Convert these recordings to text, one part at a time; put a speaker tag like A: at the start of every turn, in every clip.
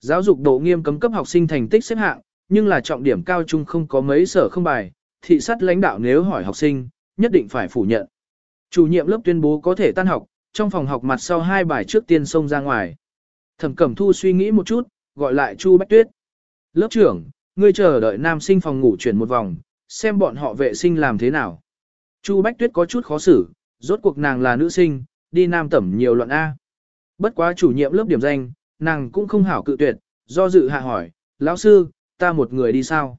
A: Giáo dục độ nghiêm cấm cấp học sinh thành tích xếp hạng, nhưng là trọng điểm cao trung không có mấy sở không bài, thị sát lãnh đạo nếu hỏi học sinh, nhất định phải phủ nhận. Chủ nhiệm lớp tuyên bố có thể tan học, trong phòng học mặt sau hai bài trước tiên xông ra ngoài. Thẩm Cẩm Thu suy nghĩ một chút, gọi lại Chu Bách Tuyết. Lớp trưởng, ngươi chờ đợi nam sinh phòng ngủ chuyển một vòng, xem bọn họ vệ sinh làm thế nào. Chu Bách Tuyết có chút khó xử, rốt cuộc nàng là nữ sinh, đi nam tẩm nhiều luận A. Bất quá chủ nhiệm lớp điểm danh, nàng cũng không hảo cự tuyệt, do dự hạ hỏi, lão sư, ta một người đi sao?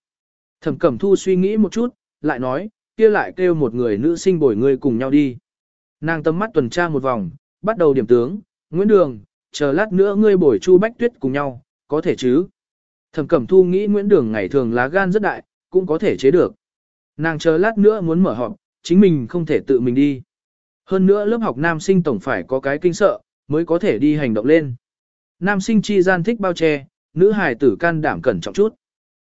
A: Thẩm Cẩm Thu suy nghĩ một chút, lại nói, kia lại kêu một người nữ sinh bồi người cùng nhau đi. Nàng tầm mắt tuần tra một vòng, bắt đầu điểm tướng, Nguyễn Đường, chờ lát nữa ngươi bồi Chu Bách Tuyết cùng nhau, có thể chứ? Thẩm Cẩm Thu nghĩ Nguyễn Đường ngày thường lá gan rất đại, cũng có thể chế được. Nàng chờ lát nữa muốn mở họp, chính mình không thể tự mình đi. Hơn nữa lớp học nam sinh tổng phải có cái kinh sợ, mới có thể đi hành động lên. Nam sinh chi gian thích bao che, nữ hài tử can đảm cẩn trọng chút.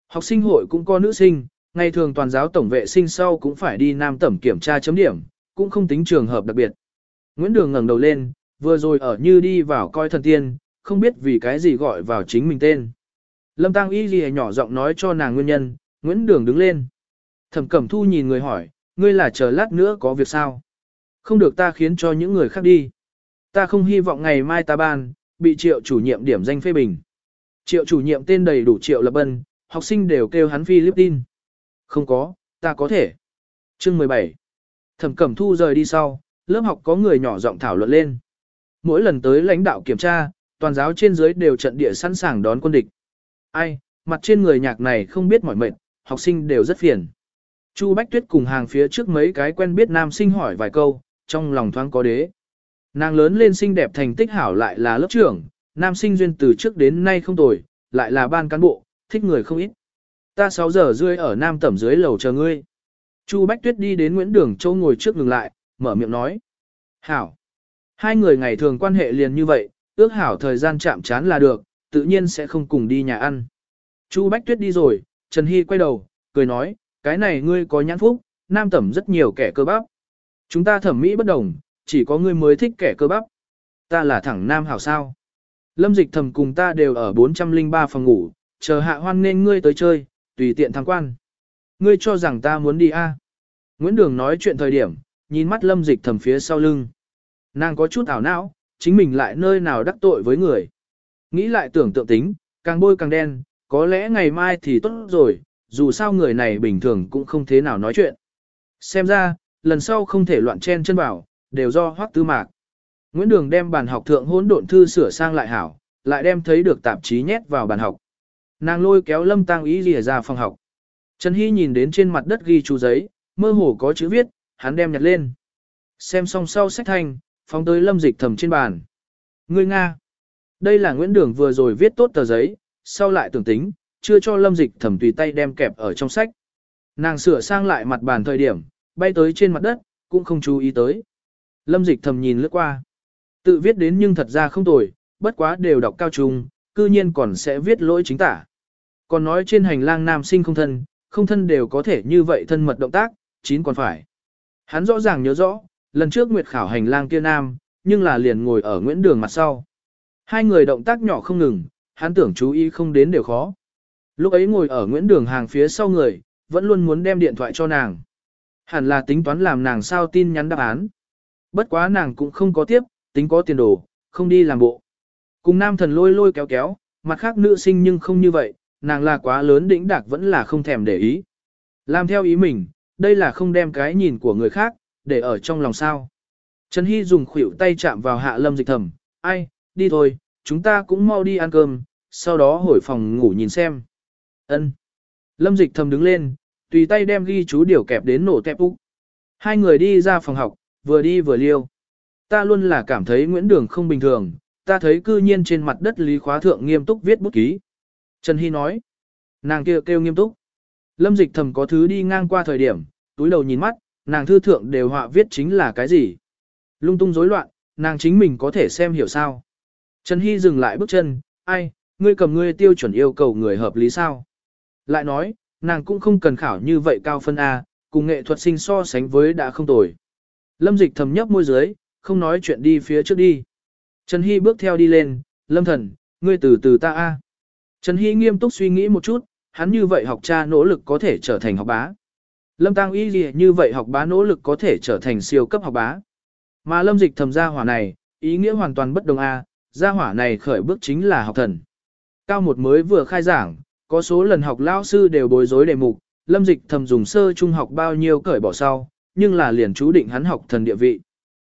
A: Học sinh hội cũng có nữ sinh, ngày thường toàn giáo tổng vệ sinh sau cũng phải đi nam tẩm kiểm tra chấm điểm, cũng không tính trường hợp đặc biệt. Nguyễn Đường ngẩng đầu lên, vừa rồi ở như đi vào coi thần tiên, không biết vì cái gì gọi vào chính mình tên. Lâm Tăng Y gì nhỏ giọng nói cho nàng nguyên nhân, Nguyễn Đường đứng lên. Thẩm Cẩm Thu nhìn người hỏi, ngươi là chờ lát nữa có việc sao? Không được ta khiến cho những người khác đi. Ta không hy vọng ngày mai ta ban, bị triệu chủ nhiệm điểm danh phê bình. Triệu chủ nhiệm tên đầy đủ triệu lập bân, học sinh đều kêu hắn Philippines. Không có, ta có thể. Chương 17. Thẩm Cẩm Thu rời đi sau, lớp học có người nhỏ giọng thảo luận lên. Mỗi lần tới lãnh đạo kiểm tra, toàn giáo trên dưới đều trận địa sẵn sàng đón quân địch. Ai, mặt trên người nhạc này không biết mỏi mệt, học sinh đều rất phiền. Chu Bách Tuyết cùng hàng phía trước mấy cái quen biết nam sinh hỏi vài câu, trong lòng thoáng có đế. Nàng lớn lên xinh đẹp thành tích hảo lại là lớp trưởng, nam sinh duyên từ trước đến nay không tồi, lại là ban cán bộ, thích người không ít. Ta 6 giờ rưỡi ở nam tẩm dưới lầu chờ ngươi. Chu Bách Tuyết đi đến Nguyễn Đường Châu ngồi trước ngừng lại, mở miệng nói. Hảo. Hai người ngày thường quan hệ liền như vậy, ước hảo thời gian chạm chán là được, tự nhiên sẽ không cùng đi nhà ăn. Chu Bách Tuyết đi rồi, Trần Hy quay đầu, cười nói, cái này ngươi có nhãn phúc, nam tẩm rất nhiều kẻ cơ bắp. Chúng ta thẩm mỹ bất đồng, chỉ có ngươi mới thích kẻ cơ bắp. Ta là thẳng nam hảo sao. Lâm dịch thầm cùng ta đều ở 403 phòng ngủ, chờ hạ hoan nên ngươi tới chơi, tùy tiện tham quan. Ngươi cho rằng ta muốn đi a? À? Nguyễn Đường nói chuyện thời điểm, nhìn mắt lâm dịch thầm phía sau lưng. Nàng có chút ảo não, chính mình lại nơi nào đắc tội với người. Nghĩ lại tưởng tượng tính, càng bôi càng đen, có lẽ ngày mai thì tốt rồi, dù sao người này bình thường cũng không thế nào nói chuyện. Xem ra, lần sau không thể loạn chen chân vào, đều do hoắc tư mạc. Nguyễn Đường đem bàn học thượng hỗn độn thư sửa sang lại hảo, lại đem thấy được tạp chí nhét vào bàn học. Nàng lôi kéo Lâm Tăng Ý lìa ra phòng học. Trần Hy nhìn đến trên mặt đất ghi chú giấy, mơ hồ có chữ viết, hắn đem nhặt lên. Xem xong sau sách thanh, phóng tới Lâm Dịch thầm trên bàn. Ngươi Nga. Đây là Nguyễn Đường vừa rồi viết tốt tờ giấy, sau lại tưởng tính, chưa cho Lâm Dịch thầm tùy tay đem kẹp ở trong sách. Nàng sửa sang lại mặt bàn thời điểm, bay tới trên mặt đất, cũng không chú ý tới. Lâm Dịch thầm nhìn lướt qua. Tự viết đến nhưng thật ra không tồi, bất quá đều đọc cao trung, cư nhiên còn sẽ viết lỗi chính tả. Còn nói trên hành lang nam sinh không thân, không thân đều có thể như vậy thân mật động tác, chín còn phải. Hắn rõ ràng nhớ rõ, lần trước Nguyệt khảo hành lang kia nam, nhưng là liền ngồi ở Nguyễn Đường mặt sau. Hai người động tác nhỏ không ngừng, hắn tưởng chú ý không đến đều khó. Lúc ấy ngồi ở Nguyễn Đường hàng phía sau người, vẫn luôn muốn đem điện thoại cho nàng. Hẳn là tính toán làm nàng sao tin nhắn đáp án. Bất quá nàng cũng không có tiếp, tính có tiền đồ, không đi làm bộ. Cùng nam thần lôi lôi kéo kéo, mặt khác nữ sinh nhưng không như vậy, nàng là quá lớn đỉnh đạc vẫn là không thèm để ý. Làm theo ý mình, đây là không đem cái nhìn của người khác, để ở trong lòng sao. Trần Hy dùng khuỷu tay chạm vào hạ lâm dịch thầm, ai, đi thôi, chúng ta cũng mau đi ăn cơm, sau đó hồi phòng ngủ nhìn xem. ân Lâm dịch thầm đứng lên, tùy tay đem ghi chú điều kẹp đến nổ tẹp úc. Hai người đi ra phòng học, vừa đi vừa liêu. Ta luôn là cảm thấy Nguyễn Đường không bình thường, ta thấy cư nhiên trên mặt đất lý khóa thượng nghiêm túc viết bút ký. Trần Hy nói, nàng kia kêu, kêu nghiêm túc. Lâm dịch thầm có thứ đi ngang qua thời điểm, túi đầu nhìn mắt, nàng thư thượng đều họa viết chính là cái gì. Lung tung rối loạn, nàng chính mình có thể xem hiểu sao. Trần Hy dừng lại bước chân, ai, ngươi cầm ngươi tiêu chuẩn yêu cầu người hợp lý sao. Lại nói, nàng cũng không cần khảo như vậy cao phân A, cùng nghệ thuật sinh so sánh với đã không tồi. Lâm dịch thầm nhấp môi dưới, không nói chuyện đi phía trước đi. Trần Hy bước theo đi lên, lâm thần, ngươi từ từ ta A. Trần Hy nghiêm túc suy nghĩ một chút, hắn như vậy học cha nỗ lực có thể trở thành học bá. Lâm Tăng Y gì như vậy học bá nỗ lực có thể trở thành siêu cấp học bá. Mà lâm dịch thầm gia hỏa này, ý nghĩa hoàn toàn bất đồng A, gia hỏa này khởi bước chính là học thần. Cao một mới vừa khai giảng, có số lần học lao sư đều bối rối đề mục, lâm dịch thầm dùng sơ trung học bao nhiêu cởi bỏ sau, nhưng là liền chú định hắn học thần địa vị.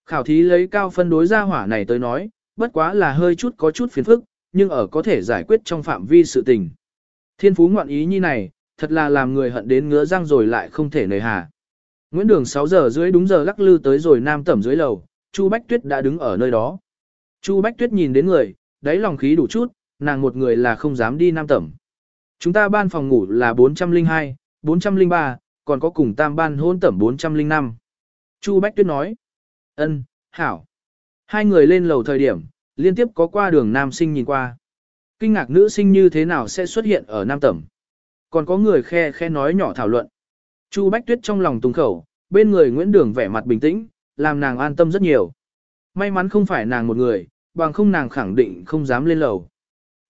A: Khảo thí lấy cao phân đối gia hỏa này tới nói, bất quá là hơi chút có chút phiền phức, nhưng ở có thể giải quyết trong phạm vi sự tình. Thiên phú ngoạn ý như này, thật là làm người hận đến ngứa răng rồi lại không thể nề hà. Nguyễn Đường 6 giờ dưới đúng giờ lắc lư tới rồi nam tẩm dưới lầu, Chu Bách Tuyết đã đứng ở nơi đó. Chu Bách Tuyết nhìn đến người, đáy lòng khí đủ chút, nàng một người là không dám đi nam tẩm. Chúng ta ban phòng ngủ là 402, 403, còn có cùng tam ban hôn tẩm 405. Chu Bách Tuyết nói. ân, hảo. Hai người lên lầu thời điểm, liên tiếp có qua đường nam sinh nhìn qua. Kinh ngạc nữ sinh như thế nào sẽ xuất hiện ở nam tẩm. Còn có người khe khe nói nhỏ thảo luận. Chu Bách Tuyết trong lòng tung khẩu, bên người Nguyễn Đường vẻ mặt bình tĩnh, làm nàng an tâm rất nhiều. May mắn không phải nàng một người, bằng không nàng khẳng định không dám lên lầu.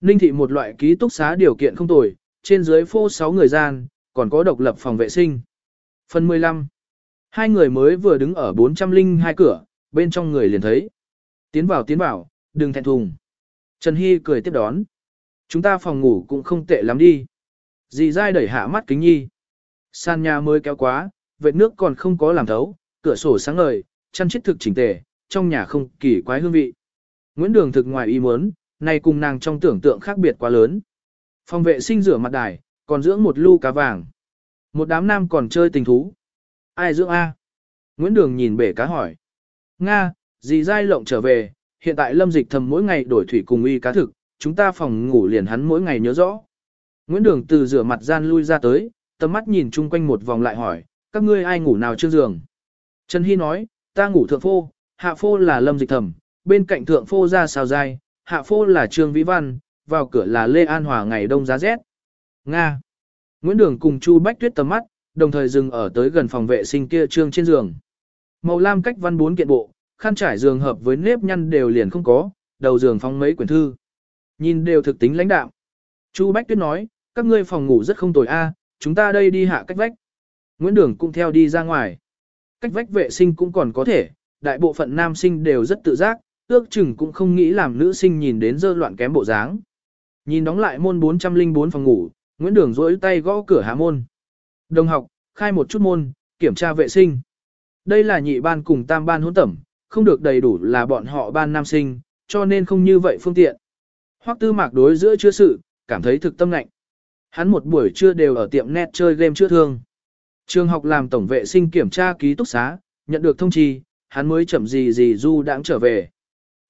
A: Ninh thị một loại ký túc xá điều kiện không tồi, trên dưới phô 6 người gian, còn có độc lập phòng vệ sinh. Phần 15. Hai người mới vừa đứng ở 402 cửa, bên trong người liền thấy. Tiến vào tiến vào, đừng thẹn thùng. Trần Hy cười tiếp đón. Chúng ta phòng ngủ cũng không tệ lắm đi. Dì dai đẩy hạ mắt kính nhi. San nhà mới kéo quá, vệt nước còn không có làm thấu, cửa sổ sáng ngời, chăn chiết thực chỉnh tề, trong nhà không kỳ quái hương vị. Nguyễn Đường thực ngoài ý muốn, này cùng nàng trong tưởng tượng khác biệt quá lớn. Phòng vệ sinh rửa mặt đài, còn dưỡng một lu cá vàng. Một đám nam còn chơi tình thú. Ai dưỡng A? Nguyễn Đường nhìn bể cá hỏi. Nga, dì dai lộng trở về, hiện tại lâm dịch thầm mỗi ngày đổi thủy cùng y cá thực, chúng ta phòng ngủ liền hắn mỗi ngày nhớ rõ. Nguyễn Đường từ rửa mặt gian lui ra tới, tầm mắt nhìn chung quanh một vòng lại hỏi, các ngươi ai ngủ nào trên giường? Trần Hy nói, ta ngủ thượng phô, hạ phô là lâm dịch thầm, bên cạnh thượng phô ra xào dai, hạ phô là Trương Vĩ Văn, vào cửa là Lê An Hòa ngày đông giá rét. Nga. Nguyễn Đường cùng Chu Bách Tuyết tầm mắt, đồng thời dừng ở tới gần phòng vệ sinh kia trương trên giường. Màu lam cách văn bốn kiện bộ, khăn trải giường hợp với nếp nhăn đều liền không có, đầu giường phong mấy quyển thư. Nhìn đều thực tính lãnh đạm. Chu Bách Tuyết nói, các ngươi phòng ngủ rất không tồi a, chúng ta đây đi hạ cách vách. Nguyễn Đường cũng theo đi ra ngoài. Cách vách vệ sinh cũng còn có thể, đại bộ phận nam sinh đều rất tự giác, ước chừng cũng không nghĩ làm nữ sinh nhìn đến dơ loạn kém bộ dáng. Nhìn đóng lại môn 404 phòng ngủ, Nguyễn Đường rỗi tay gõ cửa hạ môn. Đồng học, khai một chút môn, kiểm tra vệ sinh. Đây là nhị ban cùng tam ban hôn tẩm, không được đầy đủ là bọn họ ban nam sinh, cho nên không như vậy phương tiện. Hoắc tư mạc đối giữa chưa sự, cảm thấy thực tâm ngạnh. Hắn một buổi trưa đều ở tiệm net chơi game chữa thương. Trường học làm tổng vệ sinh kiểm tra ký túc xá, nhận được thông chi, hắn mới chậm gì gì du đãng trở về.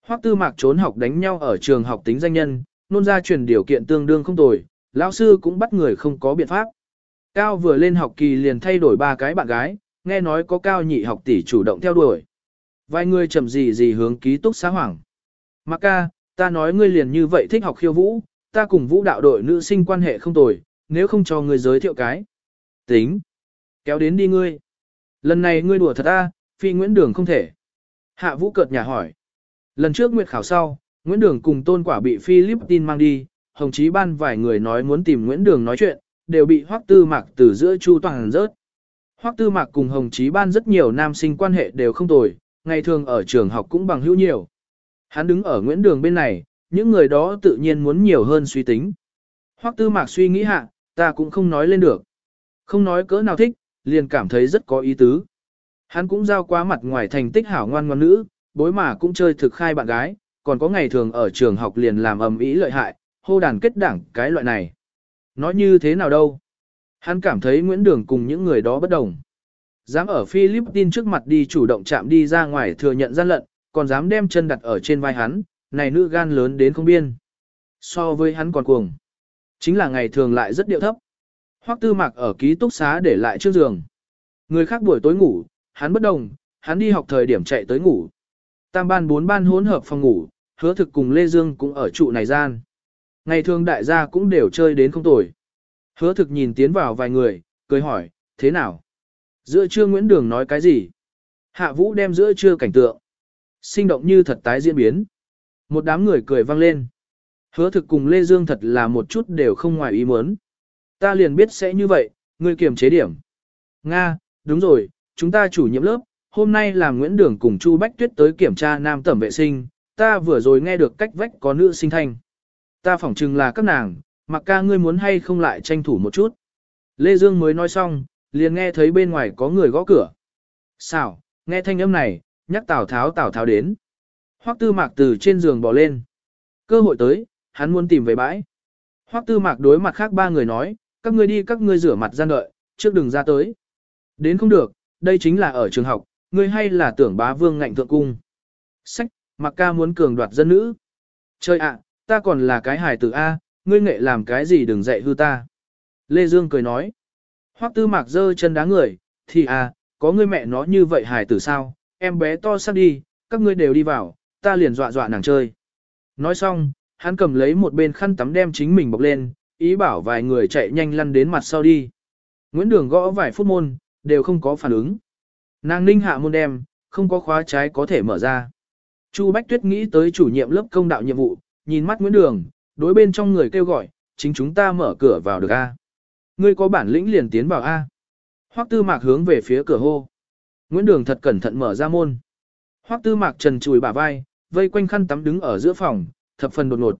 A: Hoắc tư mạc trốn học đánh nhau ở trường học tính danh nhân, nôn ra truyền điều kiện tương đương không tồi, lão sư cũng bắt người không có biện pháp. Cao vừa lên học kỳ liền thay đổi ba cái bạn gái, nghe nói có cao nhị học tỷ chủ động theo đuổi. Vài người chậm gì gì hướng ký túc xá hoảng. Mạc ca, ta nói ngươi liền như vậy thích học khiêu vũ, ta cùng vũ đạo đội nữ sinh quan hệ không tồi, nếu không cho ngươi giới thiệu cái. Tính. Kéo đến đi ngươi. Lần này ngươi đùa thật à? phi Nguyễn Đường không thể. Hạ vũ cợt nhà hỏi. Lần trước Nguyệt khảo sau, Nguyễn Đường cùng tôn quả bị Philippines mang đi, hồng chí ban vài người nói muốn tìm Nguyễn Đường nói chuyện, đều bị Hoắc Tư Mạc từ giữa chu toàn rớt. Hoắc Tư Mạc cùng hồng chí ban rất nhiều nam sinh quan hệ đều không tồi, ngày thường ở trường học cũng bằng hữu nhiều. Hắn đứng ở Nguyễn Đường bên này, những người đó tự nhiên muốn nhiều hơn suy tính. Hoắc Tư Mạc suy nghĩ hạ, ta cũng không nói lên được. Không nói cỡ nào thích, liền cảm thấy rất có ý tứ. Hắn cũng giao qua mặt ngoài thành tích hảo ngoan ngoan nữ, bối mà cũng chơi thực khai bạn gái, còn có ngày thường ở trường học liền làm ầm ĩ lợi hại, hô đàn kết đảng cái loại này. Nói như thế nào đâu? Hắn cảm thấy Nguyễn Đường cùng những người đó bất đồng. Dám ở Philippines trước mặt đi chủ động chạm đi ra ngoài thừa nhận gian lận, còn dám đem chân đặt ở trên vai hắn, này nữ gan lớn đến không biên. So với hắn còn cuồng. Chính là ngày thường lại rất điệu thấp. Hoắc tư mạc ở ký túc xá để lại trước giường. Người khác buổi tối ngủ, hắn bất đồng, hắn đi học thời điểm chạy tới ngủ. Tam ban bốn ban hỗn hợp phòng ngủ, hứa thực cùng Lê Dương cũng ở trụ này gian. Ngày thường đại gia cũng đều chơi đến không tồi. Hứa thực nhìn tiến vào vài người, cười hỏi, thế nào? Giữa trưa Nguyễn Đường nói cái gì? Hạ Vũ đem giữa trưa cảnh tượng. Sinh động như thật tái diễn biến. Một đám người cười vang lên. Hứa thực cùng Lê Dương thật là một chút đều không ngoài ý muốn. Ta liền biết sẽ như vậy, ngươi kiềm chế điểm. Nga, đúng rồi, chúng ta chủ nhiệm lớp, hôm nay là Nguyễn Đường cùng Chu Bách Tuyết tới kiểm tra nam tẩm vệ sinh, ta vừa rồi nghe được cách vách có nữ sinh thanh. Ta phỏng chừng là các nàng, mặc ca ngươi muốn hay không lại tranh thủ một chút. Lê Dương mới nói xong, liền nghe thấy bên ngoài có người gõ cửa. Xảo, nghe thanh âm này, nhắc Tào Tháo Tào Tháo đến. Hoắc Tư Mạc từ trên giường bò lên. Cơ hội tới, hắn muốn tìm về bãi. Hoắc Tư Mạc đối mặt khác ba người nói, các ngươi đi các ngươi rửa mặt gian đợi, trước đừng ra tới. Đến không được, đây chính là ở trường học, ngươi hay là tưởng bá vương ngạnh thượng cung. Sách, Mạc ca muốn cường đoạt dân nữ. Chơi ạ, ta còn là cái hài tử A, ngươi nghệ làm cái gì đừng dạy hư ta. Lê Dương cười nói. Hoắc Tư Mạc giơ chân đá người, thì à, có ngươi mẹ nó như vậy hài tử sao, em bé to sắp đi, các ngươi đều đi vào, ta liền dọa dọa nàng chơi. Nói xong, hắn cầm lấy một bên khăn tắm đem chính mình bọc lên, ý bảo vài người chạy nhanh lăn đến mặt sau đi. Nguyễn Đường gõ vài phút môn, đều không có phản ứng. Nàng ninh hạ môn đem, không có khóa trái có thể mở ra. Chu Bách Tuyết nghĩ tới chủ nhiệm lớp công đạo nhiệm vụ, nhìn mắt Nguyễn Đường, đối bên trong người kêu gọi, chính chúng ta mở cửa vào được a. Ngươi có bản lĩnh liền tiến vào a. Hoắc Tư Mạc hướng về phía cửa hô. Nguyễn Đường thật cẩn thận mở ra môn. Hoắc Tư Mạc trần chùi bả vai, vây quanh khăn tắm đứng ở giữa phòng, thập phần đột ngột.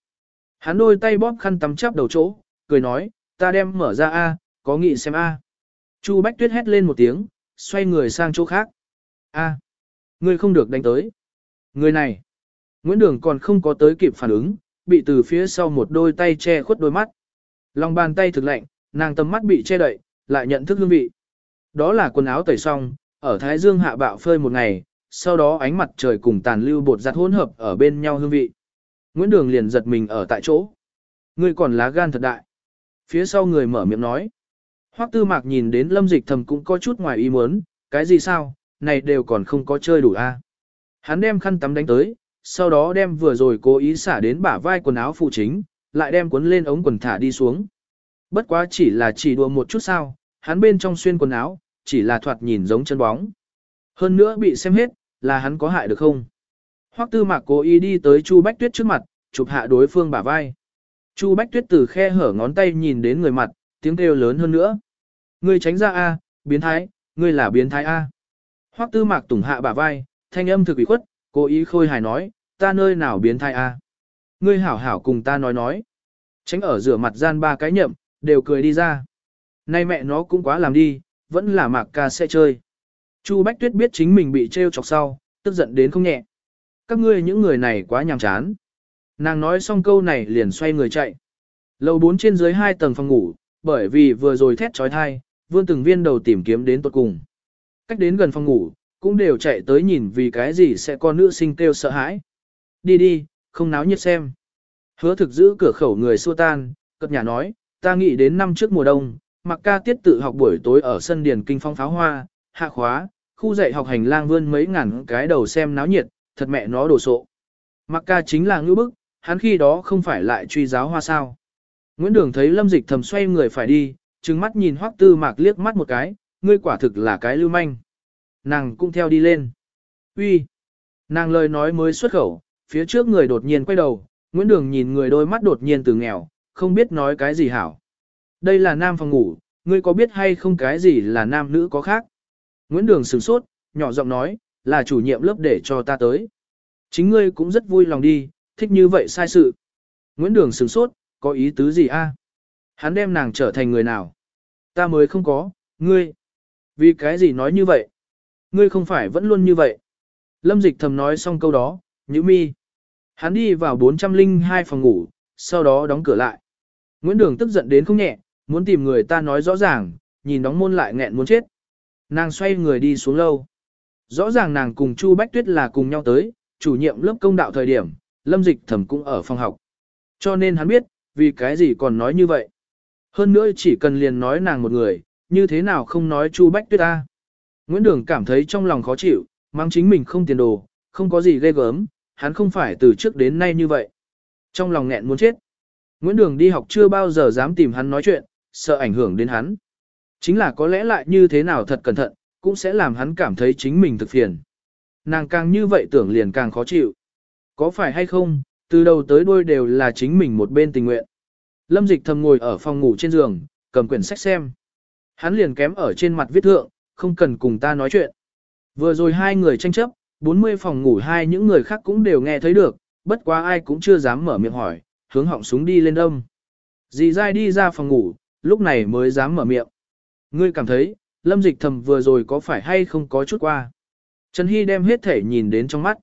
A: Hắn đôi tay bóp khăn tắm chắp đầu chỗ, cười nói, ta đem mở ra a, có nghị xem a. Chu Bách Tuyết hét lên một tiếng, xoay người sang chỗ khác. A, ngươi không được đánh tới. Người này, Nguyễn Đường còn không có tới kịp phản ứng, bị từ phía sau một đôi tay che khuất đôi mắt. Lòng bàn tay thực lạnh, nàng tầm mắt bị che đậy, lại nhận thức hương vị. Đó là quần áo tẩy xong, ở Thái Dương hạ bạo phơi một ngày, sau đó ánh mặt trời cùng tàn lưu bột giặt hỗn hợp ở bên nhau hương vị. Nguyễn Đường liền giật mình ở tại chỗ. Ngươi còn lá gan thật đại. Phía sau người mở miệng nói. Hoắc Tư Mạc nhìn đến Lâm Dịch Thầm cũng có chút ngoài ý muốn, cái gì sao, này đều còn không có chơi đủ a. Hắn đem khăn tắm đánh tới, sau đó đem vừa rồi cố ý xả đến bả vai quần áo phụ chính, lại đem cuốn lên ống quần thả đi xuống. Bất quá chỉ là chỉ đùa một chút sao, hắn bên trong xuyên quần áo, chỉ là thoạt nhìn giống chân bóng. Hơn nữa bị xem hết, là hắn có hại được không? Hoắc Tư Mạc cố ý đi tới Chu Bách Tuyết trước mặt, chụp hạ đối phương bả vai. Chu Bách Tuyết từ khe hở ngón tay nhìn đến người mặt, tiếng kêu lớn hơn nữa. Ngươi tránh ra a, biến thái, ngươi là biến thái a. Hoắc Tư Mạc tủng hạ bả vai, thanh âm thực ủy khuất, cố ý khôi hài nói, ta nơi nào biến thai a? Ngươi hảo hảo cùng ta nói nói. Tránh ở rửa mặt gian ba cái nhậm, đều cười đi ra. Nay mẹ nó cũng quá làm đi, vẫn là Mạc ca sẽ chơi. Chu Bách Tuyết biết chính mình bị trêu chọc sau, tức giận đến không nhẹ. Các ngươi những người này quá nhàm chán. Nàng nói xong câu này liền xoay người chạy. Lầu bốn trên dưới hai tầng phòng ngủ, bởi vì vừa rồi thét trói thai, vươn từng viên đầu tìm kiếm đến tuột cùng. Cách đến gần phòng ngủ, cũng đều chạy tới nhìn vì cái gì sẽ con nữ sinh kêu sợ hãi. Đi đi, không náo nhiệt xem. Hứa thực giữ cửa khẩu người xua tan, cất nhà nói, ta nghĩ đến năm trước mùa đông, mặc ca tiết tự học buổi tối ở sân điền kinh phong pháo hoa, hạ khóa, khu dạy học hành lang vươn mấy ngàn cái đầu xem náo nhiệt, thật mẹ nó đồ sộ. Mặc ca chính là ngữ bức, hắn khi đó không phải lại truy giáo hoa sao. Nguyễn Đường thấy lâm dịch thầm xoay người phải đi, trừng mắt nhìn hoắc tư mạc liếc mắt một cái, ngươi quả thực là cái lưu manh. Nàng cũng theo đi lên. Uy, Nàng lời nói mới xuất khẩu, phía trước người đột nhiên quay đầu, Nguyễn Đường nhìn người đôi mắt đột nhiên từ nghèo, không biết nói cái gì hảo. Đây là nam phòng ngủ, ngươi có biết hay không cái gì là nam nữ có khác? Nguyễn Đường sửng sốt, nhỏ giọng nói, là chủ nhiệm lớp để cho ta tới. Chính ngươi cũng rất vui lòng đi, thích như vậy sai sự. Nguyễn Đường sửng sốt, có ý tứ gì a? Hắn đem nàng trở thành người nào? Ta mới không có, ngươi. Vì cái gì nói như vậy? Ngươi không phải vẫn luôn như vậy. Lâm dịch thầm nói xong câu đó, nhữ mi. Hắn đi vào 402 phòng ngủ, sau đó đóng cửa lại. Nguyễn Đường tức giận đến không nhẹ, muốn tìm người ta nói rõ ràng, nhìn đóng môn lại nghẹn muốn chết. Nàng xoay người đi xuống lâu. Rõ ràng nàng cùng Chu Bách Tuyết là cùng nhau tới, chủ nhiệm lớp công đạo thời điểm, Lâm Dịch Thẩm cũng ở phòng học. Cho nên hắn biết, vì cái gì còn nói như vậy. Hơn nữa chỉ cần liền nói nàng một người, như thế nào không nói Chu Bách Tuyết ta. Nguyễn Đường cảm thấy trong lòng khó chịu, mang chính mình không tiền đồ, không có gì ghê gớm, hắn không phải từ trước đến nay như vậy. Trong lòng nghẹn muốn chết. Nguyễn Đường đi học chưa bao giờ dám tìm hắn nói chuyện, sợ ảnh hưởng đến hắn. Chính là có lẽ lại như thế nào thật cẩn thận, cũng sẽ làm hắn cảm thấy chính mình thực phiền. Nàng càng như vậy tưởng liền càng khó chịu. Có phải hay không, Từ đầu tới đuôi đều là chính mình một bên tình nguyện. Lâm dịch thầm ngồi ở phòng ngủ trên giường, cầm quyển sách xem. Hắn liền kém ở trên mặt viết thượng, không cần cùng ta nói chuyện. Vừa rồi hai người tranh chấp, 40 phòng ngủ hai những người khác cũng đều nghe thấy được, bất quá ai cũng chưa dám mở miệng hỏi, hướng họng súng đi lên đông. Dì dai đi ra phòng ngủ, lúc này mới dám mở miệng. Ngươi cảm thấy, lâm dịch thầm vừa rồi có phải hay không có chút qua. Trần Hy đem hết thể nhìn đến trong mắt.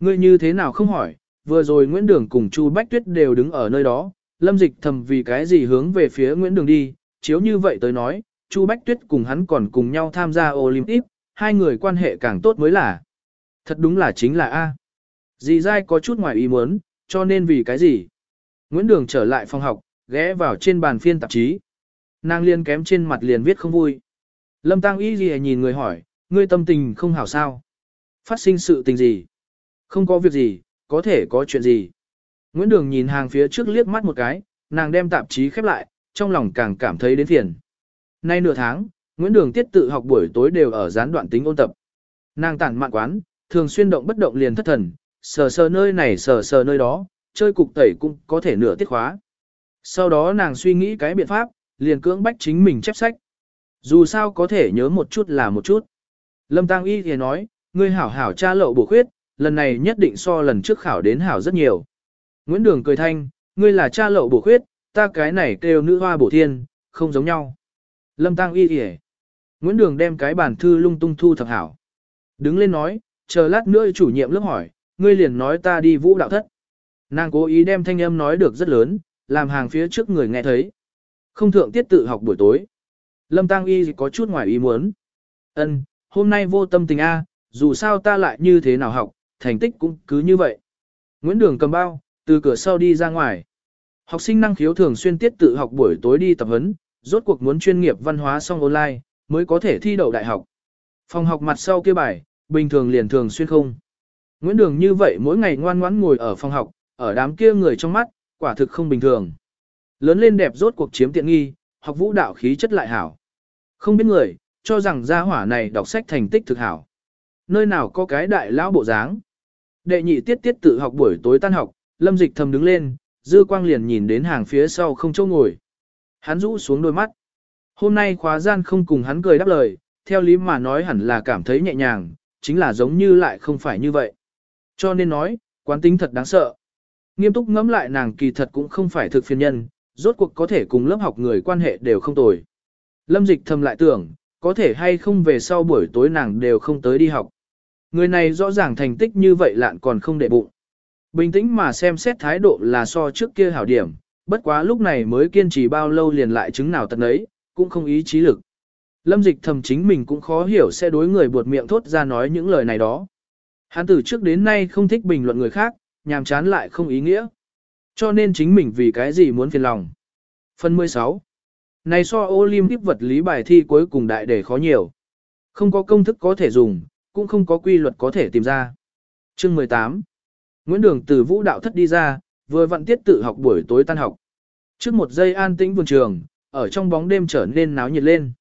A: Ngươi như thế nào không hỏi, vừa rồi Nguyễn Đường cùng Chu Bách Tuyết đều đứng ở nơi đó, lâm dịch thầm vì cái gì hướng về phía Nguyễn Đường đi, chiếu như vậy tới nói, Chu Bách Tuyết cùng hắn còn cùng nhau tham gia Olympic, hai người quan hệ càng tốt mới là. Thật đúng là chính là A. Dì dai có chút ngoài ý muốn, cho nên vì cái gì? Nguyễn Đường trở lại phòng học, ghé vào trên bàn phiên tạp chí. Nàng liên kém trên mặt liền viết không vui. Lâm Tăng Y gì nhìn người hỏi, ngươi tâm tình không hảo sao? Phát sinh sự tình gì? Không có việc gì, có thể có chuyện gì? Nguyễn Đường nhìn hàng phía trước liếc mắt một cái, nàng đem tạp chí khép lại, trong lòng càng cảm thấy đến phiền. Nay nửa tháng, Nguyễn Đường tiết tự học buổi tối đều ở gián đoạn tính ôn tập. Nàng tản mạn quán, thường xuyên động bất động liền thất thần, sờ sờ nơi này sờ sờ nơi đó, chơi cục tẩy cũng có thể nửa tiết khóa. Sau đó nàng suy nghĩ cái biện pháp, liền cưỡng bách chính mình chép sách. Dù sao có thể nhớ một chút là một chút. Lâm Tăng Y thì nói, ngươi hảo hảo tra lậu bổ khuyết, lần này nhất định so lần trước khảo đến hảo rất nhiều. Nguyễn Đường cười thanh, ngươi là cha lậu bổ khuyết, ta cái này kêu nữ hoa bổ thiên, không giống nhau. Lâm Tăng Y kìa. Nguyễn Đường đem cái bản thư lung tung thu thập hảo. Đứng lên nói, chờ lát nữa chủ nhiệm lớp hỏi, ngươi liền nói ta đi vũ đạo thất. Nàng cố ý đem thanh âm nói được rất lớn, làm hàng phía trước người nghe thấy. Không thượng tiết tự học buổi tối. Lâm Tăng Y có chút ngoài ý muốn. Ân, hôm nay vô tâm tình A, dù sao ta lại như thế nào học, thành tích cũng cứ như vậy. Nguyễn Đường cầm bao, từ cửa sau đi ra ngoài. Học sinh năng khiếu thường xuyên tiết tự học buổi tối đi tập huấn, rốt cuộc muốn chuyên nghiệp văn hóa xong online, mới có thể thi đậu đại học. Phòng học mặt sau kia bài, bình thường liền thường xuyên không. Nguyễn Đường như vậy mỗi ngày ngoan ngoãn ngồi ở phòng học, ở đám kia người trong mắt, quả thực không bình thường. Lớn lên đẹp rốt cuộc chiếm tiện nghi, học vũ đạo khí chất lại hảo. Không biết người, cho rằng gia hỏa này đọc sách thành tích thực hảo. Nơi nào có cái đại lão bộ dáng. Đệ nhị tiết tiết tự học buổi tối tan học, lâm dịch thầm đứng lên, dư quang liền nhìn đến hàng phía sau không chỗ ngồi. Hắn rũ xuống đôi mắt. Hôm nay khóa gian không cùng hắn cười đáp lời, theo lý mà nói hẳn là cảm thấy nhẹ nhàng, chính là giống như lại không phải như vậy. Cho nên nói, quán tính thật đáng sợ. Nghiêm túc ngẫm lại nàng kỳ thật cũng không phải thực phiền nhân, rốt cuộc có thể cùng lớp học người quan hệ đều không tồi. Lâm dịch thầm lại tưởng, có thể hay không về sau buổi tối nàng đều không tới đi học. Người này rõ ràng thành tích như vậy lạn còn không để bụng. Bình tĩnh mà xem xét thái độ là so trước kia hảo điểm, bất quá lúc này mới kiên trì bao lâu liền lại chứng nào tận ấy, cũng không ý chí lực. Lâm dịch thầm chính mình cũng khó hiểu sẽ đối người buột miệng thốt ra nói những lời này đó. Hắn từ trước đến nay không thích bình luận người khác, nhàm chán lại không ý nghĩa. Cho nên chính mình vì cái gì muốn phiền lòng. Phần 16 Này so Olympic vật lý bài thi cuối cùng đại để khó nhiều. Không có công thức có thể dùng, cũng không có quy luật có thể tìm ra. Chương 18 Nguyễn Đường từ vũ đạo thất đi ra, vừa vận tiết tự học buổi tối tan học. Trước một giây an tĩnh vườn trường, ở trong bóng đêm trở nên náo nhiệt lên.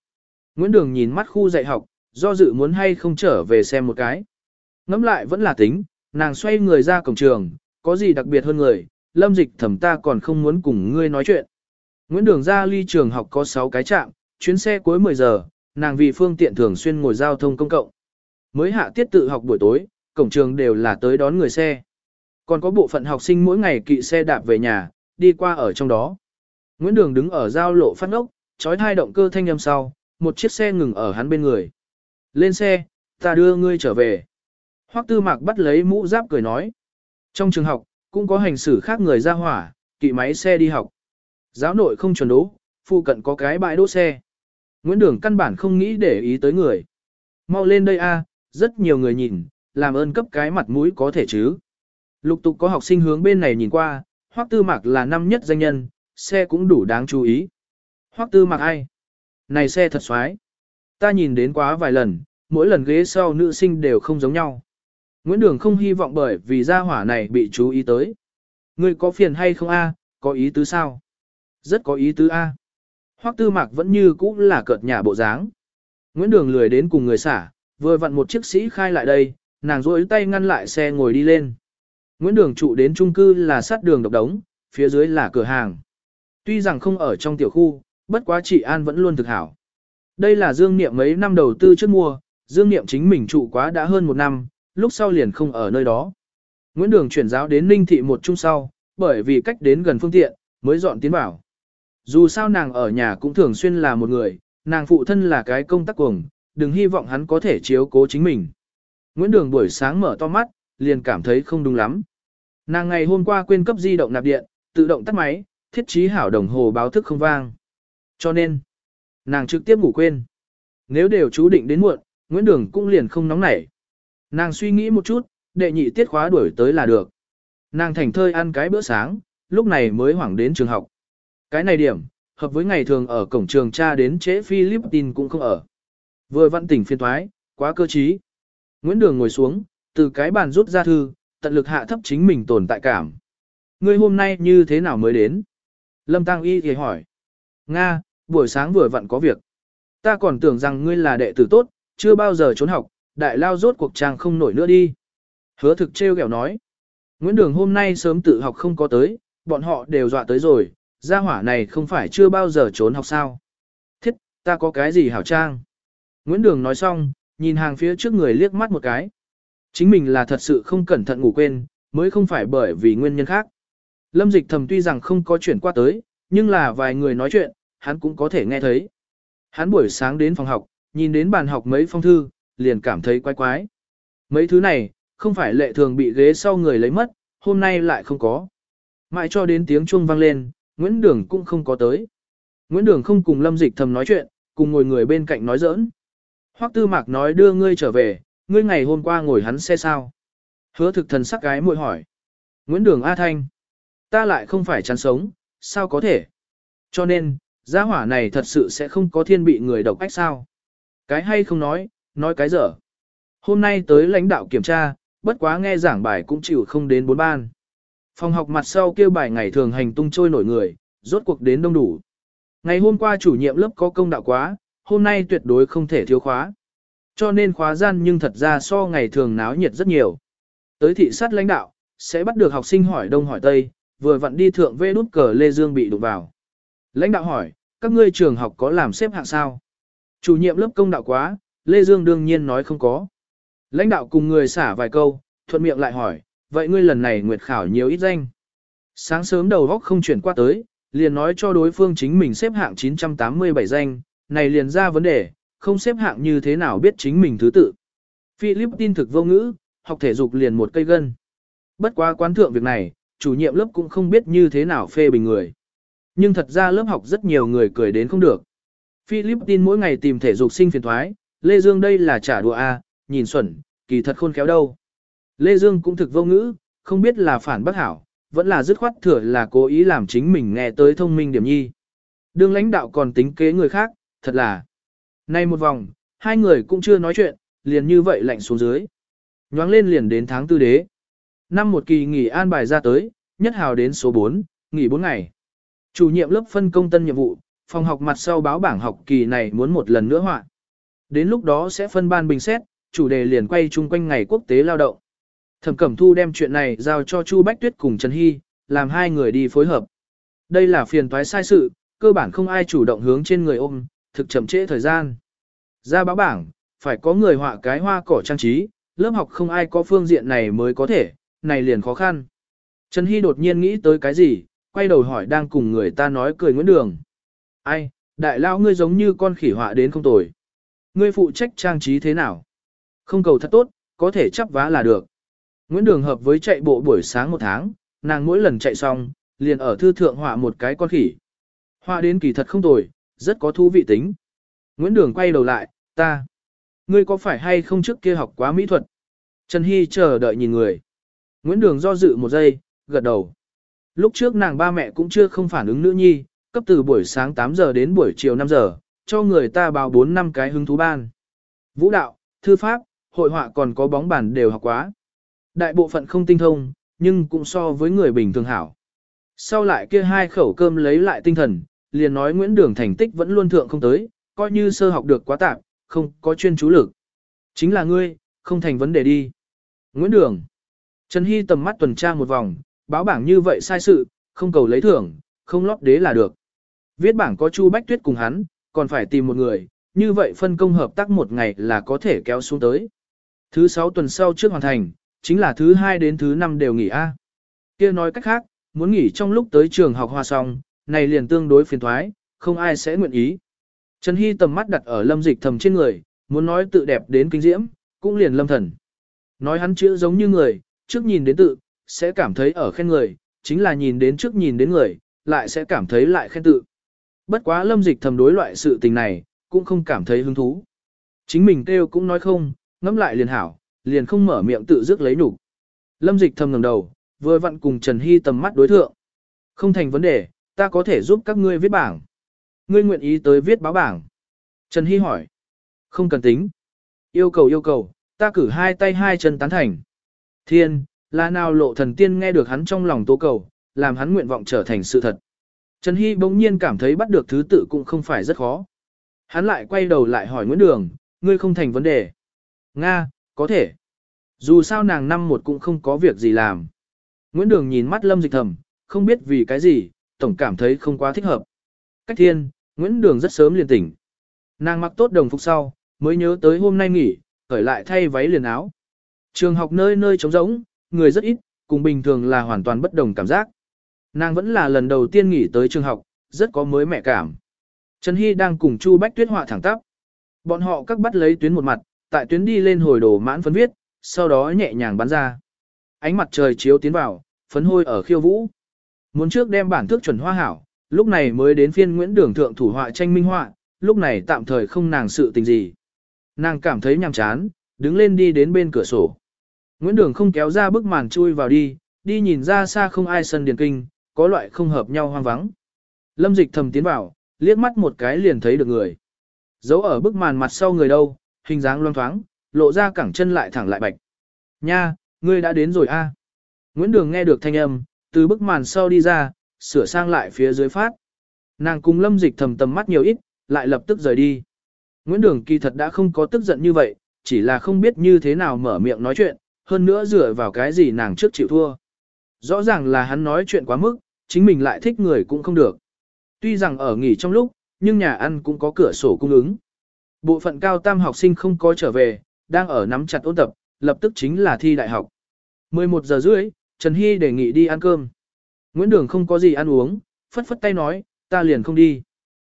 A: Nguyễn Đường nhìn mắt khu dạy học, do dự muốn hay không trở về xem một cái. Ngắm lại vẫn là tính, nàng xoay người ra cổng trường, có gì đặc biệt hơn người, lâm dịch thẩm ta còn không muốn cùng ngươi nói chuyện. Nguyễn Đường ra ly trường học có 6 cái trạm, chuyến xe cuối 10 giờ, nàng vì phương tiện thường xuyên ngồi giao thông công cộng. Mới hạ tiết tự học buổi tối, cổng trường đều là tới đón người xe. Còn có bộ phận học sinh mỗi ngày kỵ xe đạp về nhà, đi qua ở trong đó. Nguyễn Đường đứng ở giao lộ phát ốc, trói thai động cơ thanh âm sau, một chiếc xe ngừng ở hắn bên người. Lên xe, ta đưa ngươi trở về. Hoắc tư mạc bắt lấy mũ giáp cười nói. Trong trường học, cũng có hành xử khác người ra hỏa, kỵ máy xe đi học. Giáo nội không chuẩn đố, phụ cận có cái bãi đỗ xe. Nguyễn Đường căn bản không nghĩ để ý tới người. Mau lên đây a, rất nhiều người nhìn, làm ơn cấp cái mặt mũi có thể chứ. Lục tục có học sinh hướng bên này nhìn qua, Hoắc Tư Mạc là năm nhất danh nhân, xe cũng đủ đáng chú ý. Hoắc Tư Mạc ai? Này xe thật xoái. Ta nhìn đến quá vài lần, mỗi lần ghế sau nữ sinh đều không giống nhau. Nguyễn Đường không hy vọng bởi vì gia hỏa này bị chú ý tới. Ngươi có phiền hay không a? Có ý tứ sao? Rất có ý tứ a. Hoắc Tư Mạc vẫn như cũ là cợt nhà bộ dáng. Nguyễn Đường lười đến cùng người xả, vừa vặn một chiếc sĩ khai lại đây, nàng rỗi tay ngăn lại xe ngồi đi lên. Nguyễn Đường trụ đến trung cư là sát đường độc đống, phía dưới là cửa hàng. Tuy rằng không ở trong tiểu khu, bất quá chị An vẫn luôn thực hảo. Đây là Dương Niệm mấy năm đầu tư trước mua, Dương Niệm chính mình trụ quá đã hơn một năm, lúc sau liền không ở nơi đó. Nguyễn Đường chuyển giáo đến Ninh Thị một chung sau, bởi vì cách đến gần phương tiện, mới dọn tiến vào. Dù sao nàng ở nhà cũng thường xuyên là một người, nàng phụ thân là cái công tác cuồng, đừng hy vọng hắn có thể chiếu cố chính mình. Nguyễn Đường buổi sáng mở to mắt, liền cảm thấy không đúng lắm. Nàng ngày hôm qua quên cấp di động nạp điện, tự động tắt máy, thiết trí hảo đồng hồ báo thức không vang. Cho nên, nàng trực tiếp ngủ quên. Nếu đều chú định đến muộn, Nguyễn Đường cũng liền không nóng nảy. Nàng suy nghĩ một chút, đệ nhị tiết khóa đuổi tới là được. Nàng thành thơi ăn cái bữa sáng, lúc này mới hoảng đến trường học. Cái này điểm, hợp với ngày thường ở cổng trường cha đến trễ Philippines cũng không ở. Vừa văn tỉnh phiên thoái, quá cơ trí. Nguyễn Đường ngồi xuống, từ cái bàn rút ra thư, tận lực hạ thấp chính mình tồn tại cảm. Ngươi hôm nay như thế nào mới đến? Lâm Tăng Y thì hỏi. Nga, buổi sáng vừa vặn có việc. Ta còn tưởng rằng ngươi là đệ tử tốt, chưa bao giờ trốn học, đại lao rốt cuộc trang không nổi nữa đi. Hứa thực trêu ghẹo nói. Nguyễn Đường hôm nay sớm tự học không có tới, bọn họ đều dọa tới rồi, gia hỏa này không phải chưa bao giờ trốn học sao. Thiết, ta có cái gì hảo trang? Nguyễn Đường nói xong, nhìn hàng phía trước người liếc mắt một cái. Chính mình là thật sự không cẩn thận ngủ quên, mới không phải bởi vì nguyên nhân khác. Lâm dịch thầm tuy rằng không có chuyển qua tới, nhưng là vài người nói chuyện, hắn cũng có thể nghe thấy. Hắn buổi sáng đến phòng học, nhìn đến bàn học mấy phong thư, liền cảm thấy quái quái. Mấy thứ này, không phải lệ thường bị ghế sau người lấy mất, hôm nay lại không có. Mãi cho đến tiếng chuông vang lên, Nguyễn Đường cũng không có tới. Nguyễn Đường không cùng Lâm Dịch thầm nói chuyện, cùng ngồi người bên cạnh nói giỡn. Hoắc Tư Mạc nói đưa ngươi trở về, ngươi ngày hôm qua ngồi hắn xe sao? Hứa thực thần sắc gái muội hỏi. Nguyễn Đường A Thanh. Ta lại không phải chán sống, sao có thể? Cho nên, gia hỏa này thật sự sẽ không có thiên bị người độc ách sao? Cái hay không nói, nói cái dở. Hôm nay tới lãnh đạo kiểm tra, bất quá nghe giảng bài cũng chịu không đến bốn ban. Phòng học mặt sau kêu bài ngày thường hành tung trôi nổi người, rốt cuộc đến đông đủ. Ngày hôm qua chủ nhiệm lớp có công đạo quá, hôm nay tuyệt đối không thể thiếu khóa. Cho nên khóa gian nhưng thật ra so ngày thường náo nhiệt rất nhiều. Tới thị sát lãnh đạo, sẽ bắt được học sinh hỏi đông hỏi tây, vừa vặn đi thượng vê nút cờ Lê Dương bị đụng vào. Lãnh đạo hỏi, các ngươi trường học có làm xếp hạng sao? Chủ nhiệm lớp công đạo quá, Lê Dương đương nhiên nói không có. Lãnh đạo cùng người xả vài câu, thuận miệng lại hỏi, vậy ngươi lần này nguyệt khảo nhiều ít danh. Sáng sớm đầu góc không chuyển qua tới, liền nói cho đối phương chính mình xếp hạng 987 danh, này liền ra vấn đề, không xếp hạng như thế nào biết chính mình thứ tự. Philippines thực vô ngữ, học thể dục liền một cây gân. Bất quá quán thượng việc này, chủ nhiệm lớp cũng không biết như thế nào phê bình người. Nhưng thật ra lớp học rất nhiều người cười đến không được. Philippines mỗi ngày tìm thể dục sinh phiền thoái, Lê Dương đây là trả đùa A, nhìn xuẩn, kỳ thật khôn khéo đâu. Lê Dương cũng thực vô ngữ, không biết là phản bác hảo, vẫn là dứt khoát thừa là cố ý làm chính mình nghe tới thông minh điểm nhi. Đương lãnh đạo còn tính kế người khác, thật là. Nay một vòng, hai người cũng chưa nói chuyện, liền như vậy lạnh xuống dưới. Nhoáng lên liền đến tháng tư đế. Năm một kỳ nghỉ an bài ra tới, nhất hào đến số 4, nghỉ 4 ngày. Chủ nhiệm lớp phân công tân nhiệm vụ, phòng học mặt sau báo bảng học kỳ này muốn một lần nữa họa. Đến lúc đó sẽ phân ban bình xét, chủ đề liền quay chung quanh ngày quốc tế lao động. Thẩm Cẩm Thu đem chuyện này giao cho Chu Bách Tuyết cùng Trần Hy, làm hai người đi phối hợp. Đây là phiền toái sai sự, cơ bản không ai chủ động hướng trên người ôm, thực chậm trễ thời gian. Ra báo bảng, phải có người họa cái hoa cỏ trang trí, lớp học không ai có phương diện này mới có thể, này liền khó khăn. Trần Hy đột nhiên nghĩ tới cái gì, quay đầu hỏi đang cùng người ta nói cười Nguyễn Đường. Ai, đại lao ngươi giống như con khỉ họa đến không tồi. Ngươi phụ trách trang trí thế nào? Không cầu thật tốt, có thể chấp vá là được. Nguyễn Đường hợp với chạy bộ buổi sáng một tháng, nàng mỗi lần chạy xong, liền ở thư thượng họa một cái con khỉ. Họa đến kỳ thật không tồi, rất có thú vị tính. Nguyễn Đường quay đầu lại, ta. Ngươi có phải hay không trước kia học quá mỹ thuật? Trần Hy chờ đợi nhìn người. Nguyễn Đường do dự một giây, gật đầu. Lúc trước nàng ba mẹ cũng chưa không phản ứng nữ nhi, cấp từ buổi sáng 8 giờ đến buổi chiều 5 giờ, cho người ta báo 4 năm cái hứng thú ban. Vũ đạo, thư pháp, hội họa còn có bóng bàn đều học quá. Đại bộ phận không tinh thông, nhưng cũng so với người bình thường hảo. Sau lại kia hai khẩu cơm lấy lại tinh thần, liền nói Nguyễn Đường thành tích vẫn luôn thượng không tới, coi như sơ học được quá tạm, không có chuyên chú lực. Chính là ngươi, không thành vấn đề đi. Nguyễn Đường. Trần Hy tầm mắt tuần tra một vòng, báo bảng như vậy sai sự, không cầu lấy thưởng, không lót đế là được. Viết bảng có Chu Bách Tuyết cùng hắn, còn phải tìm một người, như vậy phân công hợp tác một ngày là có thể kéo xuống tới. Thứ 6 tuần sau trước hoàn thành, chính là thứ 2 đến thứ 5 đều nghỉ A. kia nói cách khác, muốn nghỉ trong lúc tới trường học hòa xong, này liền tương đối phiền thoái, không ai sẽ nguyện ý. Trần Hy tầm mắt đặt ở lâm dịch thầm trên người, muốn nói tự đẹp đến kinh diễm, cũng liền lâm thần. Nói hắn chữ giống như người, trước nhìn đến tự, sẽ cảm thấy ở khen người, chính là nhìn đến trước nhìn đến người, lại sẽ cảm thấy lại khen tự. Bất quá lâm dịch thầm đối loại sự tình này, cũng không cảm thấy hứng thú. Chính mình kêu cũng nói không, ngẫm lại liền hảo, liền không mở miệng tự dứt lấy nhục. Lâm dịch thầm ngẩng đầu, vừa vặn cùng Trần Hy tầm mắt đối thượng. Không thành vấn đề, ta có thể giúp các ngươi viết bảng. Ngươi nguyện ý tới viết báo bảng. Trần Hy hỏi. Không cần tính. Yêu cầu yêu cầu, ta cử hai tay hai chân tán thành. Thiên, là nào lộ thần tiên nghe được hắn trong lòng tố cầu, làm hắn nguyện vọng trở thành sự thật. Trần Hy bỗng nhiên cảm thấy bắt được thứ tự cũng không phải rất khó. Hắn lại quay đầu lại hỏi Nguyễn Đường, ngươi không thành vấn đề. Nga, có thể. Dù sao nàng năm một cũng không có việc gì làm. Nguyễn Đường nhìn mắt Lâm Dịch Thầm, không biết vì cái gì, tổng cảm thấy không quá thích hợp. Cách thiên, Nguyễn Đường rất sớm liền tỉnh. Nàng mặc tốt đồng phục sau, mới nhớ tới hôm nay nghỉ, khởi lại thay váy liền áo. Trường học nơi nơi trống rỗng, người rất ít, cùng bình thường là hoàn toàn bất đồng cảm giác. Nàng vẫn là lần đầu tiên nghỉ tới trường học, rất có mới mẹ cảm. Trần Hy đang cùng Chu Bách Tuyết họa thẳng tắp. Bọn họ các bắt lấy tuyến một mặt, tại tuyến đi lên hồi đồ mãn phấn viết, sau đó nhẹ nhàng bắn ra. Ánh mặt trời chiếu tiến vào, phấn hôi ở khiêu vũ. Muốn trước đem bản thước chuẩn hoa hảo, lúc này mới đến phiên Nguyễn Đường thượng thủ họa tranh minh họa, lúc này tạm thời không nàng sự tình gì. Nàng cảm thấy nhàm chán, đứng lên đi đến bên cửa sổ. Nguyễn Đường không kéo ra bức màn chui vào đi, đi nhìn ra xa không ai sân điền kinh, có loại không hợp nhau hoang vắng. Lâm dịch thầm tiến vào, liếc mắt một cái liền thấy được người. Giấu ở bức màn mặt sau người đâu, hình dáng loang thoáng, lộ ra cẳng chân lại thẳng lại bạch. Nha, ngươi đã đến rồi a. Nguyễn Đường nghe được thanh âm, từ bức màn sau đi ra, sửa sang lại phía dưới phát. Nàng cùng lâm dịch thầm tầm mắt nhiều ít, lại lập tức rời đi. Nguyễn Đường kỳ thật đã không có tức giận như vậy, chỉ là không biết như thế nào mở miệng nói chuyện, hơn nữa dựa vào cái gì nàng trước chịu thua. Rõ ràng là hắn nói chuyện quá mức, chính mình lại thích người cũng không được. Tuy rằng ở nghỉ trong lúc, nhưng nhà ăn cũng có cửa sổ cung ứng. Bộ phận cao tam học sinh không có trở về, đang ở nắm chặt ôn tập, lập tức chính là thi đại học. 11 giờ rưỡi, Trần Hy đề nghị đi ăn cơm. Nguyễn Đường không có gì ăn uống, phất phất tay nói, ta liền không đi.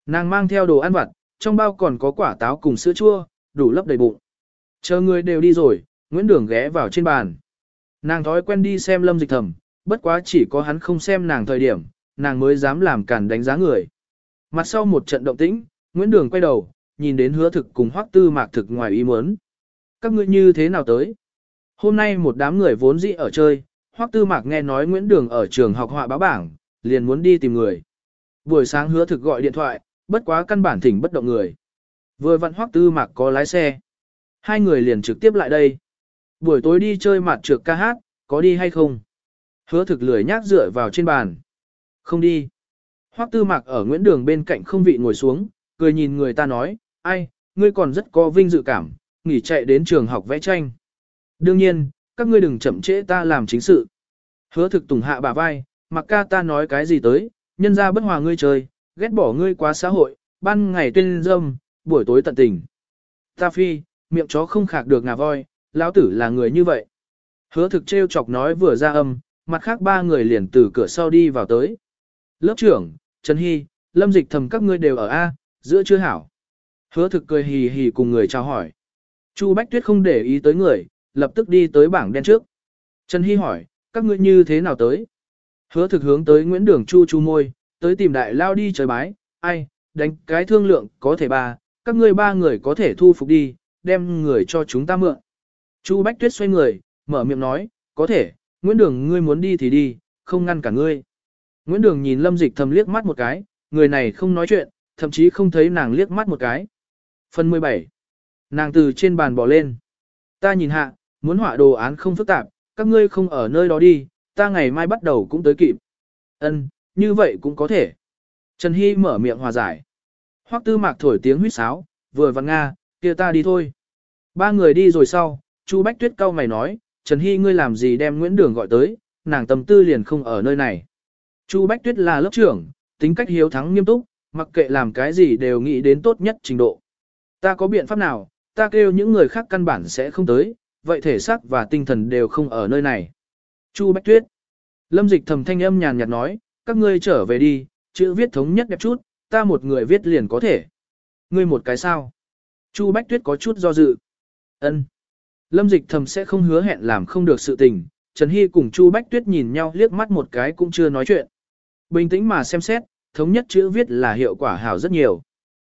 A: Nàng mang theo đồ ăn vặt, trong bao còn có quả táo cùng sữa chua, đủ lấp đầy bụng. Chờ người đều đi rồi, Nguyễn Đường ghé vào trên bàn. Nàng thói quen đi xem lâm dịch thầm, bất quá chỉ có hắn không xem nàng thời điểm, nàng mới dám làm cản đánh giá người. Mặt sau một trận động tĩnh, Nguyễn Đường quay đầu, nhìn đến hứa thực cùng hoắc tư mạc thực ngoài ý muốn. Các ngươi như thế nào tới? Hôm nay một đám người vốn dĩ ở chơi, hoắc tư mạc nghe nói Nguyễn Đường ở trường học họa báo bảng, liền muốn đi tìm người. Buổi sáng hứa thực gọi điện thoại, bất quá căn bản thỉnh bất động người. Vừa vặn hoắc tư mạc có lái xe. Hai người liền trực tiếp lại đây. Buổi tối đi chơi mặt trượt ca hát, có đi hay không? Hứa thực lười nhác dựa vào trên bàn. Không đi. Hoắc tư mạc ở Nguyễn Đường bên cạnh không vị ngồi xuống, cười nhìn người ta nói, ai, ngươi còn rất có vinh dự cảm, nghỉ chạy đến trường học vẽ tranh. Đương nhiên, các ngươi đừng chậm trễ ta làm chính sự. Hứa thực tùng hạ bà vai, mặc ca ta nói cái gì tới, nhân ra bất hòa ngươi chơi, ghét bỏ ngươi quá xã hội, ban ngày tuyên dâm, buổi tối tận tình. Ta phi, miệng chó không khạc được ngà voi, lão tử là người như vậy. Hứa thực trêu chọc nói vừa ra âm, mặt khác ba người liền từ cửa sau đi vào tới. Lớp trưởng, Trần Hy, Lâm Dịch thầm các ngươi đều ở A, giữa chưa hảo. Hứa thực cười hì hì cùng người chào hỏi. Chu Bách Tuyết không để ý tới người, lập tức đi tới bảng đen trước. Trần Hy hỏi, các ngươi như thế nào tới? Hứa thực hướng tới Nguyễn Đường Chu Chu môi, tới tìm đại lao đi trời bái, ai, đánh cái thương lượng có thể ba, các ngươi ba người có thể thu phục đi, đem người cho chúng ta mượn. Chu Bách Tuyết xoay người, mở miệng nói, có thể, Nguyễn Đường ngươi muốn đi thì đi, không ngăn cả ngươi. Nguyễn Đường nhìn Lâm Dịch thầm liếc mắt một cái, người này không nói chuyện, thậm chí không thấy nàng liếc mắt một cái. Phần 17. Nàng từ trên bàn bỏ lên. Ta nhìn hạ, muốn họa đồ án không phức tạp, các ngươi không ở nơi đó đi, ta ngày mai bắt đầu cũng tới kịp. Ân, như vậy cũng có thể. Trần Hy mở miệng hòa giải. Hoắc tư mạc thổi tiếng huýt sáo, vừa vặn nga, kia ta đi thôi. Ba người đi rồi sau, Chu Bách Tuyết cau mày nói, Trần Hy ngươi làm gì đem Nguyễn Đường gọi tới, nàng tâm tư liền không ở nơi này. Chu Bách Tuyết là lớp trưởng, tính cách hiếu thắng nghiêm túc, mặc kệ làm cái gì đều nghĩ đến tốt nhất trình độ. Ta có biện pháp nào, ta kêu những người khác căn bản sẽ không tới, vậy thể xác và tinh thần đều không ở nơi này. Chu Bách Tuyết. Lâm dịch thầm thanh âm nhàn nhạt nói, các ngươi trở về đi, chữ viết thống nhất đẹp chút, ta một người viết liền có thể. Ngươi một cái sao? Chu Bách Tuyết có chút do dự. Ân. Lâm dịch thầm sẽ không hứa hẹn làm không được sự tình, Trần Hy cùng Chu Bách Tuyết nhìn nhau liếc mắt một cái cũng chưa nói chuyện. Bình tĩnh mà xem xét, thống nhất chữ viết là hiệu quả hảo rất nhiều.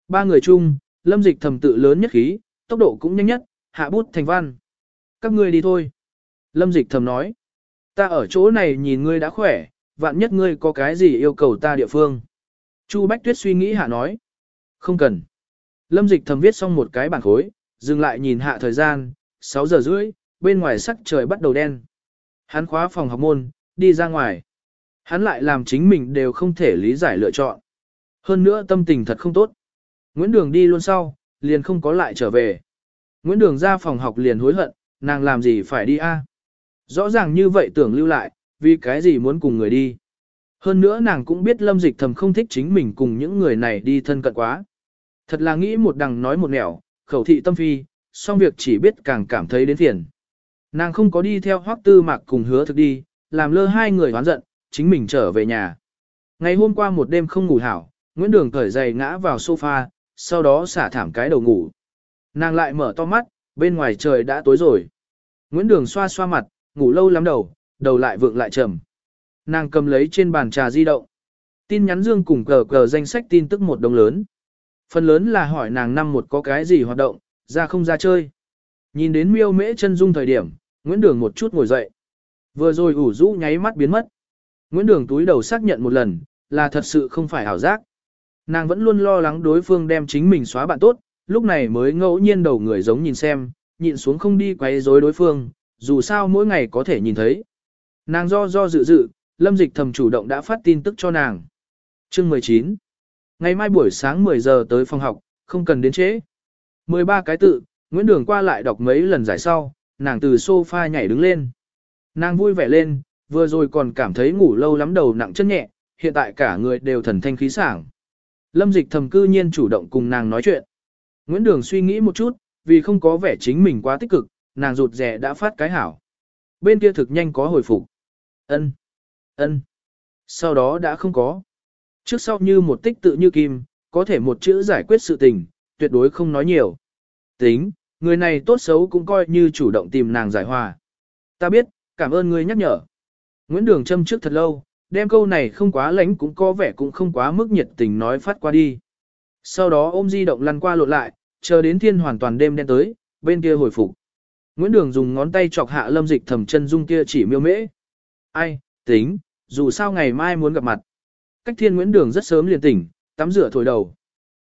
A: Ba người chung, Lâm dịch thầm tự lớn nhất khí, tốc độ cũng nhanh nhất, hạ bút thành văn. Các ngươi đi thôi. Lâm dịch thầm nói. Ta ở chỗ này nhìn ngươi đã khỏe, vạn nhất ngươi có cái gì yêu cầu ta địa phương. Chu Bách Tuyết suy nghĩ hạ nói. Không cần. Lâm dịch thầm viết xong một cái bản khối, dừng lại nhìn hạ thời gian, 6 giờ rưỡi, bên ngoài sắc trời bắt đầu đen. Hắn khóa phòng học môn, đi ra ngoài. Hắn lại làm chính mình đều không thể lý giải lựa chọn. Hơn nữa tâm tình thật không tốt. Nguyễn Đường đi luôn sau, liền không có lại trở về. Nguyễn Đường ra phòng học liền hối hận, nàng làm gì phải đi a? Rõ ràng như vậy tưởng lưu lại, vì cái gì muốn cùng người đi. Hơn nữa nàng cũng biết lâm dịch thầm không thích chính mình cùng những người này đi thân cận quá. Thật là nghĩ một đằng nói một nẻo, khẩu thị tâm phi, song việc chỉ biết càng cảm thấy đến phiền. Nàng không có đi theo hoắc tư mạc cùng hứa thực đi, làm lơ hai người hoán giận, chính mình trở về nhà. Ngày hôm qua một đêm không ngủ hảo, Nguyễn Đường cởi giày ngã vào sofa, sau đó xả thảm cái đầu ngủ. Nàng lại mở to mắt, bên ngoài trời đã tối rồi. Nguyễn Đường xoa xoa mặt, ngủ lâu lắm đầu, đầu lại vượng lại trầm. Nàng cầm lấy trên bàn trà di động. Tin nhắn dương cùng cờ cờ danh sách tin tức một đồng lớn. Phần lớn là hỏi nàng năm một có cái gì hoạt động, ra không ra chơi. Nhìn đến miêu mễ chân dung thời điểm, Nguyễn Đường một chút ngồi dậy. Vừa rồi ủ rũ nháy mắt biến mất. Nguyễn Đường túi đầu xác nhận một lần, là thật sự không phải ảo giác. Nàng vẫn luôn lo lắng đối phương đem chính mình xóa bạn tốt, lúc này mới ngẫu nhiên đầu người giống nhìn xem, nhịn xuống không đi quấy rối đối phương, dù sao mỗi ngày có thể nhìn thấy. Nàng do do dự dự, lâm dịch thầm chủ động đã phát tin tức cho nàng. Chương 19 Ngày mai buổi sáng 10 giờ tới phòng học, không cần đến trễ. 13 cái tự, Nguyễn Đường qua lại đọc mấy lần giải sau, nàng từ sofa nhảy đứng lên. Nàng vui vẻ lên, vừa rồi còn cảm thấy ngủ lâu lắm đầu nặng chân nhẹ, hiện tại cả người đều thần thanh khí sảng. Lâm dịch thầm cư nhiên chủ động cùng nàng nói chuyện. Nguyễn Đường suy nghĩ một chút, vì không có vẻ chính mình quá tích cực, nàng rụt rè đã phát cái hảo. Bên kia thực nhanh có hồi phục. Ân, ân. Sau đó đã không có. Trước sau như một tích tự như kim, có thể một chữ giải quyết sự tình, tuyệt đối không nói nhiều. Tính, người này tốt xấu cũng coi như chủ động tìm nàng giải hòa. Ta biết, cảm ơn ngươi nhắc nhở. Nguyễn Đường châm trước thật lâu, đem câu này không quá lãnh cũng có vẻ cũng không quá mức nhiệt tình nói phát qua đi. Sau đó ôm di động lăn qua lộn lại, chờ đến thiên hoàn toàn đêm đen tới, bên kia hồi phục. Nguyễn Đường dùng ngón tay chọc hạ lâm dịch thầm chân dung kia chỉ miêu mễ. Ai, tính, dù sao ngày mai muốn gặp mặt. Cách thiên Nguyễn Đường rất sớm liền tỉnh, tắm rửa thổi đầu.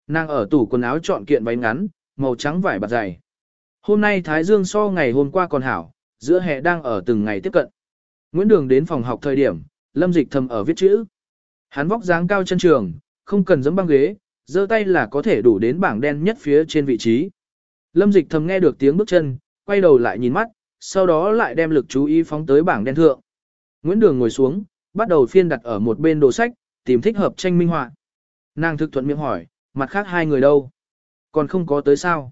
A: Nàng ở tủ quần áo chọn kiện váy ngắn, màu trắng vải bạt dày. Hôm nay Thái Dương so ngày hôm qua còn hảo, giữa hè đang ở từng ngày tiếp cận. Nguyễn Đường đến phòng học thời điểm, lâm dịch thầm ở viết chữ. Hắn vóc dáng cao chân trường, không cần giẫm băng ghế, giơ tay là có thể đủ đến bảng đen nhất phía trên vị trí. Lâm dịch thầm nghe được tiếng bước chân, quay đầu lại nhìn mắt, sau đó lại đem lực chú ý phóng tới bảng đen thượng. Nguyễn Đường ngồi xuống, bắt đầu phiên đặt ở một bên đồ sách, tìm thích hợp tranh minh họa. Nàng thực thuận miệng hỏi, mặt khác hai người đâu? Còn không có tới sao?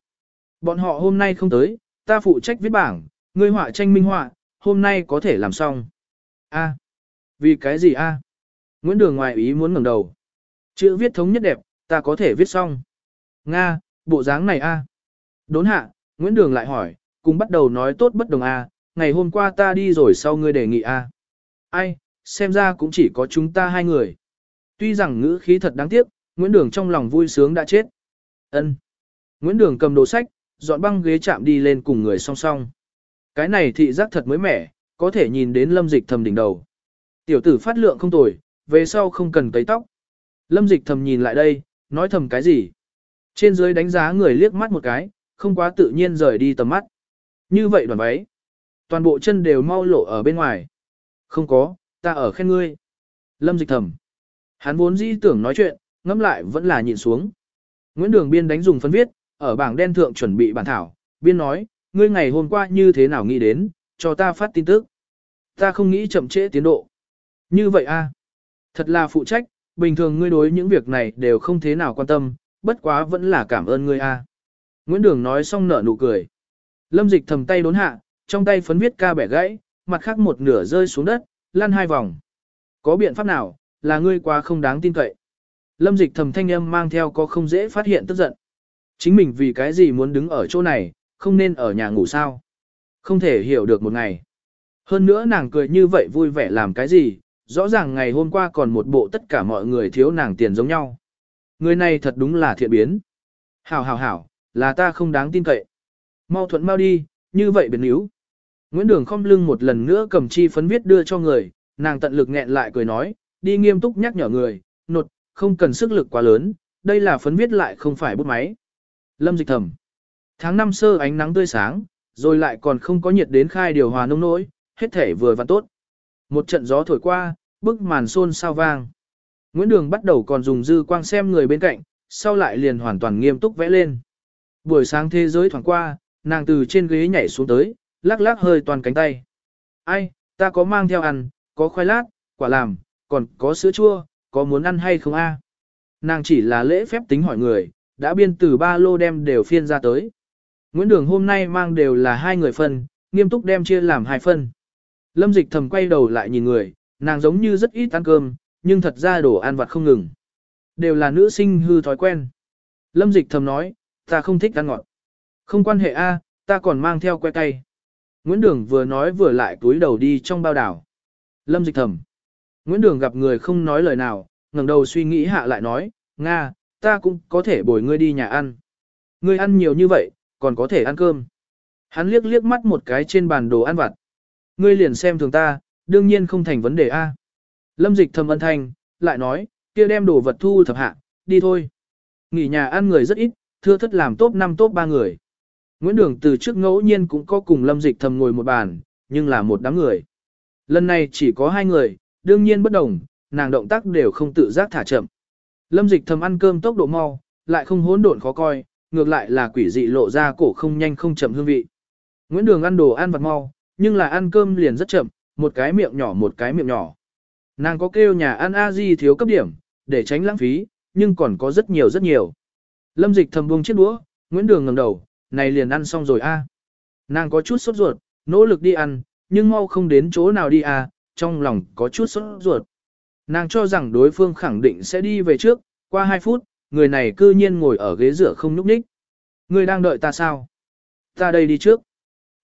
A: Bọn họ hôm nay không tới, ta phụ trách viết bảng, ngươi họa tranh minh họa, hôm nay có thể làm xong. A. Vì cái gì a? Nguyễn Đường ngoài ý muốn ngẩng đầu. Chữ viết thống nhất đẹp, ta có thể viết xong. Nga, bộ dáng này a. Đốn hạ, Nguyễn Đường lại hỏi, cùng bắt đầu nói tốt bất đồng a, ngày hôm qua ta đi rồi sau ngươi đề nghị a. Ai, xem ra cũng chỉ có chúng ta hai người. Tuy rằng ngữ khí thật đáng tiếc, Nguyễn Đường trong lòng vui sướng đã chết. Ân. Nguyễn Đường cầm đồ sách, dọn băng ghế chạm đi lên cùng người song song. Cái này thị giác thật mới mẻ, có thể nhìn đến lâm dịch thầm đỉnh đầu. Tiểu tử phát lượng không tồi, về sau không cần tấy tóc. Lâm dịch thầm nhìn lại đây, nói thầm cái gì. Trên dưới đánh giá người liếc mắt một cái, không quá tự nhiên rời đi tầm mắt. Như vậy đoàn váy. Toàn bộ chân đều mau lộ ở bên ngoài. Không có, ta ở khen ngươi. Lâm dịch thầm. Hắn vốn dĩ tưởng nói chuyện, ngẫm lại vẫn là nhịn xuống. Nguyễn Đường Biên đánh dùng phân viết, ở bảng đen thượng chuẩn bị bản thảo, Biên nói, ngươi ngày hôm qua như thế nào nghĩ đến, cho ta phát tin tức. Ta không nghĩ chậm trễ tiến độ. Như vậy a, Thật là phụ trách, bình thường ngươi đối những việc này đều không thế nào quan tâm, bất quá vẫn là cảm ơn ngươi a. Nguyễn Đường nói xong nở nụ cười. Lâm dịch thầm tay đốn hạ, trong tay phấn viết ca bẻ gãy, mặt khác một nửa rơi xuống đất, lăn hai vòng. Có biện pháp nào, là ngươi quá không đáng tin cậy. Lâm dịch thầm thanh âm mang theo có không dễ phát hiện tức giận. Chính mình vì cái gì muốn đứng ở chỗ này, không nên ở nhà ngủ sao. Không thể hiểu được một ngày. Hơn nữa nàng cười như vậy vui vẻ làm cái gì, rõ ràng ngày hôm qua còn một bộ tất cả mọi người thiếu nàng tiền giống nhau. Người này thật đúng là thiện biến. Hảo hảo hảo, là ta không đáng tin cậy. Mau thuận mau đi, như vậy biến yếu. Nguyễn Đường không lưng một lần nữa cầm chi phấn viết đưa cho người, nàng tận lực nghẹn lại cười nói, đi nghiêm túc nhắc nhở người, nột, không cần sức lực quá lớn, đây là phấn viết lại không phải bút máy. Lâm dịch thầm. Tháng năm sơ ánh nắng tươi sáng, rồi lại còn không có nhiệt đến khai điều hòa nông nỗi, hết thể vừa và tốt. Một trận gió thổi qua, bức màn xôn sao vang. Nguyễn Đường bắt đầu còn dùng dư quang xem người bên cạnh, sau lại liền hoàn toàn nghiêm túc vẽ lên. Buổi sáng thế giới thoảng qua, nàng từ trên ghế nhảy xuống tới, lắc lắc hơi toàn cánh tay. Ai, ta có mang theo ăn, có khoai lát, quả làm, còn có sữa chua, có muốn ăn hay không a? Nàng chỉ là lễ phép tính hỏi người, đã biên từ ba lô đem đều phiên ra tới. Nguyễn Đường hôm nay mang đều là hai người phân, nghiêm túc đem chia làm hai phân. Lâm dịch thầm quay đầu lại nhìn người, nàng giống như rất ít ăn cơm, nhưng thật ra đồ ăn vặt không ngừng. Đều là nữ sinh hư thói quen. Lâm dịch thầm nói, ta không thích ăn ngọt. Không quan hệ a, ta còn mang theo que cay. Nguyễn Đường vừa nói vừa lại túi đầu đi trong bao đảo. Lâm dịch thầm. Nguyễn Đường gặp người không nói lời nào, ngẩng đầu suy nghĩ hạ lại nói, Nga, ta cũng có thể bồi ngươi đi nhà ăn. Ngươi ăn nhiều như vậy, còn có thể ăn cơm. Hắn liếc liếc mắt một cái trên bàn đồ ăn vặt. Ngươi liền xem thường ta, đương nhiên không thành vấn đề A. Lâm dịch thầm ân thanh, lại nói, kia đem đồ vật thu thập hạ, đi thôi. Nghỉ nhà ăn người rất ít, thưa thất làm tốt 5 tốt 3 người. Nguyễn Đường từ trước ngẫu nhiên cũng có cùng Lâm Dịch thầm ngồi một bàn, nhưng là một đám người. Lần này chỉ có hai người, đương nhiên bất đồng, nàng động tác đều không tự giác thả chậm. Lâm Dịch thầm ăn cơm tốc độ mau, lại không hỗn độn khó coi, ngược lại là quỷ dị lộ ra cổ không nhanh không chậm hương vị. Nguyễn Đường ăn đồ ăn vặt mau, nhưng là ăn cơm liền rất chậm, một cái miệng nhỏ một cái miệng nhỏ. Nàng có kêu nhà ăn a di thiếu cấp điểm, để tránh lãng phí, nhưng còn có rất nhiều rất nhiều. Lâm Dịch thầm buông chiếc đũa, Nguyễn Đường ngẩng đầu, này liền ăn xong rồi a. Nàng có chút sốt ruột, nỗ lực đi ăn, nhưng mau không đến chỗ nào đi à, trong lòng có chút sốt ruột. Nàng cho rằng đối phương khẳng định sẽ đi về trước, qua 2 phút, người này cư nhiên ngồi ở ghế rửa không nhúc nhích. Người đang đợi ta sao? Ta đây đi trước.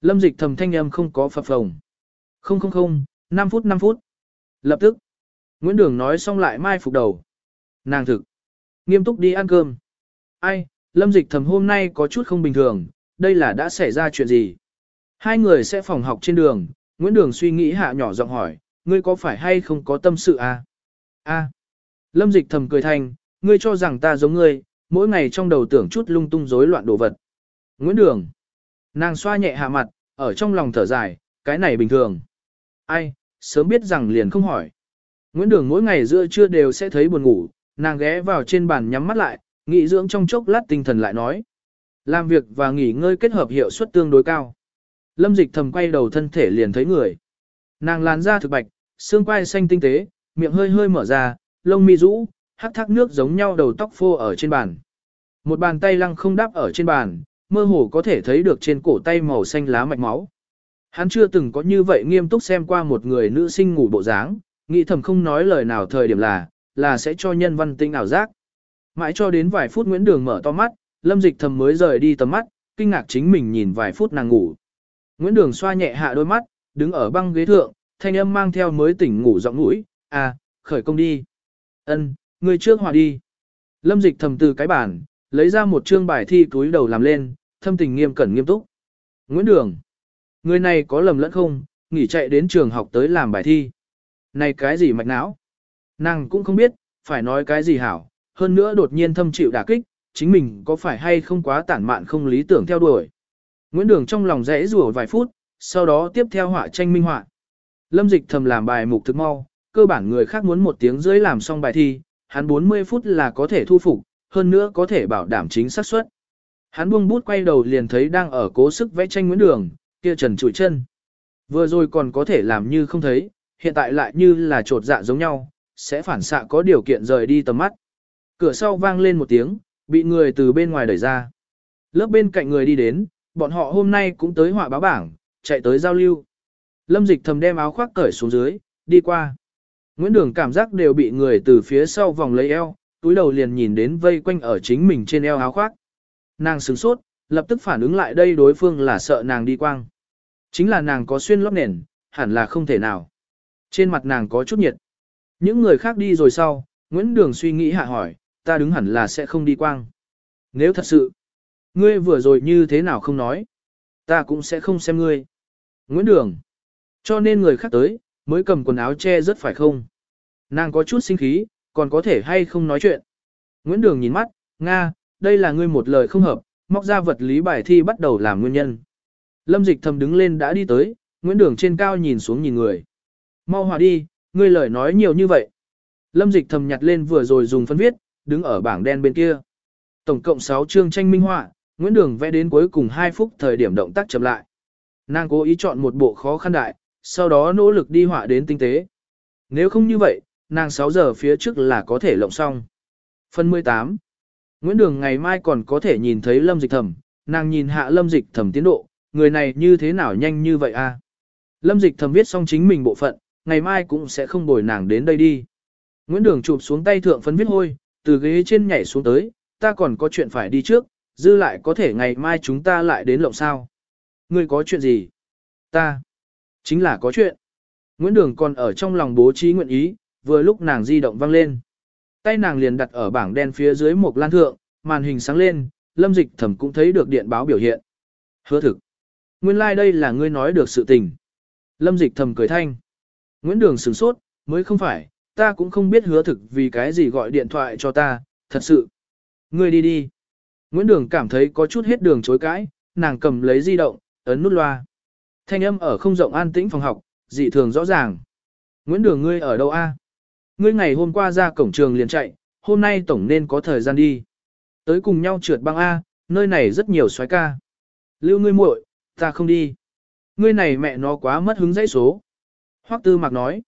A: Lâm dịch thầm thanh âm không có phập phồng. Không không không, 5 phút 5 phút. Lập tức. Nguyễn Đường nói xong lại mai phục đầu. Nàng thực. Nghiêm túc đi ăn cơm. Ai, Lâm dịch thầm hôm nay có chút không bình thường, đây là đã xảy ra chuyện gì? Hai người sẽ phòng học trên đường, Nguyễn Đường suy nghĩ hạ nhỏ giọng hỏi, ngươi có phải hay không có tâm sự à? A. Lâm dịch thầm cười thành ngươi cho rằng ta giống ngươi, mỗi ngày trong đầu tưởng chút lung tung rối loạn đồ vật. Nguyễn Đường. Nàng xoa nhẹ hạ mặt, ở trong lòng thở dài, cái này bình thường. Ai, sớm biết rằng liền không hỏi. Nguyễn Đường mỗi ngày giữa trưa đều sẽ thấy buồn ngủ, nàng ghé vào trên bàn nhắm mắt lại, nghỉ dưỡng trong chốc lát tinh thần lại nói. Làm việc và nghỉ ngơi kết hợp hiệu suất tương đối cao. Lâm dịch thầm quay đầu thân thể liền thấy người. Nàng làn da thực bạch, xương quai xanh tinh tế, miệng hơi hơi mở ra, lông mi rũ, hắc thác nước giống nhau đầu tóc phô ở trên bàn. Một bàn tay lăng không đáp ở trên bàn, mơ hồ có thể thấy được trên cổ tay màu xanh lá mạch máu. Hắn chưa từng có như vậy nghiêm túc xem qua một người nữ sinh ngủ bộ dáng, nghĩ thầm không nói lời nào thời điểm là, là sẽ cho nhân văn tinh ảo giác. Mãi cho đến vài phút Nguyễn Đường mở to mắt, Lâm Dịch thầm mới rời đi tầm mắt, kinh ngạc chính mình nhìn vài phút nàng ngủ. Nguyễn Đường xoa nhẹ hạ đôi mắt, đứng ở băng ghế thượng, thanh âm mang theo mới tỉnh ngủ giọng mũi, à, khởi công đi. Ân, người trước hòa đi. Lâm Dịch thầm từ cái bàn, lấy ra một chương bài thi túi đầu làm lên, thâm tình nghiêm cẩn nghiêm túc. Nguyễn Đường, người này có lầm lẫn không, nghỉ chạy đến trường học tới làm bài thi. Này cái gì mạch não? Nàng cũng không biết, phải nói cái gì hảo, hơn nữa đột nhiên thâm chịu đả kích, chính mình có phải hay không quá tản mạn không lý tưởng theo đuổi. Nguyễn Đường trong lòng rẽ rủa vài phút, sau đó tiếp theo họa tranh minh họa. Lâm Dịch thầm làm bài mục thực mau, cơ bản người khác muốn một tiếng rưỡi làm xong bài thi, hắn 40 phút là có thể thu phục, hơn nữa có thể bảo đảm chính xác suất. Hắn buông bút quay đầu liền thấy đang ở cố sức vẽ tranh Nguyễn Đường, kia trần trụi chân. Vừa rồi còn có thể làm như không thấy, hiện tại lại như là trột dạ giống nhau, sẽ phản xạ có điều kiện rời đi tầm mắt. Cửa sau vang lên một tiếng, bị người từ bên ngoài đẩy ra. Lớp bên cạnh người đi đến, bọn họ hôm nay cũng tới họa báo bảng, chạy tới giao lưu. Lâm dịch thầm đem áo khoác cởi xuống dưới, đi qua. Nguyễn Đường cảm giác đều bị người từ phía sau vòng lấy eo, túi đầu liền nhìn đến vây quanh ở chính mình trên eo áo khoác. Nàng sửng sốt, lập tức phản ứng lại đây đối phương là sợ nàng đi quang. Chính là nàng có xuyên lót nền, hẳn là không thể nào. Trên mặt nàng có chút nhiệt. Những người khác đi rồi sau, Nguyễn Đường suy nghĩ hạ hỏi, ta đứng hẳn là sẽ không đi quang. Nếu thật sự, ngươi vừa rồi như thế nào không nói, ta cũng sẽ không xem ngươi. Nguyễn Đường, cho nên người khác tới, mới cầm quần áo che rất phải không? Nàng có chút sinh khí, còn có thể hay không nói chuyện. Nguyễn Đường nhìn mắt, Nga, đây là ngươi một lời không hợp, móc ra vật lý bài thi bắt đầu làm nguyên nhân. Lâm dịch thầm đứng lên đã đi tới, Nguyễn Đường trên cao nhìn xuống nhìn người. Mau hòa đi, ngươi lời nói nhiều như vậy. Lâm dịch thầm nhặt lên vừa rồi dùng phân viết, đứng ở bảng đen bên kia. Tổng cộng 6 chương tranh minh họa, Nguyễn Đường vẽ đến cuối cùng 2 phút thời điểm động tác chậm lại. Nàng cố ý chọn một bộ khó khăn đại, sau đó nỗ lực đi họa đến tinh tế. Nếu không như vậy, nàng 6 giờ phía trước là có thể lộng xong. Phần 18 Nguyễn Đường ngày mai còn có thể nhìn thấy lâm dịch thầm, nàng nhìn hạ lâm dịch thầm tiến độ, người này như thế nào nhanh như vậy a? Lâm dịch thầm viết xong chính mình bộ phận, ngày mai cũng sẽ không bồi nàng đến đây đi. Nguyễn Đường chụp xuống tay thượng phấn viết hôi, từ ghế trên nhảy xuống tới, ta còn có chuyện phải đi trước, dư lại có thể ngày mai chúng ta lại đến lộng sao. Ngươi có chuyện gì? Ta. Chính là có chuyện. Nguyễn Đường còn ở trong lòng bố trí nguyện ý, vừa lúc nàng di động văng lên. Tay nàng liền đặt ở bảng đen phía dưới một lan thượng, màn hình sáng lên, lâm dịch thẩm cũng thấy được điện báo biểu hiện. Hứa thực. Nguyên lai like đây là ngươi nói được sự tình. Lâm dịch thầm cười thanh. Nguyễn Đường sửng sốt, mới không phải, ta cũng không biết hứa thực vì cái gì gọi điện thoại cho ta, thật sự. Ngươi đi đi. Nguyễn Đường cảm thấy có chút hết đường chối cãi, nàng cầm lấy di động, ấn nút loa. Thanh âm ở không rộng an tĩnh phòng học, dị thường rõ ràng. Nguyễn Đường ngươi ở đâu a? Ngươi ngày hôm qua ra cổng trường liền chạy, hôm nay tổng nên có thời gian đi. Tới cùng nhau trượt băng A, nơi này rất nhiều xoái ca. Lưu ngươi muội, ta không đi. Ngươi này mẹ nó quá mất hứng dãy số. Hoắc Tư Mạc nói.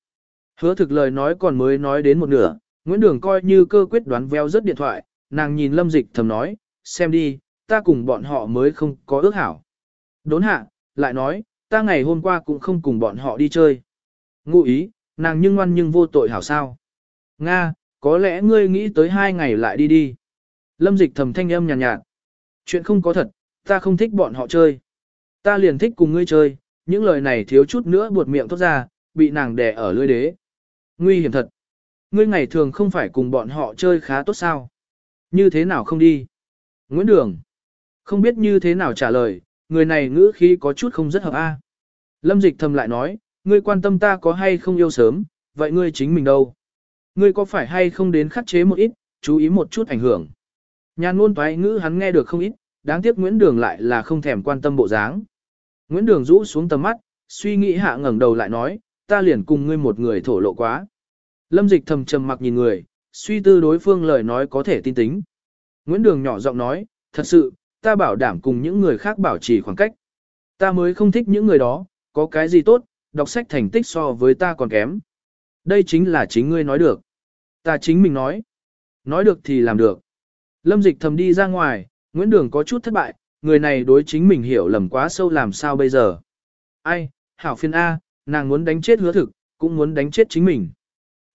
A: Hứa thực lời nói còn mới nói đến một nửa, Nguyễn Đường coi như cơ quyết đoán veo rất điện thoại, nàng nhìn Lâm Dịch thầm nói, xem đi, ta cùng bọn họ mới không có ước hảo. Đốn hạ, lại nói, ta ngày hôm qua cũng không cùng bọn họ đi chơi. Ngụ ý, nàng nhưng ngoan nhưng vô tội hảo sao. Nga, có lẽ ngươi nghĩ tới hai ngày lại đi đi. Lâm dịch thầm thanh âm nhàn nhạt, nhạt. Chuyện không có thật, ta không thích bọn họ chơi. Ta liền thích cùng ngươi chơi, những lời này thiếu chút nữa buột miệng thốt ra, bị nàng đè ở lưỡi đế. Nguy hiểm thật. Ngươi ngày thường không phải cùng bọn họ chơi khá tốt sao? Như thế nào không đi? Nguyễn Đường. Không biết như thế nào trả lời, người này ngữ khí có chút không rất hợp a. Lâm dịch thầm lại nói, ngươi quan tâm ta có hay không yêu sớm, vậy ngươi chính mình đâu? Ngươi có phải hay không đến khắc chế một ít, chú ý một chút ảnh hưởng. Nhàn ngôn toái ngữ hắn nghe được không ít, đáng tiếc Nguyễn Đường lại là không thèm quan tâm bộ dáng. Nguyễn Đường rũ xuống tầm mắt, suy nghĩ hạ ngẩng đầu lại nói, ta liền cùng ngươi một người thổ lộ quá. Lâm dịch thầm trầm mặc nhìn người, suy tư đối phương lời nói có thể tin tính. Nguyễn Đường nhỏ giọng nói, thật sự, ta bảo đảm cùng những người khác bảo trì khoảng cách. Ta mới không thích những người đó, có cái gì tốt, đọc sách thành tích so với ta còn kém. Đây chính là chính ngươi nói được. Ta chính mình nói. Nói được thì làm được. Lâm dịch thầm đi ra ngoài, Nguyễn Đường có chút thất bại, người này đối chính mình hiểu lầm quá sâu làm sao bây giờ. Ai, hảo phiên A, nàng muốn đánh chết hứa thực, cũng muốn đánh chết chính mình.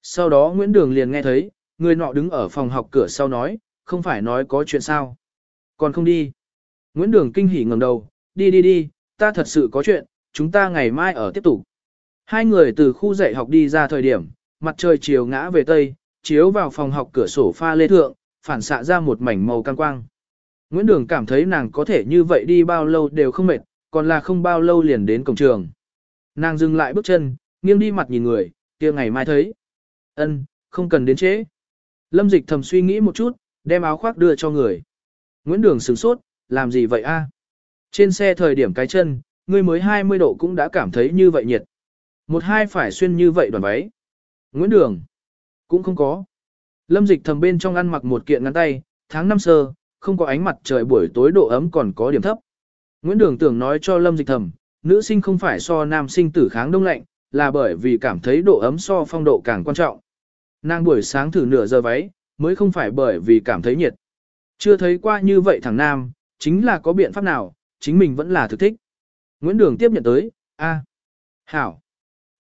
A: Sau đó Nguyễn Đường liền nghe thấy, người nọ đứng ở phòng học cửa sau nói, không phải nói có chuyện sao. Còn không đi. Nguyễn Đường kinh hỉ ngẩng đầu, đi đi đi, ta thật sự có chuyện, chúng ta ngày mai ở tiếp tục. Hai người từ khu dạy học đi ra thời điểm, mặt trời chiều ngã về tây, chiếu vào phòng học cửa sổ pha lê thượng, phản xạ ra một mảnh màu cam quang. Nguyễn Đường cảm thấy nàng có thể như vậy đi bao lâu đều không mệt, còn là không bao lâu liền đến cổng trường. Nàng dừng lại bước chân, nghiêng đi mặt nhìn người, kia ngày mai thấy. Ân, không cần đến trễ. Lâm Dịch thầm suy nghĩ một chút, đem áo khoác đưa cho người. Nguyễn Đường sửng sốt, làm gì vậy a? À? Trên xe thời điểm cái chân, người mới 20 độ cũng đã cảm thấy như vậy nhiệt. Một hai phải xuyên như vậy đoàn váy. Nguyễn Đường. Cũng không có. Lâm dịch thầm bên trong ăn mặc một kiện ngắn tay, tháng năm sơ, không có ánh mặt trời buổi tối độ ấm còn có điểm thấp. Nguyễn Đường tưởng nói cho Lâm dịch thầm, nữ sinh không phải so nam sinh tử kháng đông lạnh, là bởi vì cảm thấy độ ấm so phong độ càng quan trọng. Nàng buổi sáng thử nửa giờ váy, mới không phải bởi vì cảm thấy nhiệt. Chưa thấy qua như vậy thằng nam, chính là có biện pháp nào, chính mình vẫn là thực thích. Nguyễn Đường tiếp nhận tới, a, hảo.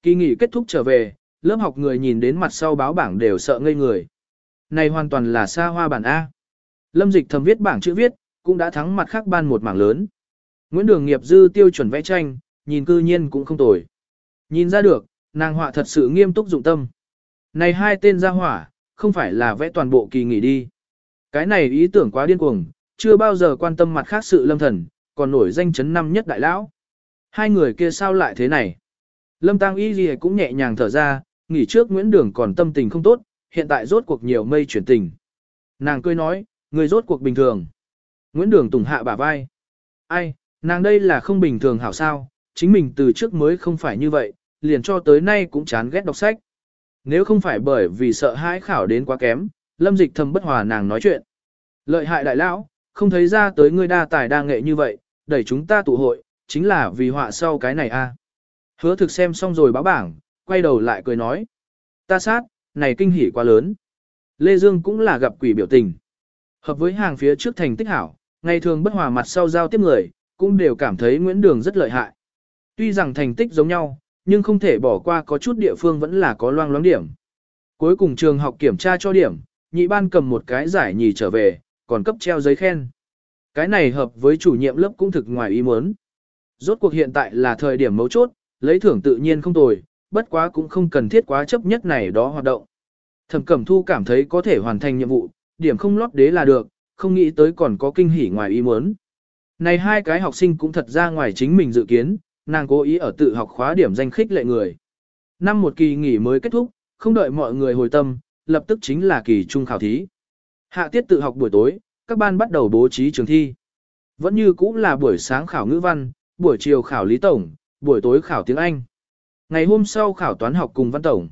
A: Kỳ nghỉ kết thúc trở về, lớp học người nhìn đến mặt sau báo bảng đều sợ ngây người. Này hoàn toàn là xa hoa bản A. Lâm dịch thầm viết bảng chữ viết, cũng đã thắng mặt khác ban một mảng lớn. Nguyễn Đường nghiệp dư tiêu chuẩn vẽ tranh, nhìn cư nhiên cũng không tồi. Nhìn ra được, nàng họa thật sự nghiêm túc dụng tâm. Này hai tên gia hỏa, không phải là vẽ toàn bộ kỳ nghỉ đi. Cái này ý tưởng quá điên cuồng, chưa bao giờ quan tâm mặt khác sự lâm thần, còn nổi danh chấn năm nhất đại lão. Hai người kia sao lại thế này? Lâm Tăng Y Ghi cũng nhẹ nhàng thở ra, nghỉ trước Nguyễn Đường còn tâm tình không tốt, hiện tại rốt cuộc nhiều mây chuyển tình. Nàng cười nói, người rốt cuộc bình thường. Nguyễn Đường tùng hạ bả vai. Ai, nàng đây là không bình thường hảo sao, chính mình từ trước mới không phải như vậy, liền cho tới nay cũng chán ghét đọc sách. Nếu không phải bởi vì sợ hãi khảo đến quá kém, lâm dịch thầm bất hòa nàng nói chuyện. Lợi hại đại lão, không thấy ra tới ngươi đa tài đa nghệ như vậy, đẩy chúng ta tụ hội, chính là vì họa sau cái này a. Hứa thực xem xong rồi báo bảng, quay đầu lại cười nói. Ta sát, này kinh hỉ quá lớn. Lê Dương cũng là gặp quỷ biểu tình. Hợp với hàng phía trước thành tích hảo, ngày thường bất hòa mặt sau giao tiếp người, cũng đều cảm thấy Nguyễn Đường rất lợi hại. Tuy rằng thành tích giống nhau, nhưng không thể bỏ qua có chút địa phương vẫn là có loang loáng điểm. Cuối cùng trường học kiểm tra cho điểm, nhị ban cầm một cái giải nhì trở về, còn cấp treo giấy khen. Cái này hợp với chủ nhiệm lớp cũng thực ngoài ý muốn. Rốt cuộc hiện tại là thời điểm mấu chốt, lấy thưởng tự nhiên không tồi, bất quá cũng không cần thiết quá chấp nhất này đó hoạt động. Thẩm Cẩm Thu cảm thấy có thể hoàn thành nhiệm vụ, điểm không lót đế là được, không nghĩ tới còn có kinh hỉ ngoài ý muốn. Này hai cái học sinh cũng thật ra ngoài chính mình dự kiến, nàng cố ý ở tự học khóa điểm danh khích lệ người. Năm một kỳ nghỉ mới kết thúc, không đợi mọi người hồi tâm, lập tức chính là kỳ trung khảo thí. Hạ tiết tự học buổi tối, các ban bắt đầu bố trí trường thi. Vẫn như cũ là buổi sáng khảo ngữ văn, buổi chiều khảo lý tổng, buổi tối khảo tiếng Anh. Ngày hôm sau khảo toán học cùng văn tổng.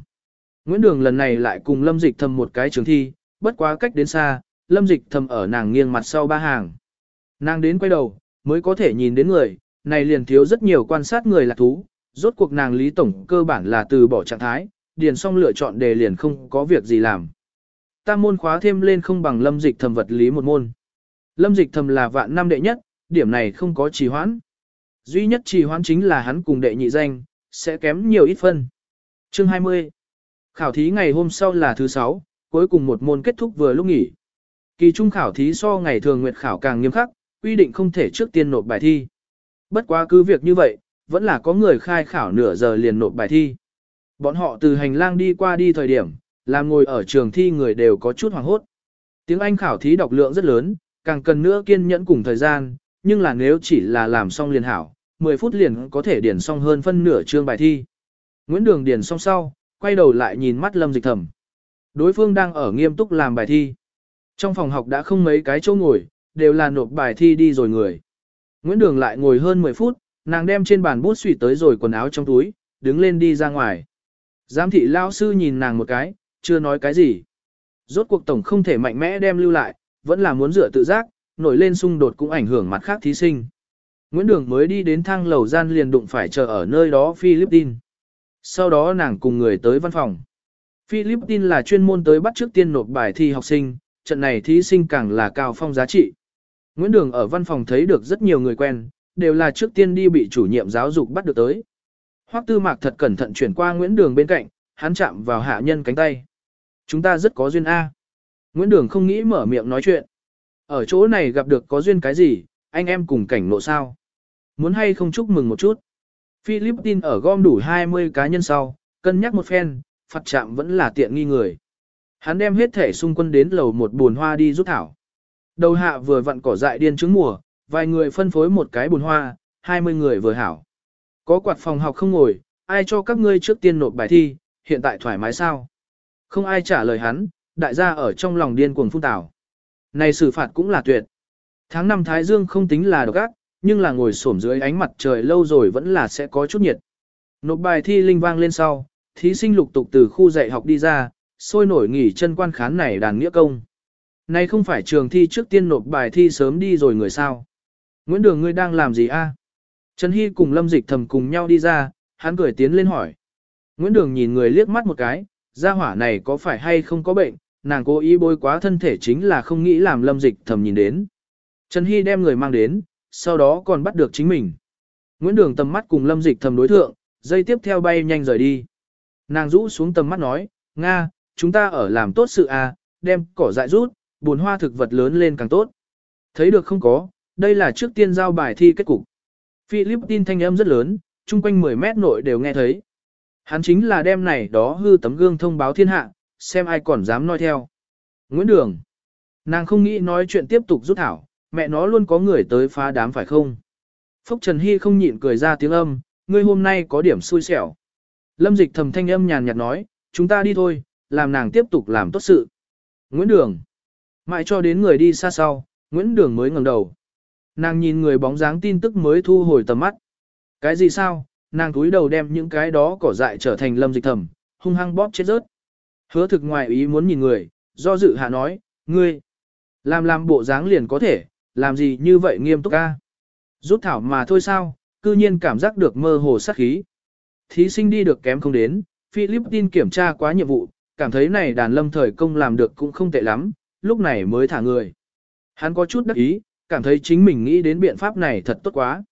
A: Nguyễn Đường lần này lại cùng Lâm Dịch thầm một cái trường thi, bất quá cách đến xa, Lâm Dịch thầm ở nàng nghiêng mặt sau ba hàng. Nàng đến quay đầu, mới có thể nhìn đến người, này liền thiếu rất nhiều quan sát người là thú, rốt cuộc nàng lý tổng cơ bản là từ bỏ trạng thái, điền xong lựa chọn đề liền không có việc gì làm. Tam môn khóa thêm lên không bằng lâm dịch thầm vật lý một môn. Lâm dịch thầm là vạn năm đệ nhất, điểm này không có trì hoãn. Duy nhất trì hoãn chính là hắn cùng đệ nhị danh, sẽ kém nhiều ít phân. Chương 20 Khảo thí ngày hôm sau là thứ 6, cuối cùng một môn kết thúc vừa lúc nghỉ. Kỳ trung khảo thí so ngày thường nguyệt khảo càng nghiêm khắc, quy định không thể trước tiên nộp bài thi. Bất quá cứ việc như vậy, vẫn là có người khai khảo nửa giờ liền nộp bài thi. Bọn họ từ hành lang đi qua đi thời điểm, làm ngồi ở trường thi người đều có chút hoảng hốt. Tiếng Anh khảo thí đọc lượng rất lớn, càng cần nữa kiên nhẫn cùng thời gian, nhưng là nếu chỉ là làm xong liền hảo, 10 phút liền có thể điền xong hơn phân nửa chương bài thi. Nguyễn Đường điền xong sau, quay đầu lại nhìn mắt Lâm Dịch Thẩm. Đối phương đang ở nghiêm túc làm bài thi. Trong phòng học đã không mấy cái chỗ ngồi, đều là nộp bài thi đi rồi người. Nguyễn Đường lại ngồi hơn 10 phút, nàng đem trên bàn bút suy tới rồi quần áo trong túi, đứng lên đi ra ngoài. Giám thị lao sư nhìn nàng một cái, chưa nói cái gì. Rốt cuộc tổng không thể mạnh mẽ đem lưu lại, vẫn là muốn dựa tự giác, nổi lên xung đột cũng ảnh hưởng mặt khác thí sinh. Nguyễn Đường mới đi đến thang lầu gian liền đụng phải chờ ở nơi đó Philippines. Sau đó nàng cùng người tới văn phòng. Philippines là chuyên môn tới bắt trước tiên nộp bài thi học sinh, trận này thí sinh càng là cao phong giá trị. Nguyễn Đường ở văn phòng thấy được rất nhiều người quen, đều là trước tiên đi bị chủ nhiệm giáo dục bắt được tới. Hoắc Tư Mạc thật cẩn thận chuyển qua Nguyễn Đường bên cạnh, hắn chạm vào hạ nhân cánh tay. Chúng ta rất có duyên A. Nguyễn Đường không nghĩ mở miệng nói chuyện. Ở chỗ này gặp được có duyên cái gì, anh em cùng cảnh nộ sao. Muốn hay không chúc mừng một chút. Philippines ở gom đủ 20 cá nhân sau, cân nhắc một phen, phạt chạm vẫn là tiện nghi người. Hắn đem hết thể xung quân đến lầu một buồn hoa đi rút thảo. Đầu hạ vừa vặn cỏ dại điên trứng mùa, vài người phân phối một cái buồn hoa, 20 người vừa hảo. Có quạt phòng học không ngồi, ai cho các ngươi trước tiên nộp bài thi, hiện tại thoải mái sao? Không ai trả lời hắn, đại gia ở trong lòng điên cuồng phun tảo. Này xử phạt cũng là tuyệt. Tháng năm Thái Dương không tính là độc ác, nhưng là ngồi xổm dưới ánh mặt trời lâu rồi vẫn là sẽ có chút nhiệt. Nộp bài thi linh vang lên sau, thí sinh lục tục từ khu dạy học đi ra, sôi nổi nghỉ chân quan khán này đàn nghĩa công. Này không phải trường thi trước tiên nộp bài thi sớm đi rồi người sao? Nguyễn Đường ngươi đang làm gì a? Trần Hy cùng Lâm Dịch thầm cùng nhau đi ra, hắn cười tiến lên hỏi. Nguyễn Đường nhìn người liếc mắt một cái, gia hỏa này có phải hay không có bệnh, nàng cố ý bôi quá thân thể chính là không nghĩ làm Lâm Dịch thầm nhìn đến. Trần Hy đem người mang đến, sau đó còn bắt được chính mình. Nguyễn Đường tầm mắt cùng Lâm Dịch thầm đối thượng, dây tiếp theo bay nhanh rời đi. Nàng rũ xuống tầm mắt nói, Nga, chúng ta ở làm tốt sự à, đem cỏ dại rút, buồn hoa thực vật lớn lên càng tốt. Thấy được không có, đây là trước tiên giao bài thi kết cục. Philippines thanh âm rất lớn, chung quanh 10 mét nội đều nghe thấy. Hắn chính là đem này đó hư tấm gương thông báo thiên hạ, xem ai còn dám nói theo. Nguyễn Đường. Nàng không nghĩ nói chuyện tiếp tục rút thảo, mẹ nó luôn có người tới phá đám phải không? Phúc Trần Hy không nhịn cười ra tiếng âm, ngươi hôm nay có điểm xui xẻo. Lâm dịch thầm thanh âm nhàn nhạt nói, chúng ta đi thôi, làm nàng tiếp tục làm tốt sự. Nguyễn Đường. Mãi cho đến người đi xa sau, Nguyễn Đường mới ngẩng đầu. Nàng nhìn người bóng dáng tin tức mới thu hồi tầm mắt. Cái gì sao, nàng túi đầu đem những cái đó cỏ dại trở thành lâm dịch thầm, hung hăng bóp chết rớt. Hứa thực ngoài ý muốn nhìn người, do dự hạ nói, ngươi, làm làm bộ dáng liền có thể, làm gì như vậy nghiêm túc ca. Rút thảo mà thôi sao, cư nhiên cảm giác được mơ hồ sát khí. Thí sinh đi được kém không đến, Philippines kiểm tra quá nhiệm vụ, cảm thấy này đàn lâm thời công làm được cũng không tệ lắm, lúc này mới thả người. Hắn có chút đắc ý, cảm thấy chính mình nghĩ đến biện pháp này thật tốt quá.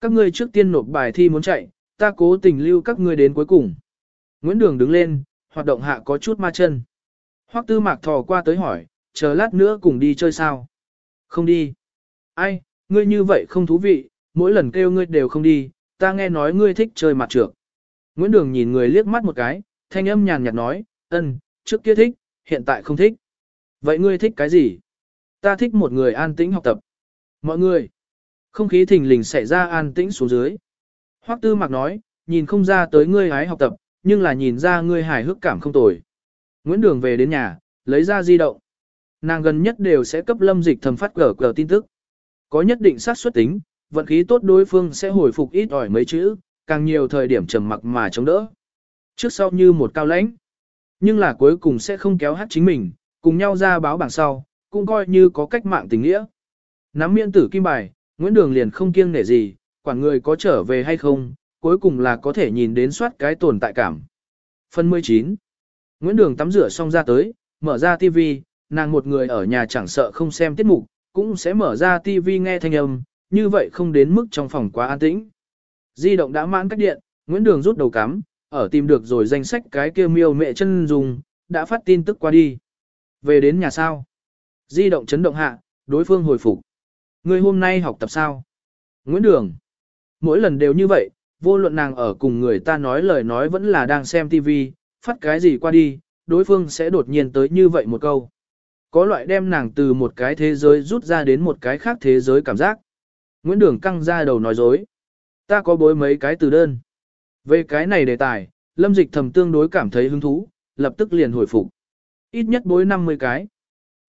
A: Các ngươi trước tiên nộp bài thi muốn chạy, ta cố tình lưu các ngươi đến cuối cùng. Nguyễn Đường đứng lên, hoạt động hạ có chút ma chân. Hoắc tư mạc thò qua tới hỏi, chờ lát nữa cùng đi chơi sao? Không đi. Ai, ngươi như vậy không thú vị, mỗi lần kêu ngươi đều không đi, ta nghe nói ngươi thích chơi mặt trược. Nguyễn Đường nhìn người liếc mắt một cái, thanh âm nhàn nhạt nói, ân, trước kia thích, hiện tại không thích. Vậy ngươi thích cái gì? Ta thích một người an tĩnh học tập. Mọi người, không khí thình lình xảy ra an tĩnh xuống dưới. Hoắc Tư Mạc nói, nhìn không ra tới ngươi hái học tập, nhưng là nhìn ra ngươi hài hước cảm không tồi. Nguyễn Đường về đến nhà, lấy ra di động. Nàng gần nhất đều sẽ cấp lâm dịch thầm phát gở cờ tin tức. Có nhất định xác suất tính, vận khí tốt đối phương sẽ hồi phục ít ỏi mấy chữ, càng nhiều thời điểm trầm mặc mà chống đỡ. Trước sau như một cao lãnh. Nhưng là cuối cùng sẽ không kéo hát chính mình, cùng nhau ra báo bảng sau, cũng coi như có cách mạng tình nghĩa. Nắm miễn tử kim bài, Nguyễn Đường liền không kiêng nể gì, quản người có trở về hay không, cuối cùng là có thể nhìn đến soát cái tồn tại cảm. Phần 19 Nguyễn Đường tắm rửa xong ra tới, mở ra TV, nàng một người ở nhà chẳng sợ không xem tiết mục, cũng sẽ mở ra TV nghe thanh âm, như vậy không đến mức trong phòng quá an tĩnh. Di động đã mãn cách điện, Nguyễn Đường rút đầu cắm, ở tìm được rồi danh sách cái kia miêu mẹ chân dùng, đã phát tin tức qua đi. Về đến nhà sao? Di động chấn động hạ, đối phương hồi phục. Người hôm nay học tập sao? Nguyễn Đường. Mỗi lần đều như vậy, vô luận nàng ở cùng người ta nói lời nói vẫn là đang xem TV, phát cái gì qua đi, đối phương sẽ đột nhiên tới như vậy một câu. Có loại đem nàng từ một cái thế giới rút ra đến một cái khác thế giới cảm giác. Nguyễn Đường căng ra đầu nói dối. Ta có bối mấy cái từ đơn. Về cái này đề tài, Lâm Dịch thầm tương đối cảm thấy hứng thú, lập tức liền hồi phục. Ít nhất bối 50 cái.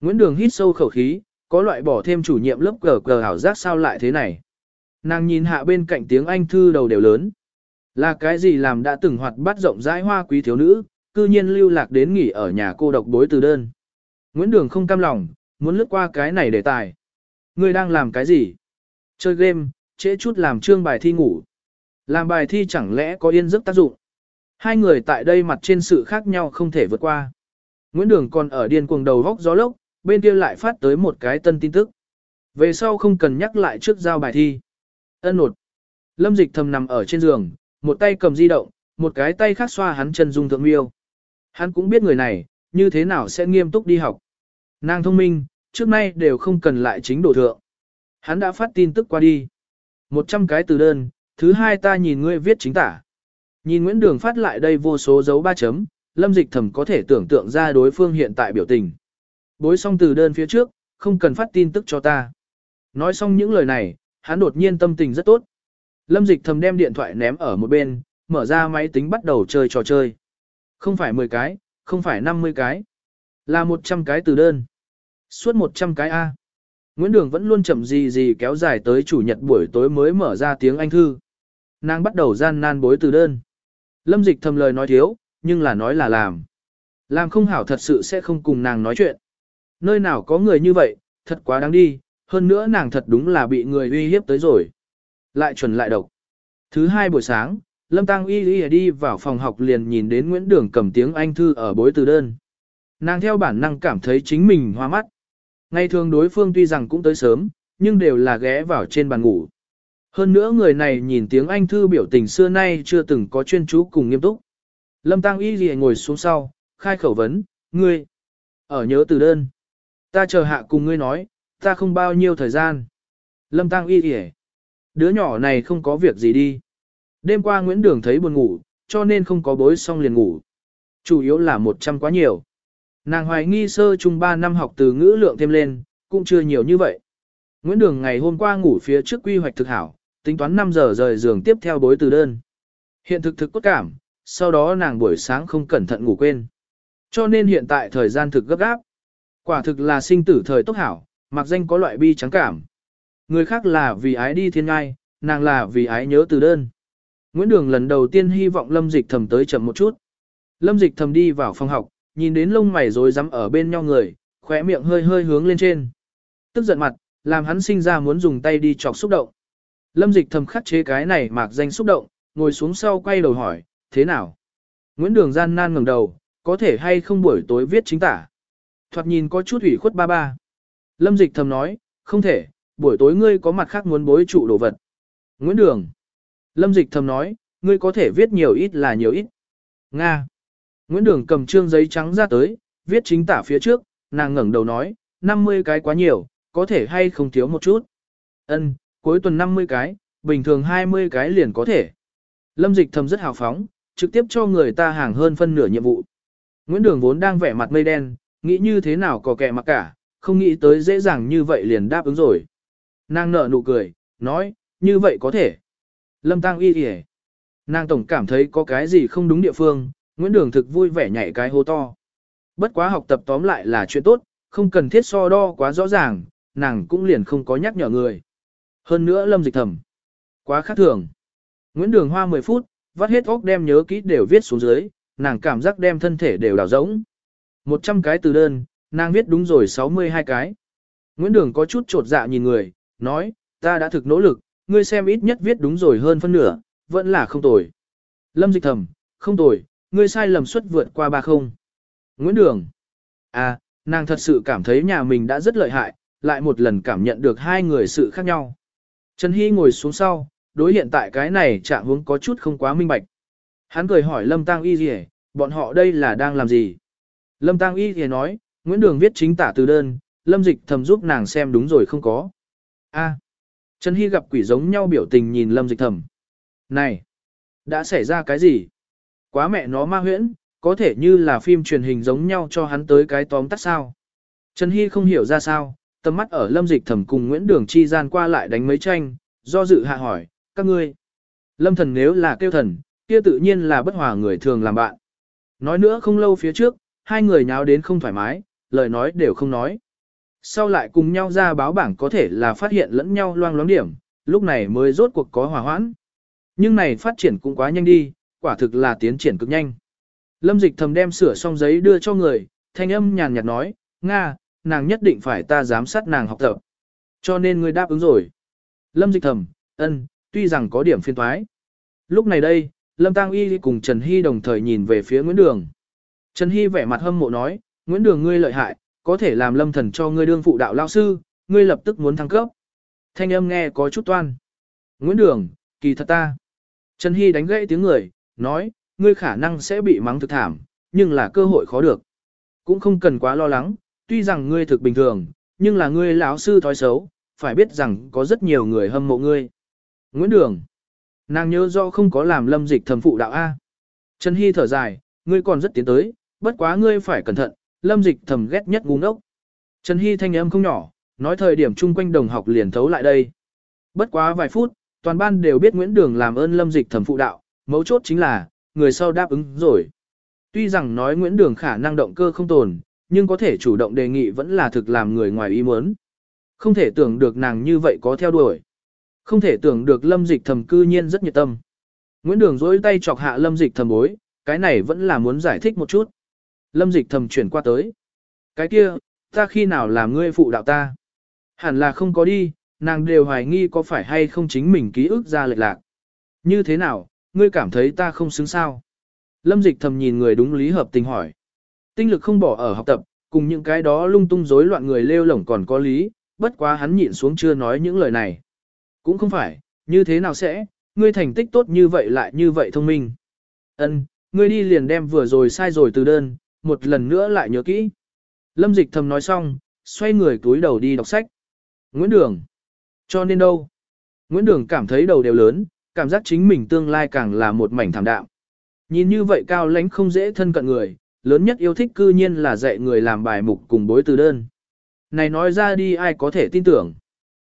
A: Nguyễn Đường hít sâu khẩu khí, có loại bỏ thêm chủ nhiệm lớp cờ cờ hảo giác sao lại thế này. Nàng nhìn hạ bên cạnh tiếng Anh thư đầu đều lớn. Là cái gì làm đã từng hoạt bắt rộng rãi hoa quý thiếu nữ, cư nhiên lưu lạc đến nghỉ ở nhà cô độc bối từ đơn. Nguyễn Đường không cam lòng, muốn lướt qua cái này đề tài. Ngươi đang làm cái gì? Chơi game, trễ chút làm trương bài thi ngủ. Làm bài thi chẳng lẽ có yên giấc tác dụng. Hai người tại đây mặt trên sự khác nhau không thể vượt qua. Nguyễn Đường còn ở điên cuồng đầu góc gió lốc, bên kia lại phát tới một cái tân tin tức. Về sau không cần nhắc lại trước giao bài thi. Ân nột. Lâm dịch thầm nằm ở trên giường, một tay cầm di động, một cái tay khác xoa hắn chân dung thượng miêu. Hắn cũng biết người này, như thế nào sẽ nghiêm túc đi học. Nàng thông minh, trước nay đều không cần lại chính đổ thượng. Hắn đã phát tin tức qua đi. Một trăm cái từ đơn, thứ hai ta nhìn ngươi viết chính tả. Nhìn Nguyễn Đường phát lại đây vô số dấu ba chấm, lâm dịch thẩm có thể tưởng tượng ra đối phương hiện tại biểu tình. Bối xong từ đơn phía trước, không cần phát tin tức cho ta. Nói xong những lời này, hắn đột nhiên tâm tình rất tốt. Lâm dịch thẩm đem điện thoại ném ở một bên, mở ra máy tính bắt đầu chơi trò chơi. Không phải 10 cái, không phải 50 cái, là 100 cái từ đơn. Suốt 100 cái A. Nguyễn Đường vẫn luôn chậm gì gì kéo dài tới chủ nhật buổi tối mới mở ra tiếng Anh thư. Nàng bắt đầu gian nan bối từ đơn. Lâm dịch thầm lời nói thiếu, nhưng là nói là làm. Làm không hảo thật sự sẽ không cùng nàng nói chuyện. Nơi nào có người như vậy, thật quá đáng đi, hơn nữa nàng thật đúng là bị người uy hiếp tới rồi. Lại chuẩn lại độc. Thứ hai buổi sáng, Lâm Tăng Y Y đi vào phòng học liền nhìn đến Nguyễn Đường cầm tiếng Anh thư ở bối từ đơn. Nàng theo bản năng cảm thấy chính mình hoa mắt. Ngày thường đối phương tuy rằng cũng tới sớm, nhưng đều là ghé vào trên bàn ngủ. Hơn nữa người này nhìn tiếng Anh thư biểu tình xưa nay chưa từng có chuyên chú cùng nghiêm túc. Lâm Tăng Y Y ngồi xuống sau, khai khẩu vấn, ngươi, ở nhớ từ đơn. Ta chờ hạ cùng ngươi nói, ta không bao nhiêu thời gian. Lâm Tăng Y Y Đứa nhỏ này không có việc gì đi. Đêm qua Nguyễn Đường thấy buồn ngủ, cho nên không có bối xong liền ngủ. Chủ yếu là 100 quá nhiều. Nàng hoài nghi sơ chung 3 năm học từ ngữ lượng thêm lên, cũng chưa nhiều như vậy. Nguyễn Đường ngày hôm qua ngủ phía trước quy hoạch thực hảo, tính toán 5 giờ rời giường tiếp theo bối từ đơn. Hiện thực thực cốt cảm, sau đó nàng buổi sáng không cẩn thận ngủ quên. Cho nên hiện tại thời gian thực gấp gáp. Quả thực là sinh tử thời tốt hảo, mặc danh có loại bi trắng cảm. Người khác là vì ái đi thiên ngai, nàng là vì ái nhớ từ đơn. Nguyễn Đường lần đầu tiên hy vọng Lâm Dịch Thầm tới chậm một chút. Lâm Dịch Thầm đi vào phòng học, nhìn đến lông mày rối rắm ở bên nhau người, khóe miệng hơi hơi hướng lên trên. Tức giận mặt, làm hắn sinh ra muốn dùng tay đi chọc xúc động. Lâm Dịch Thầm khắc chế cái này mạc danh xúc động, ngồi xuống sau quay đầu hỏi, thế nào? Nguyễn Đường gian nan ngẩng đầu, có thể hay không buổi tối viết chính tả. Thoạt nhìn có chút ủy khuất ba ba. Lâm Dịch Thầm nói, không thể, buổi tối ngươi có mặt khác muốn bối trụ đồ vật. Nguyễn Đường. Lâm Dịch thầm nói, ngươi có thể viết nhiều ít là nhiều ít. Nga. Nguyễn Đường cầm trương giấy trắng ra tới, viết chính tả phía trước, nàng ngẩng đầu nói, 50 cái quá nhiều, có thể hay không thiếu một chút. Ân, cuối tuần 50 cái, bình thường 20 cái liền có thể. Lâm Dịch thầm rất hào phóng, trực tiếp cho người ta hàng hơn phân nửa nhiệm vụ. Nguyễn Đường vốn đang vẻ mặt mây đen, nghĩ như thế nào có kẻ mặc cả, không nghĩ tới dễ dàng như vậy liền đáp ứng rồi. Nàng nở nụ cười, nói, như vậy có thể. Lâm Tăng y kìa. Nàng tổng cảm thấy có cái gì không đúng địa phương, Nguyễn Đường thực vui vẻ nhảy cái hô to. Bất quá học tập tóm lại là chuyện tốt, không cần thiết so đo quá rõ ràng, nàng cũng liền không có nhắc nhở người. Hơn nữa Lâm dịch thầm. Quá khác thường. Nguyễn Đường hoa 10 phút, vắt hết óc đem nhớ kỹ đều viết xuống dưới, nàng cảm giác đem thân thể đều đảo rỗng. 100 cái từ đơn, nàng viết đúng rồi 62 cái. Nguyễn Đường có chút trột dạ nhìn người, nói, ta đã thực nỗ lực, ngươi xem ít nhất viết đúng rồi hơn phân nửa, vẫn là không tồi. Lâm dịch thầm, không tồi, ngươi sai lầm suất vượt qua ba không. Nguyễn Đường. À, nàng thật sự cảm thấy nhà mình đã rất lợi hại, lại một lần cảm nhận được hai người sự khác nhau. Trần Hy ngồi xuống sau, đối hiện tại cái này trạng hướng có chút không quá minh bạch. Hắn cười hỏi Lâm Tăng Y gì bọn họ đây là đang làm gì? Lâm Tăng Y thì nói, Nguyễn Đường viết chính tả từ đơn, Lâm Dịch thầm giúp nàng xem đúng rồi không có. A. Trần Hy gặp quỷ giống nhau biểu tình nhìn Lâm Dịch Thầm. Này! Đã xảy ra cái gì? Quá mẹ nó ma huyễn, có thể như là phim truyền hình giống nhau cho hắn tới cái tóm tắt sao. Trần Hy không hiểu ra sao, tầm mắt ở Lâm Dịch Thẩm cùng Nguyễn Đường Chi gian qua lại đánh mấy tranh, do dự hạ hỏi, các ngươi. Lâm thần nếu là kêu thần, kia tự nhiên là bất hòa người thường làm bạn. Nói nữa không lâu phía trước, hai người nháo đến không thoải mái, lời nói đều không nói. Sau lại cùng nhau ra báo bảng có thể là phát hiện lẫn nhau loang loáng điểm, lúc này mới rốt cuộc có hòa hoãn. Nhưng này phát triển cũng quá nhanh đi, quả thực là tiến triển cực nhanh. Lâm dịch thầm đem sửa xong giấy đưa cho người, thanh âm nhàn nhạt nói, Nga, nàng nhất định phải ta giám sát nàng học tập. Cho nên ngươi đáp ứng rồi. Lâm dịch thầm, ân, tuy rằng có điểm phiên thoái. Lúc này đây, Lâm Tăng Y cùng Trần Hy đồng thời nhìn về phía Nguyễn Đường. Trần Hy vẻ mặt hâm mộ nói, Nguyễn Đường ngươi lợi hại, có thể làm lâm thần cho ngươi đương phụ đạo lao sư, ngươi lập tức muốn thăng cấp. Thanh âm nghe có chút toan. Nguyễn Đường, kỳ thật ta. Trần Hy đánh gãy tiếng người, nói, ngươi khả năng sẽ bị mắng thực thảm, nhưng là cơ hội khó được. Cũng không cần quá lo lắng, tuy rằng ngươi thực bình thường, nhưng là ngươi lão sư thói xấu, phải biết rằng có rất nhiều người hâm mộ ngươi. Nguyễn Đường, nàng nhớ do không có làm lâm dịch thầm phụ đạo A. Trần Hy thở dài, ngươi còn rất tiến tới, bất quá ngươi phải cẩn thận, lâm dịch thầm ghét nhất ngu ngốc. Trần Hy thanh âm không nhỏ, nói thời điểm chung quanh đồng học liền thấu lại đây. Bất quá vài phút, toàn ban đều biết Nguyễn Đường làm ơn lâm dịch thầm phụ đạo, mấu chốt chính là, người sau đáp ứng rồi. Tuy rằng nói Nguyễn Đường khả năng động cơ không tồn, nhưng có thể chủ động đề nghị vẫn là thực làm người ngoài ý muốn. Không thể tưởng được nàng như vậy có theo đuổi. Không thể tưởng được lâm dịch thầm cư nhiên rất nhiệt tâm. Nguyễn Đường dối tay chọc hạ lâm dịch thầm bối, cái này vẫn là muốn giải thích một chút. Lâm dịch thầm chuyển qua tới. Cái kia, ta khi nào làm ngươi phụ đạo ta? Hẳn là không có đi, nàng đều hoài nghi có phải hay không chính mình ký ức ra lệch lạc. Như thế nào, ngươi cảm thấy ta không xứng sao? Lâm dịch thầm nhìn người đúng lý hợp tình hỏi. Tinh lực không bỏ ở học tập, cùng những cái đó lung tung rối loạn người lêu lổng còn có lý, bất quá hắn nhịn xuống chưa nói những lời này. Cũng không phải, như thế nào sẽ, ngươi thành tích tốt như vậy lại như vậy thông minh. Ân, ngươi đi liền đem vừa rồi sai rồi từ đơn, một lần nữa lại nhớ kỹ. Lâm dịch thầm nói xong, xoay người túi đầu đi đọc sách. Nguyễn Đường. Cho nên đâu? Nguyễn Đường cảm thấy đầu đều lớn, cảm giác chính mình tương lai càng là một mảnh thảm đạm. Nhìn như vậy cao lãnh không dễ thân cận người, lớn nhất yêu thích cư nhiên là dạy người làm bài mục cùng bối từ đơn. Này nói ra đi ai có thể tin tưởng.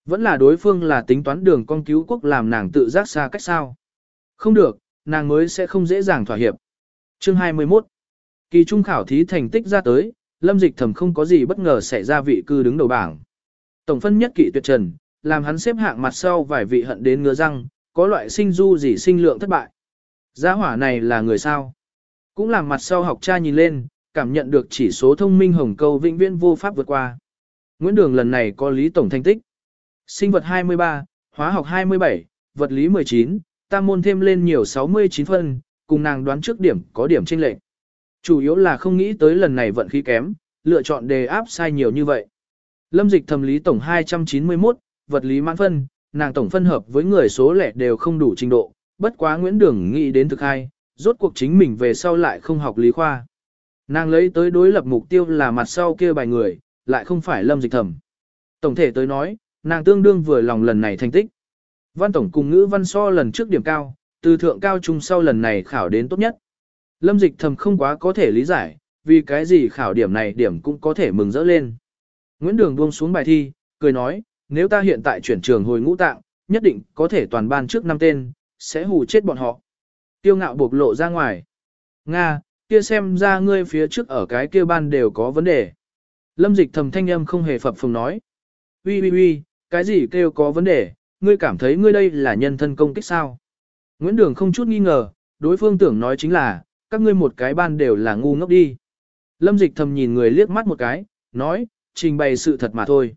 A: Vẫn là đối phương là tính toán đường con cứu quốc làm nàng tự giác xa cách sao. Không được, nàng mới sẽ không dễ dàng thỏa hiệp. Chương 21 Kỳ trung khảo thí thành tích ra tới, lâm dịch thầm không có gì bất ngờ xảy ra vị cư đứng đầu bảng. Tổng phân nhất kỵ tuyệt trần, làm hắn xếp hạng mặt sau vài vị hận đến ngứa răng, có loại sinh du gì sinh lượng thất bại. Gia hỏa này là người sao? Cũng làm mặt sau học cha nhìn lên, cảm nhận được chỉ số thông minh hồng câu vĩnh viễn vô pháp vượt qua. Nguyễn Đường lần này có lý tổng thành tích. Sinh vật 23, hóa học 27, vật lý 19, tam môn thêm lên nhiều 69 phân, cùng nàng đoán trước điểm có điểm chênh lệch. Chủ yếu là không nghĩ tới lần này vận khí kém, lựa chọn đề áp sai nhiều như vậy. Lâm dịch thầm lý tổng 291, vật lý mãn phân, nàng tổng phân hợp với người số lẻ đều không đủ trình độ, bất quá Nguyễn Đường nghĩ đến thực hai, rốt cuộc chính mình về sau lại không học lý khoa. Nàng lấy tới đối lập mục tiêu là mặt sau kia bài người, lại không phải lâm dịch thẩm. Tổng thể tới nói, nàng tương đương vừa lòng lần này thành tích. Văn tổng cùng ngữ văn so lần trước điểm cao, từ thượng cao trung sau lần này khảo đến tốt nhất. Lâm dịch thầm không quá có thể lý giải, vì cái gì khảo điểm này điểm cũng có thể mừng rỡ lên. Nguyễn Đường buông xuống bài thi, cười nói, nếu ta hiện tại chuyển trường hồi ngũ tạng, nhất định có thể toàn ban trước năm tên, sẽ hù chết bọn họ. Tiêu ngạo bộc lộ ra ngoài. Nga, kia xem ra ngươi phía trước ở cái kia ban đều có vấn đề. Lâm dịch thầm thanh âm không hề phập phồng nói. Ui ui ui, cái gì kêu có vấn đề, ngươi cảm thấy ngươi đây là nhân thân công kích sao? Nguyễn Đường không chút nghi ngờ, đối phương tưởng nói chính là, các ngươi một cái ban đều là ngu ngốc đi. Lâm dịch thầm nhìn người liếc mắt một cái, nói, trình bày sự thật mà thôi.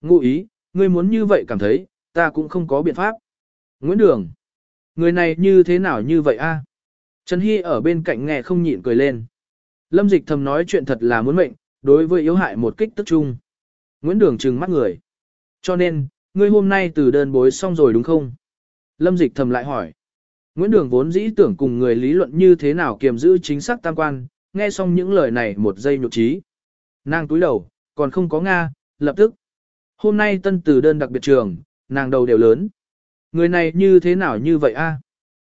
A: Ngụ ý, ngươi muốn như vậy cảm thấy, ta cũng không có biện pháp. Nguyễn Đường, người này như thế nào như vậy a? Trần Hy ở bên cạnh nghe không nhịn cười lên. Lâm dịch thầm nói chuyện thật là muốn mệnh, đối với yếu hại một kích tức chung. Nguyễn Đường trừng mắt người. Cho nên, ngươi hôm nay từ đơn bối xong rồi đúng không? Lâm dịch thầm lại hỏi. Nguyễn Đường vốn dĩ tưởng cùng người lý luận như thế nào kiềm giữ chính xác tam quan, nghe xong những lời này một giây nhục trí. Nàng túi đầu, còn không có Nga, lập tức. Hôm nay tân từ đơn đặc biệt trường, nàng đầu đều lớn. Người này như thế nào như vậy a?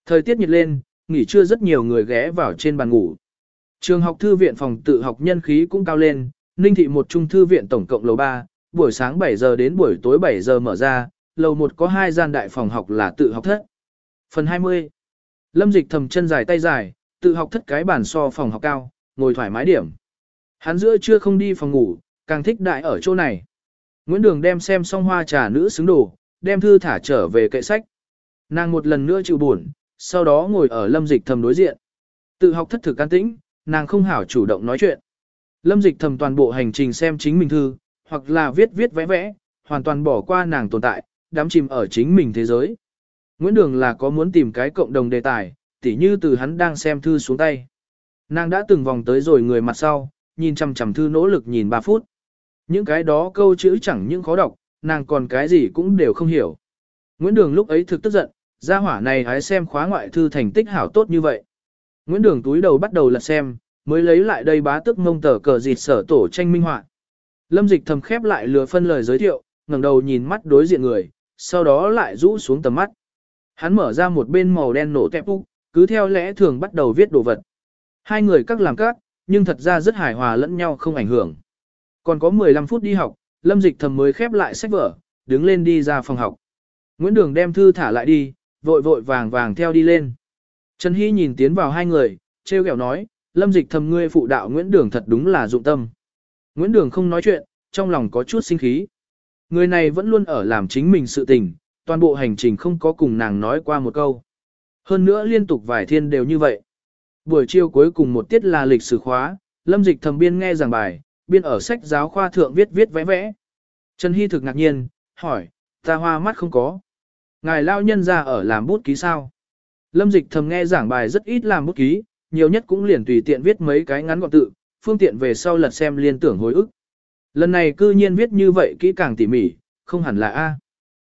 A: Thời tiết nhiệt lên, nghỉ trưa rất nhiều người ghé vào trên bàn ngủ. Trường học thư viện phòng tự học nhân khí cũng cao lên, Ninh thị một trung thư viện tổng cộng lầu 3, buổi sáng 7 giờ đến buổi tối 7 giờ mở ra, lầu 1 có hai gian đại phòng học là tự học thất. Phần 20. Lâm dịch thầm chân dài tay dài, tự học thất cái bàn so phòng học cao, ngồi thoải mái điểm. Hắn giữa trưa không đi phòng ngủ, càng thích đại ở chỗ này. Nguyễn Đường đem xem xong hoa trà nữ xứng đồ, đem thư thả trở về kệ sách. Nàng một lần nữa chịu buồn, sau đó ngồi ở lâm dịch thầm đối diện. Tự học thất thực can tĩnh, nàng không hảo chủ động nói chuyện. Lâm dịch thầm toàn bộ hành trình xem chính mình thư, hoặc là viết viết vẽ vẽ, hoàn toàn bỏ qua nàng tồn tại, đắm chìm ở chính mình thế giới. Nguyễn Đường là có muốn tìm cái cộng đồng đề tài, tỉ như từ hắn đang xem thư xuống tay. Nàng đã từng vòng tới rồi người mặt sau, nhìn chằm chằm thư nỗ lực nhìn 3 phút. Những cái đó câu chữ chẳng những khó đọc, nàng còn cái gì cũng đều không hiểu. Nguyễn Đường lúc ấy thực tức giận, gia hỏa này hái xem khóa ngoại thư thành tích hảo tốt như vậy. Nguyễn Đường túi đầu bắt đầu lật xem, mới lấy lại đây bá tức mông tờ cờ dịt sở tổ tranh minh họa. Lâm dịch thầm khép lại lừa phân lời giới thiệu, ngẩng đầu nhìn mắt đối diện người, sau đó lại rũ xuống tầm mắt. Hắn mở ra một bên màu đen nổ tẹp úc, cứ theo lẽ thường bắt đầu viết đồ vật. Hai người các làm các, nhưng thật ra rất hài hòa lẫn nhau không ảnh hưởng. Còn có 15 phút đi học, Lâm Dịch thầm mới khép lại sách vở, đứng lên đi ra phòng học. Nguyễn Đường đem thư thả lại đi, vội vội vàng vàng theo đi lên. Trần Hy nhìn tiến vào hai người, treo kẹo nói, Lâm Dịch thầm ngươi phụ đạo Nguyễn Đường thật đúng là dụng tâm. Nguyễn Đường không nói chuyện, trong lòng có chút sinh khí. Người này vẫn luôn ở làm chính mình sự tình, toàn bộ hành trình không có cùng nàng nói qua một câu. Hơn nữa liên tục vài thiên đều như vậy. Buổi chiều cuối cùng một tiết là lịch sử khóa, Lâm Dịch thầm biên nghe giảng bài, biên ở sách giáo khoa thượng viết viết vẽ vẽ. Trần Hy thực ngạc nhiên, hỏi, ta hoa mắt không có. Ngài lao nhân ra ở làm bút ký sao. Lâm dịch thầm nghe giảng bài rất ít làm bút ký, nhiều nhất cũng liền tùy tiện viết mấy cái ngắn gọn tự, phương tiện về sau lật xem liên tưởng hồi ức. Lần này cư nhiên viết như vậy kỹ càng tỉ mỉ, không hẳn là A.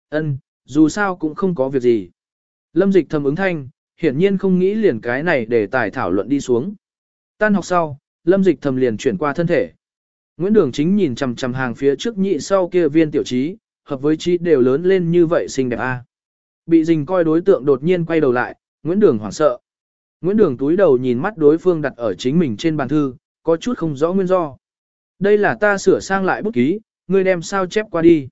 A: ân dù sao cũng không có việc gì. Lâm dịch thầm ứng thanh, hiển nhiên không nghĩ liền cái này để tài thảo luận đi xuống. Tan học sau, lâm dịch thầm liền chuyển qua thân thể. Nguyễn Đường chính nhìn chằm chằm hàng phía trước nhị sau kia viên tiểu trí, hợp với trí đều lớn lên như vậy xinh đẹp a. Bị dình coi đối tượng đột nhiên quay đầu lại, Nguyễn Đường hoảng sợ. Nguyễn Đường túi đầu nhìn mắt đối phương đặt ở chính mình trên bàn thư, có chút không rõ nguyên do. Đây là ta sửa sang lại bút ký, ngươi đem sao chép qua đi.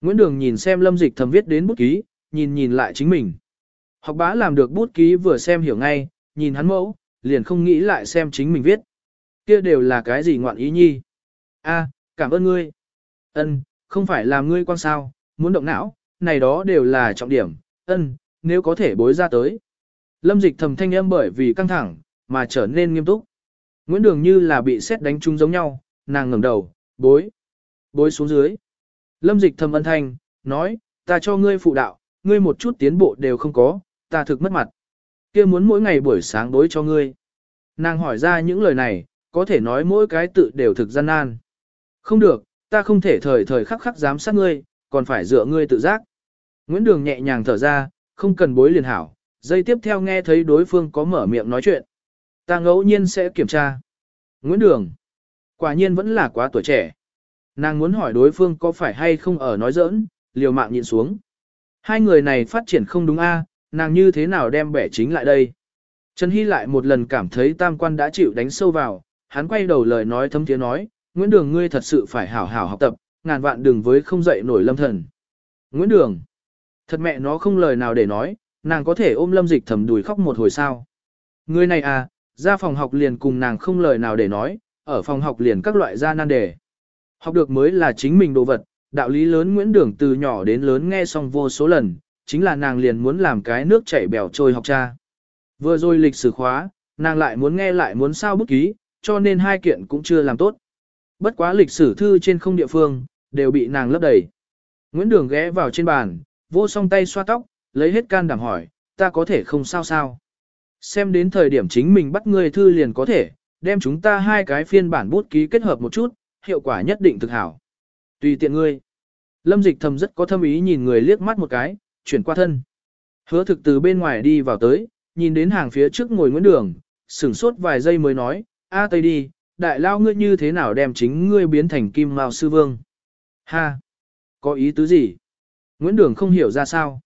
A: Nguyễn Đường nhìn xem lâm dịch thầm viết đến bút ký, nhìn nhìn lại chính mình. Học bá làm được bút ký vừa xem hiểu ngay, nhìn hắn mẫu, liền không nghĩ lại xem chính mình viết. Kia đều là cái gì ngoạn ý nhi. A, cảm ơn ngươi. Ân, không phải làm ngươi quan sao, muốn động não, này đó đều là trọng điểm. Ân, nếu có thể bối ra tới. Lâm dịch thầm thanh âm bởi vì căng thẳng, mà trở nên nghiêm túc. Nguyễn Đường như là bị xét đánh trúng giống nhau, nàng ngẩng đầu, bối, bối xuống dưới. Lâm dịch thầm ân thanh, nói, ta cho ngươi phụ đạo, ngươi một chút tiến bộ đều không có, ta thực mất mặt. kia muốn mỗi ngày buổi sáng bối cho ngươi. Nàng hỏi ra những lời này, có thể nói mỗi cái tự đều thực gian nan. Không được, ta không thể thời thời khắc khắc giám sát ngươi, còn phải dựa ngươi tự giác. Nguyễn Đường nhẹ nhàng thở ra, không cần bối liền hảo, dây tiếp theo nghe thấy đối phương có mở miệng nói chuyện. Ta ngẫu nhiên sẽ kiểm tra. Nguyễn Đường, quả nhiên vẫn là quá tuổi trẻ. Nàng muốn hỏi đối phương có phải hay không ở nói giỡn, liều mạng nhịn xuống. Hai người này phát triển không đúng a, nàng như thế nào đem bẻ chính lại đây. Trần Hy lại một lần cảm thấy tam quan đã chịu đánh sâu vào, hắn quay đầu lời nói thâm tiếng nói, Nguyễn Đường ngươi thật sự phải hảo hảo học tập, ngàn vạn đừng với không dậy nổi lâm thần. Nguyễn Đường, thật mẹ nó không lời nào để nói, nàng có thể ôm lâm dịch thầm đùi khóc một hồi sao. Người này à, ra phòng học liền cùng nàng không lời nào để nói, ở phòng học liền các loại ra nan đề. Học được mới là chính mình đồ vật, đạo lý lớn Nguyễn Đường từ nhỏ đến lớn nghe xong vô số lần, chính là nàng liền muốn làm cái nước chảy bèo trôi học cha. Vừa rồi lịch sử khóa, nàng lại muốn nghe lại muốn sao bút ký, cho nên hai kiện cũng chưa làm tốt. Bất quá lịch sử thư trên không địa phương, đều bị nàng lấp đầy. Nguyễn Đường ghé vào trên bàn, vô song tay xoa tóc, lấy hết can đảm hỏi, ta có thể không sao sao. Xem đến thời điểm chính mình bắt người thư liền có thể, đem chúng ta hai cái phiên bản bút ký kết hợp một chút, hiệu quả nhất định thực hảo. Tùy tiện ngươi. Lâm dịch thầm rất có thâm ý nhìn người liếc mắt một cái, chuyển qua thân. Hứa thực từ bên ngoài đi vào tới, nhìn đến hàng phía trước ngồi Nguyễn Đường, sửng sốt vài giây mới nói, a tây đi, đại lao ngươi như thế nào đem chính ngươi biến thành kim mao sư vương. Ha! Có ý tứ gì? Nguyễn Đường không hiểu ra sao.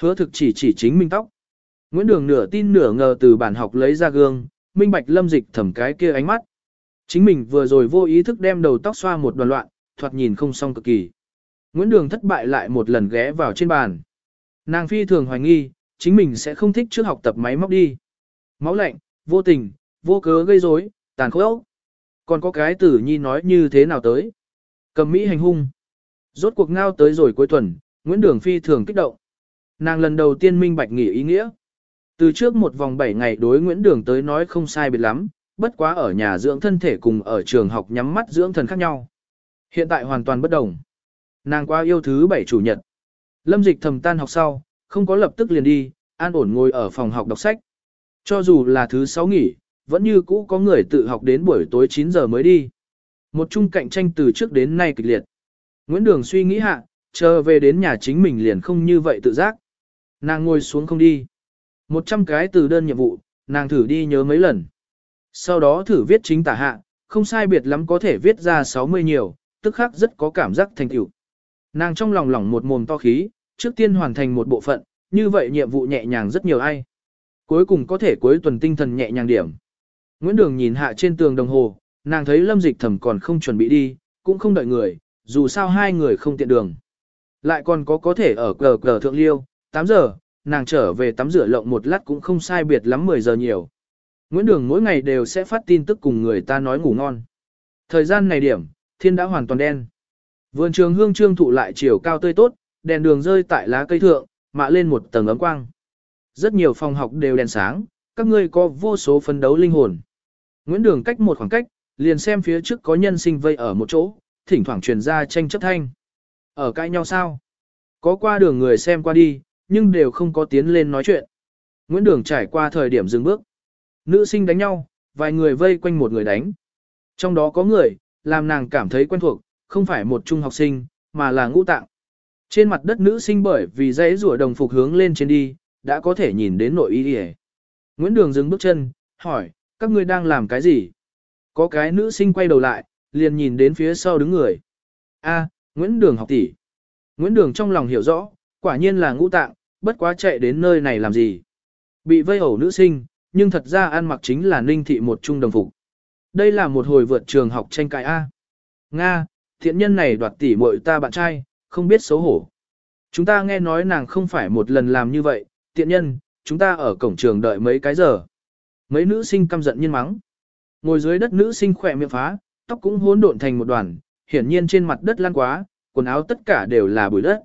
A: Hứa thực chỉ chỉ chính minh tóc. Nguyễn Đường nửa tin nửa ngờ từ bản học lấy ra gương, minh bạch lâm dịch thẩm cái kia ánh mắt. Chính mình vừa rồi vô ý thức đem đầu tóc xoa một đoàn loạn, thoạt nhìn không xong cực kỳ. Nguyễn Đường thất bại lại một lần ghé vào trên bàn. Nàng phi thường hoài nghi, chính mình sẽ không thích trước học tập máy móc đi. Máu lạnh, vô tình, vô cớ gây rối, tàn khốc. Còn có cái tử nhi nói như thế nào tới? Cầm Mỹ hành hung. Rốt cuộc ngao tới rồi cuối tuần, Nguyễn Đường phi thường kích động. Nàng lần đầu tiên minh bạch nghỉ ý nghĩa. Từ trước một vòng 7 ngày đối Nguyễn Đường tới nói không sai biệt lắm, bất quá ở nhà dưỡng thân thể cùng ở trường học nhắm mắt dưỡng thần khác nhau. Hiện tại hoàn toàn bất đồng. Nàng qua yêu thứ bảy chủ nhật. Lâm dịch thầm tan học sau, không có lập tức liền đi, an ổn ngồi ở phòng học đọc sách. Cho dù là thứ sáu nghỉ, vẫn như cũ có người tự học đến buổi tối 9 giờ mới đi. Một chung cạnh tranh từ trước đến nay kịch liệt. Nguyễn Đường suy nghĩ hạ, chờ về đến nhà chính mình liền không như vậy tự giác. Nàng ngồi xuống không đi. Một trăm cái từ đơn nhiệm vụ, nàng thử đi nhớ mấy lần. Sau đó thử viết chính tả hạ, không sai biệt lắm có thể viết ra 60 nhiều, tức khắc rất có cảm giác thành tựu. Nàng trong lòng lỏng một mồm to khí, trước tiên hoàn thành một bộ phận, như vậy nhiệm vụ nhẹ nhàng rất nhiều ai. Cuối cùng có thể cuối tuần tinh thần nhẹ nhàng điểm. Nguyễn Đường nhìn hạ trên tường đồng hồ, nàng thấy lâm dịch Thẩm còn không chuẩn bị đi, cũng không đợi người, dù sao hai người không tiện đường. Lại còn có có thể ở cờ cờ thượng liêu, 8 giờ, nàng trở về tắm rửa lộng một lát cũng không sai biệt lắm 10 giờ nhiều. Nguyễn Đường mỗi ngày đều sẽ phát tin tức cùng người ta nói ngủ ngon. Thời gian này điểm, thiên đã hoàn toàn đen. Vườn trường hương trương thụ lại chiều cao tươi tốt, đèn đường rơi tại lá cây thượng, mạ lên một tầng ấm quang. Rất nhiều phòng học đều đèn sáng, các ngươi có vô số phấn đấu linh hồn. Nguyễn Đường cách một khoảng cách, liền xem phía trước có nhân sinh vây ở một chỗ, thỉnh thoảng truyền ra tranh chấp thanh. Ở cãi nhau sao? Có qua đường người xem qua đi, nhưng đều không có tiến lên nói chuyện. Nguyễn Đường trải qua thời điểm dừng bước. Nữ sinh đánh nhau, vài người vây quanh một người đánh. Trong đó có người, làm nàng cảm thấy quen thuộc, không phải một trung học sinh, mà là ngũ tạng. Trên mặt đất nữ sinh bởi vì dãy rùa đồng phục hướng lên trên đi, đã có thể nhìn đến nội y đi Nguyễn Đường dừng bước chân, hỏi, các ngươi đang làm cái gì? Có cái nữ sinh quay đầu lại, liền nhìn đến phía sau đứng người. A, Nguyễn Đường học tỷ. Nguyễn Đường trong lòng hiểu rõ, quả nhiên là ngũ tạng, bất quá chạy đến nơi này làm gì. Bị vây ẩu nữ sinh, nhưng thật ra ăn mặc chính là ninh thị một trung đồng phục. Đây là một hồi vượt trường học tranh cãi A. Nga, thiện nhân này đoạt tỷ muội ta bạn trai, không biết xấu hổ. Chúng ta nghe nói nàng không phải một lần làm như vậy, tiện nhân, chúng ta ở cổng trường đợi mấy cái giờ. Mấy nữ sinh căm giận nhiên mắng. Ngồi dưới đất nữ sinh khỏe miệng phá, tóc cũng hỗn độn thành một đoàn, hiển nhiên trên mặt đất lan quá, quần áo tất cả đều là bụi đất.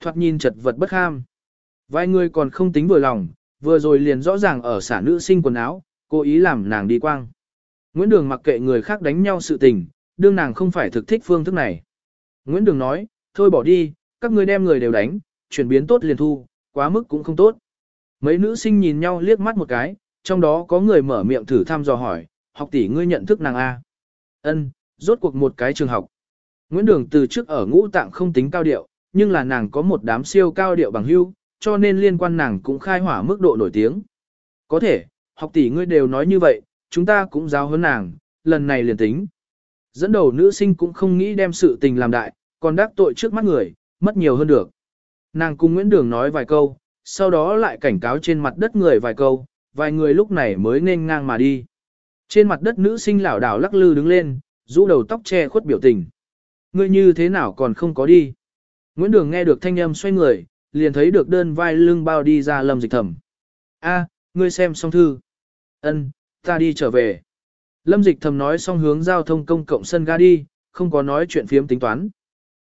A: Thoạt nhìn chật vật bất ham. Vài người còn không tính vừa lòng, vừa rồi liền rõ ràng ở xả nữ sinh quần áo, cố ý làm nàng đi quang. Nguyễn Đường mặc kệ người khác đánh nhau sự tình, đương nàng không phải thực thích phương thức này. Nguyễn Đường nói, thôi bỏ đi, các ngươi đem người đều đánh, chuyển biến tốt liền thu, quá mức cũng không tốt. Mấy nữ sinh nhìn nhau liếc mắt một cái, trong đó có người mở miệng thử thăm dò hỏi, học tỷ ngươi nhận thức nàng A. Ân, rốt cuộc một cái trường học. Nguyễn Đường từ trước ở ngũ tạng không tính cao điệu, nhưng là nàng có một đám siêu cao điệu bằng hưu, cho nên liên quan nàng cũng khai hỏa mức độ nổi tiếng. Có thể, học tỷ ngươi đều nói như vậy, chúng ta cũng giáo hơn nàng, lần này liền tính. Dẫn đầu nữ sinh cũng không nghĩ đem sự tình làm đại, còn đắc tội trước mắt người, mất nhiều hơn được. Nàng cùng Nguyễn Đường nói vài câu, sau đó lại cảnh cáo trên mặt đất người vài câu, vài người lúc này mới nên ngang mà đi. Trên mặt đất nữ sinh lảo đảo lắc lư đứng lên, rũ đầu tóc che khuất biểu tình. Ngươi như thế nào còn không có đi? Nguyễn Đường nghe được thanh âm xoay người, liền thấy được đơn vai lưng bao đi ra lâm dịch thẩm. A, ngươi xem xong thư. Ân, ta đi trở về. Lâm dịch thầm nói xong hướng giao thông công cộng sân ga đi, không có nói chuyện phiếm tính toán.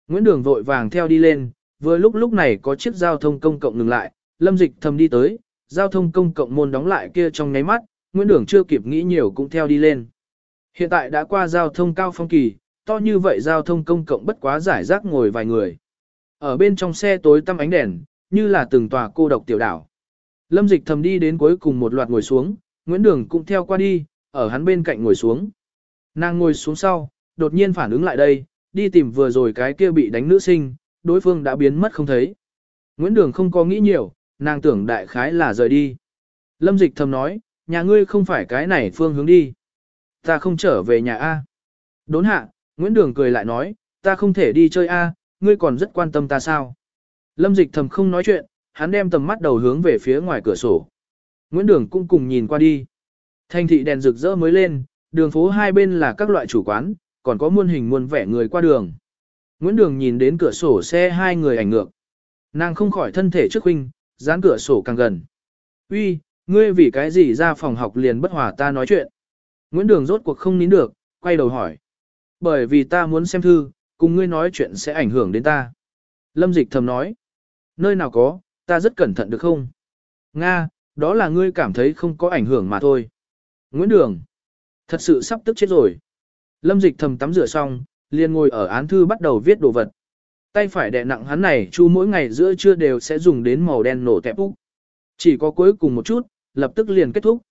A: Nguyễn Đường vội vàng theo đi lên, vừa lúc lúc này có chiếc giao thông công cộng ngừng lại, Lâm dịch thầm đi tới, giao thông công cộng môn đóng lại kia trong nháy mắt, Nguyễn Đường chưa kịp nghĩ nhiều cũng theo đi lên. Hiện tại đã qua giao thông cao phong kỳ, to như vậy giao thông công cộng bất quá giải rác ngồi vài người. Ở bên trong xe tối tăm ánh đèn, như là từng tòa cô độc tiểu đảo. Lâm dịch thầm đi đến cuối cùng một loạt ngồi xuống, Nguyễn Đường cũng theo qua đi, ở hắn bên cạnh ngồi xuống. Nàng ngồi xuống sau, đột nhiên phản ứng lại đây, đi tìm vừa rồi cái kia bị đánh nữ sinh, đối phương đã biến mất không thấy. Nguyễn Đường không có nghĩ nhiều, nàng tưởng đại khái là rời đi. Lâm dịch thầm nói, nhà ngươi không phải cái này phương hướng đi. Ta không trở về nhà A. Đốn hạ, Nguyễn Đường cười lại nói, ta không thể đi chơi A, ngươi còn rất quan tâm ta sao. Lâm dịch thầm không nói chuyện, hắn đem tầm mắt đầu hướng về phía ngoài cửa sổ. Nguyễn Đường cũng cùng nhìn qua đi. Thành thị đèn rực rỡ mới lên, đường phố hai bên là các loại chủ quán, còn có muôn hình muôn vẻ người qua đường. Nguyễn Đường nhìn đến cửa sổ xe hai người ảnh ngược. Nàng không khỏi thân thể trước huynh, dán cửa sổ càng gần. Uy, ngươi vì cái gì ra phòng học liền bất hòa ta nói chuyện. Nguyễn Đường rốt cuộc không nín được, quay đầu hỏi. Bởi vì ta muốn xem thư, cùng ngươi nói chuyện sẽ ảnh hưởng đến ta. Lâm Dịch thầm nói. Nơi nào có, ta rất cẩn thận được không? Nga, đó là ngươi cảm thấy không có ảnh hưởng mà thôi. Nguyễn Đường. Thật sự sắp tức chết rồi. Lâm Dịch thầm tắm rửa xong, liền ngồi ở án thư bắt đầu viết đồ vật. Tay phải đè nặng hắn này chu mỗi ngày giữa trưa đều sẽ dùng đến màu đen nổ tẹp úc. Chỉ có cuối cùng một chút, lập tức liền kết thúc.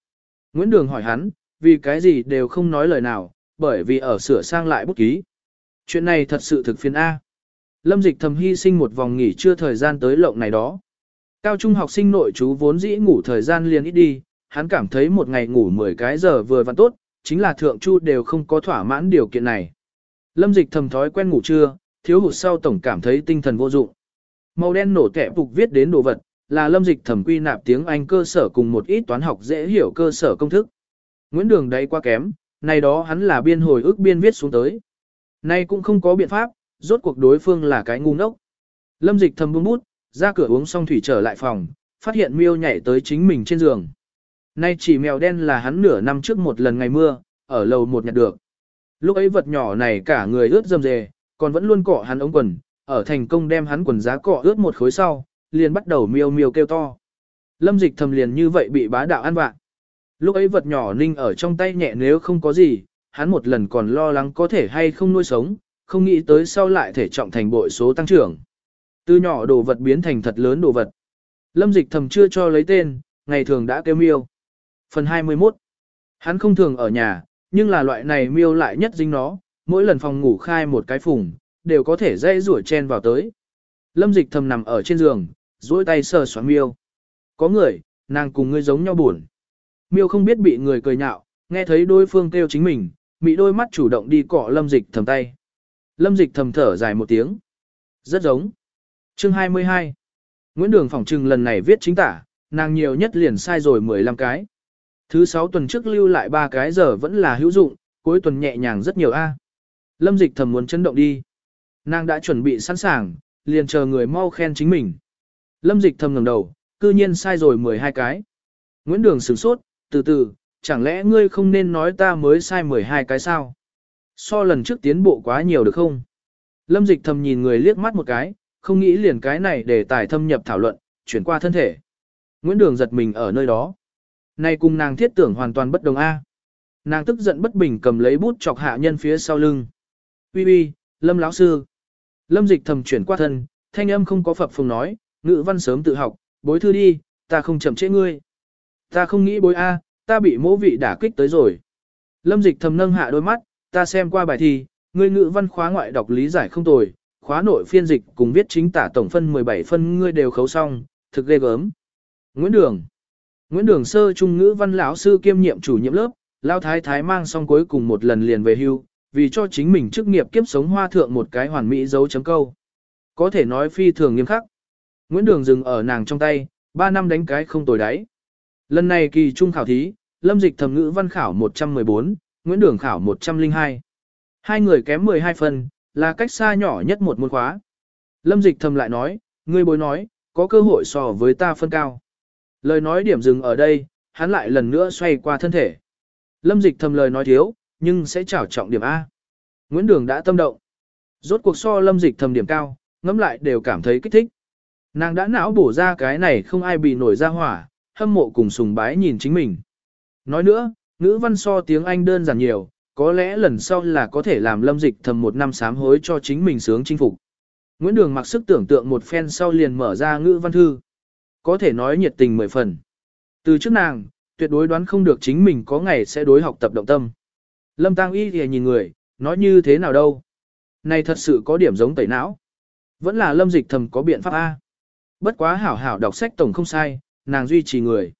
A: Nguyễn Đường hỏi hắn, vì cái gì đều không nói lời nào, bởi vì ở sửa sang lại bút ký. Chuyện này thật sự thực phiền A. Lâm dịch thầm hy sinh một vòng nghỉ trưa thời gian tới lộng này đó. Cao trung học sinh nội chú vốn dĩ ngủ thời gian liền ít đi, hắn cảm thấy một ngày ngủ 10 cái giờ vừa vặn tốt, chính là thượng chu đều không có thỏa mãn điều kiện này. Lâm dịch thầm thói quen ngủ trưa, thiếu hụt sau tổng cảm thấy tinh thần vô dụng. Màu đen nổ kẹp phục viết đến đồ vật, là lâm dịch thẩm quy nạp tiếng Anh cơ sở cùng một ít toán học dễ hiểu cơ sở công thức. Nguyễn Đường đấy quá kém, này đó hắn là biên hồi ức biên viết xuống tới. Nay cũng không có biện pháp, rốt cuộc đối phương là cái ngu ngốc. Lâm dịch thầm buông bút, ra cửa uống xong thủy trở lại phòng, phát hiện miêu nhảy tới chính mình trên giường. Nay chỉ mèo đen là hắn nửa năm trước một lần ngày mưa, ở lầu một nhặt được. Lúc ấy vật nhỏ này cả người ướt dầm dề, còn vẫn luôn cọ hắn ống quần, ở thành công đem hắn quần giá cọ ướt một khối sau, liền bắt đầu miêu miêu kêu to. Lâm dịch thầm liền như vậy bị bá đạo ăn vạ. Lúc ấy vật nhỏ ninh ở trong tay nhẹ nếu không có gì, hắn một lần còn lo lắng có thể hay không nuôi sống, không nghĩ tới sau lại thể trọng thành bội số tăng trưởng. Từ nhỏ đồ vật biến thành thật lớn đồ vật. Lâm dịch thầm chưa cho lấy tên, ngày thường đã kêu miêu. Phần 21 Hắn không thường ở nhà, nhưng là loại này miêu lại nhất dính nó, mỗi lần phòng ngủ khai một cái phùng, đều có thể dây rủa chen vào tới. Lâm dịch thầm nằm ở trên giường, duỗi tay sờ xoắn miêu. Có người, nàng cùng ngươi giống nhau buồn. Miêu không biết bị người cười nhạo, nghe thấy đối phương kêu chính mình, mị đôi mắt chủ động đi cọ lâm dịch thầm tay. Lâm dịch thầm thở dài một tiếng. Rất giống. Chương 22 Nguyễn Đường phỏng trừng lần này viết chính tả, nàng nhiều nhất liền sai rồi 15 cái. Thứ 6 tuần trước lưu lại 3 cái giờ vẫn là hữu dụng, cuối tuần nhẹ nhàng rất nhiều A. Lâm dịch thầm muốn chấn động đi. Nàng đã chuẩn bị sẵn sàng, liền chờ người mau khen chính mình. Lâm dịch thầm ngẩng đầu, cư nhiên sai rồi 12 cái. Nguyễn Đường sửng sốt, từ từ, chẳng lẽ ngươi không nên nói ta mới sai 12 cái sao? So lần trước tiến bộ quá nhiều được không? Lâm dịch thầm nhìn người liếc mắt một cái, không nghĩ liền cái này để tài thâm nhập thảo luận, chuyển qua thân thể. Nguyễn Đường giật mình ở nơi đó. Này cùng nàng thiết tưởng hoàn toàn bất đồng A. Nàng tức giận bất bình cầm lấy bút chọc hạ nhân phía sau lưng uy uy Lâm lão sư. Lâm dịch thầm chuyển qua thân, thanh âm không có phập phồng nói, ngữ văn sớm tự học, bối thư đi, ta không chậm trễ ngươi. Ta không nghĩ bối A, ta bị mỗ vị đả kích tới rồi. Lâm dịch thầm nâng hạ đôi mắt, ta xem qua bài thi, ngươi ngữ văn khóa ngoại đọc lý giải không tồi, khóa nội phiên dịch cùng viết chính tả tổng phân 17 phân ngươi đều khấu xong, thực ghê gớm. Nguyễn Đường Nguyễn Đường sơ trung ngữ văn lão sư kiêm nhiệm chủ nhiệm lớp, lao thái thái mang xong cuối cùng một lần liền về hưu, vì cho chính mình chức nghiệp kiếp sống hoa thượng một cái hoàn mỹ dấu chấm câu. Có thể nói phi thường nghiêm khắc. Nguyễn Đường dừng ở nàng trong tay, 3 năm đánh cái không tồi đáy. Lần này kỳ trung khảo thí, lâm dịch thẩm ngữ văn khảo 114, Nguyễn Đường khảo 102. Hai người kém 12 phần, là cách xa nhỏ nhất một môn khóa. Lâm dịch thầm lại nói, ngươi bối nói, có cơ hội so với ta phân cao. Lời nói điểm dừng ở đây, hắn lại lần nữa xoay qua thân thể. Lâm dịch thầm lời nói thiếu, nhưng sẽ trảo trọng điểm A. Nguyễn Đường đã tâm động. Rốt cuộc so lâm dịch thầm điểm cao, ngẫm lại đều cảm thấy kích thích. Nàng đã não bổ ra cái này không ai bị nổi ra hỏa, hâm mộ cùng sùng bái nhìn chính mình. Nói nữa, ngữ văn so tiếng Anh đơn giản nhiều, có lẽ lần sau là có thể làm lâm dịch thầm một năm sám hối cho chính mình sướng chinh phục. Nguyễn Đường mặc sức tưởng tượng một phen sau liền mở ra ngữ văn thư. Có thể nói nhiệt tình mười phần. Từ trước nàng, tuyệt đối đoán không được chính mình có ngày sẽ đối học tập động tâm. Lâm Tăng Y thì nhìn người, nói như thế nào đâu. Này thật sự có điểm giống tẩy não. Vẫn là lâm dịch thầm có biện pháp A. Bất quá hảo hảo đọc sách tổng không sai, nàng duy trì người.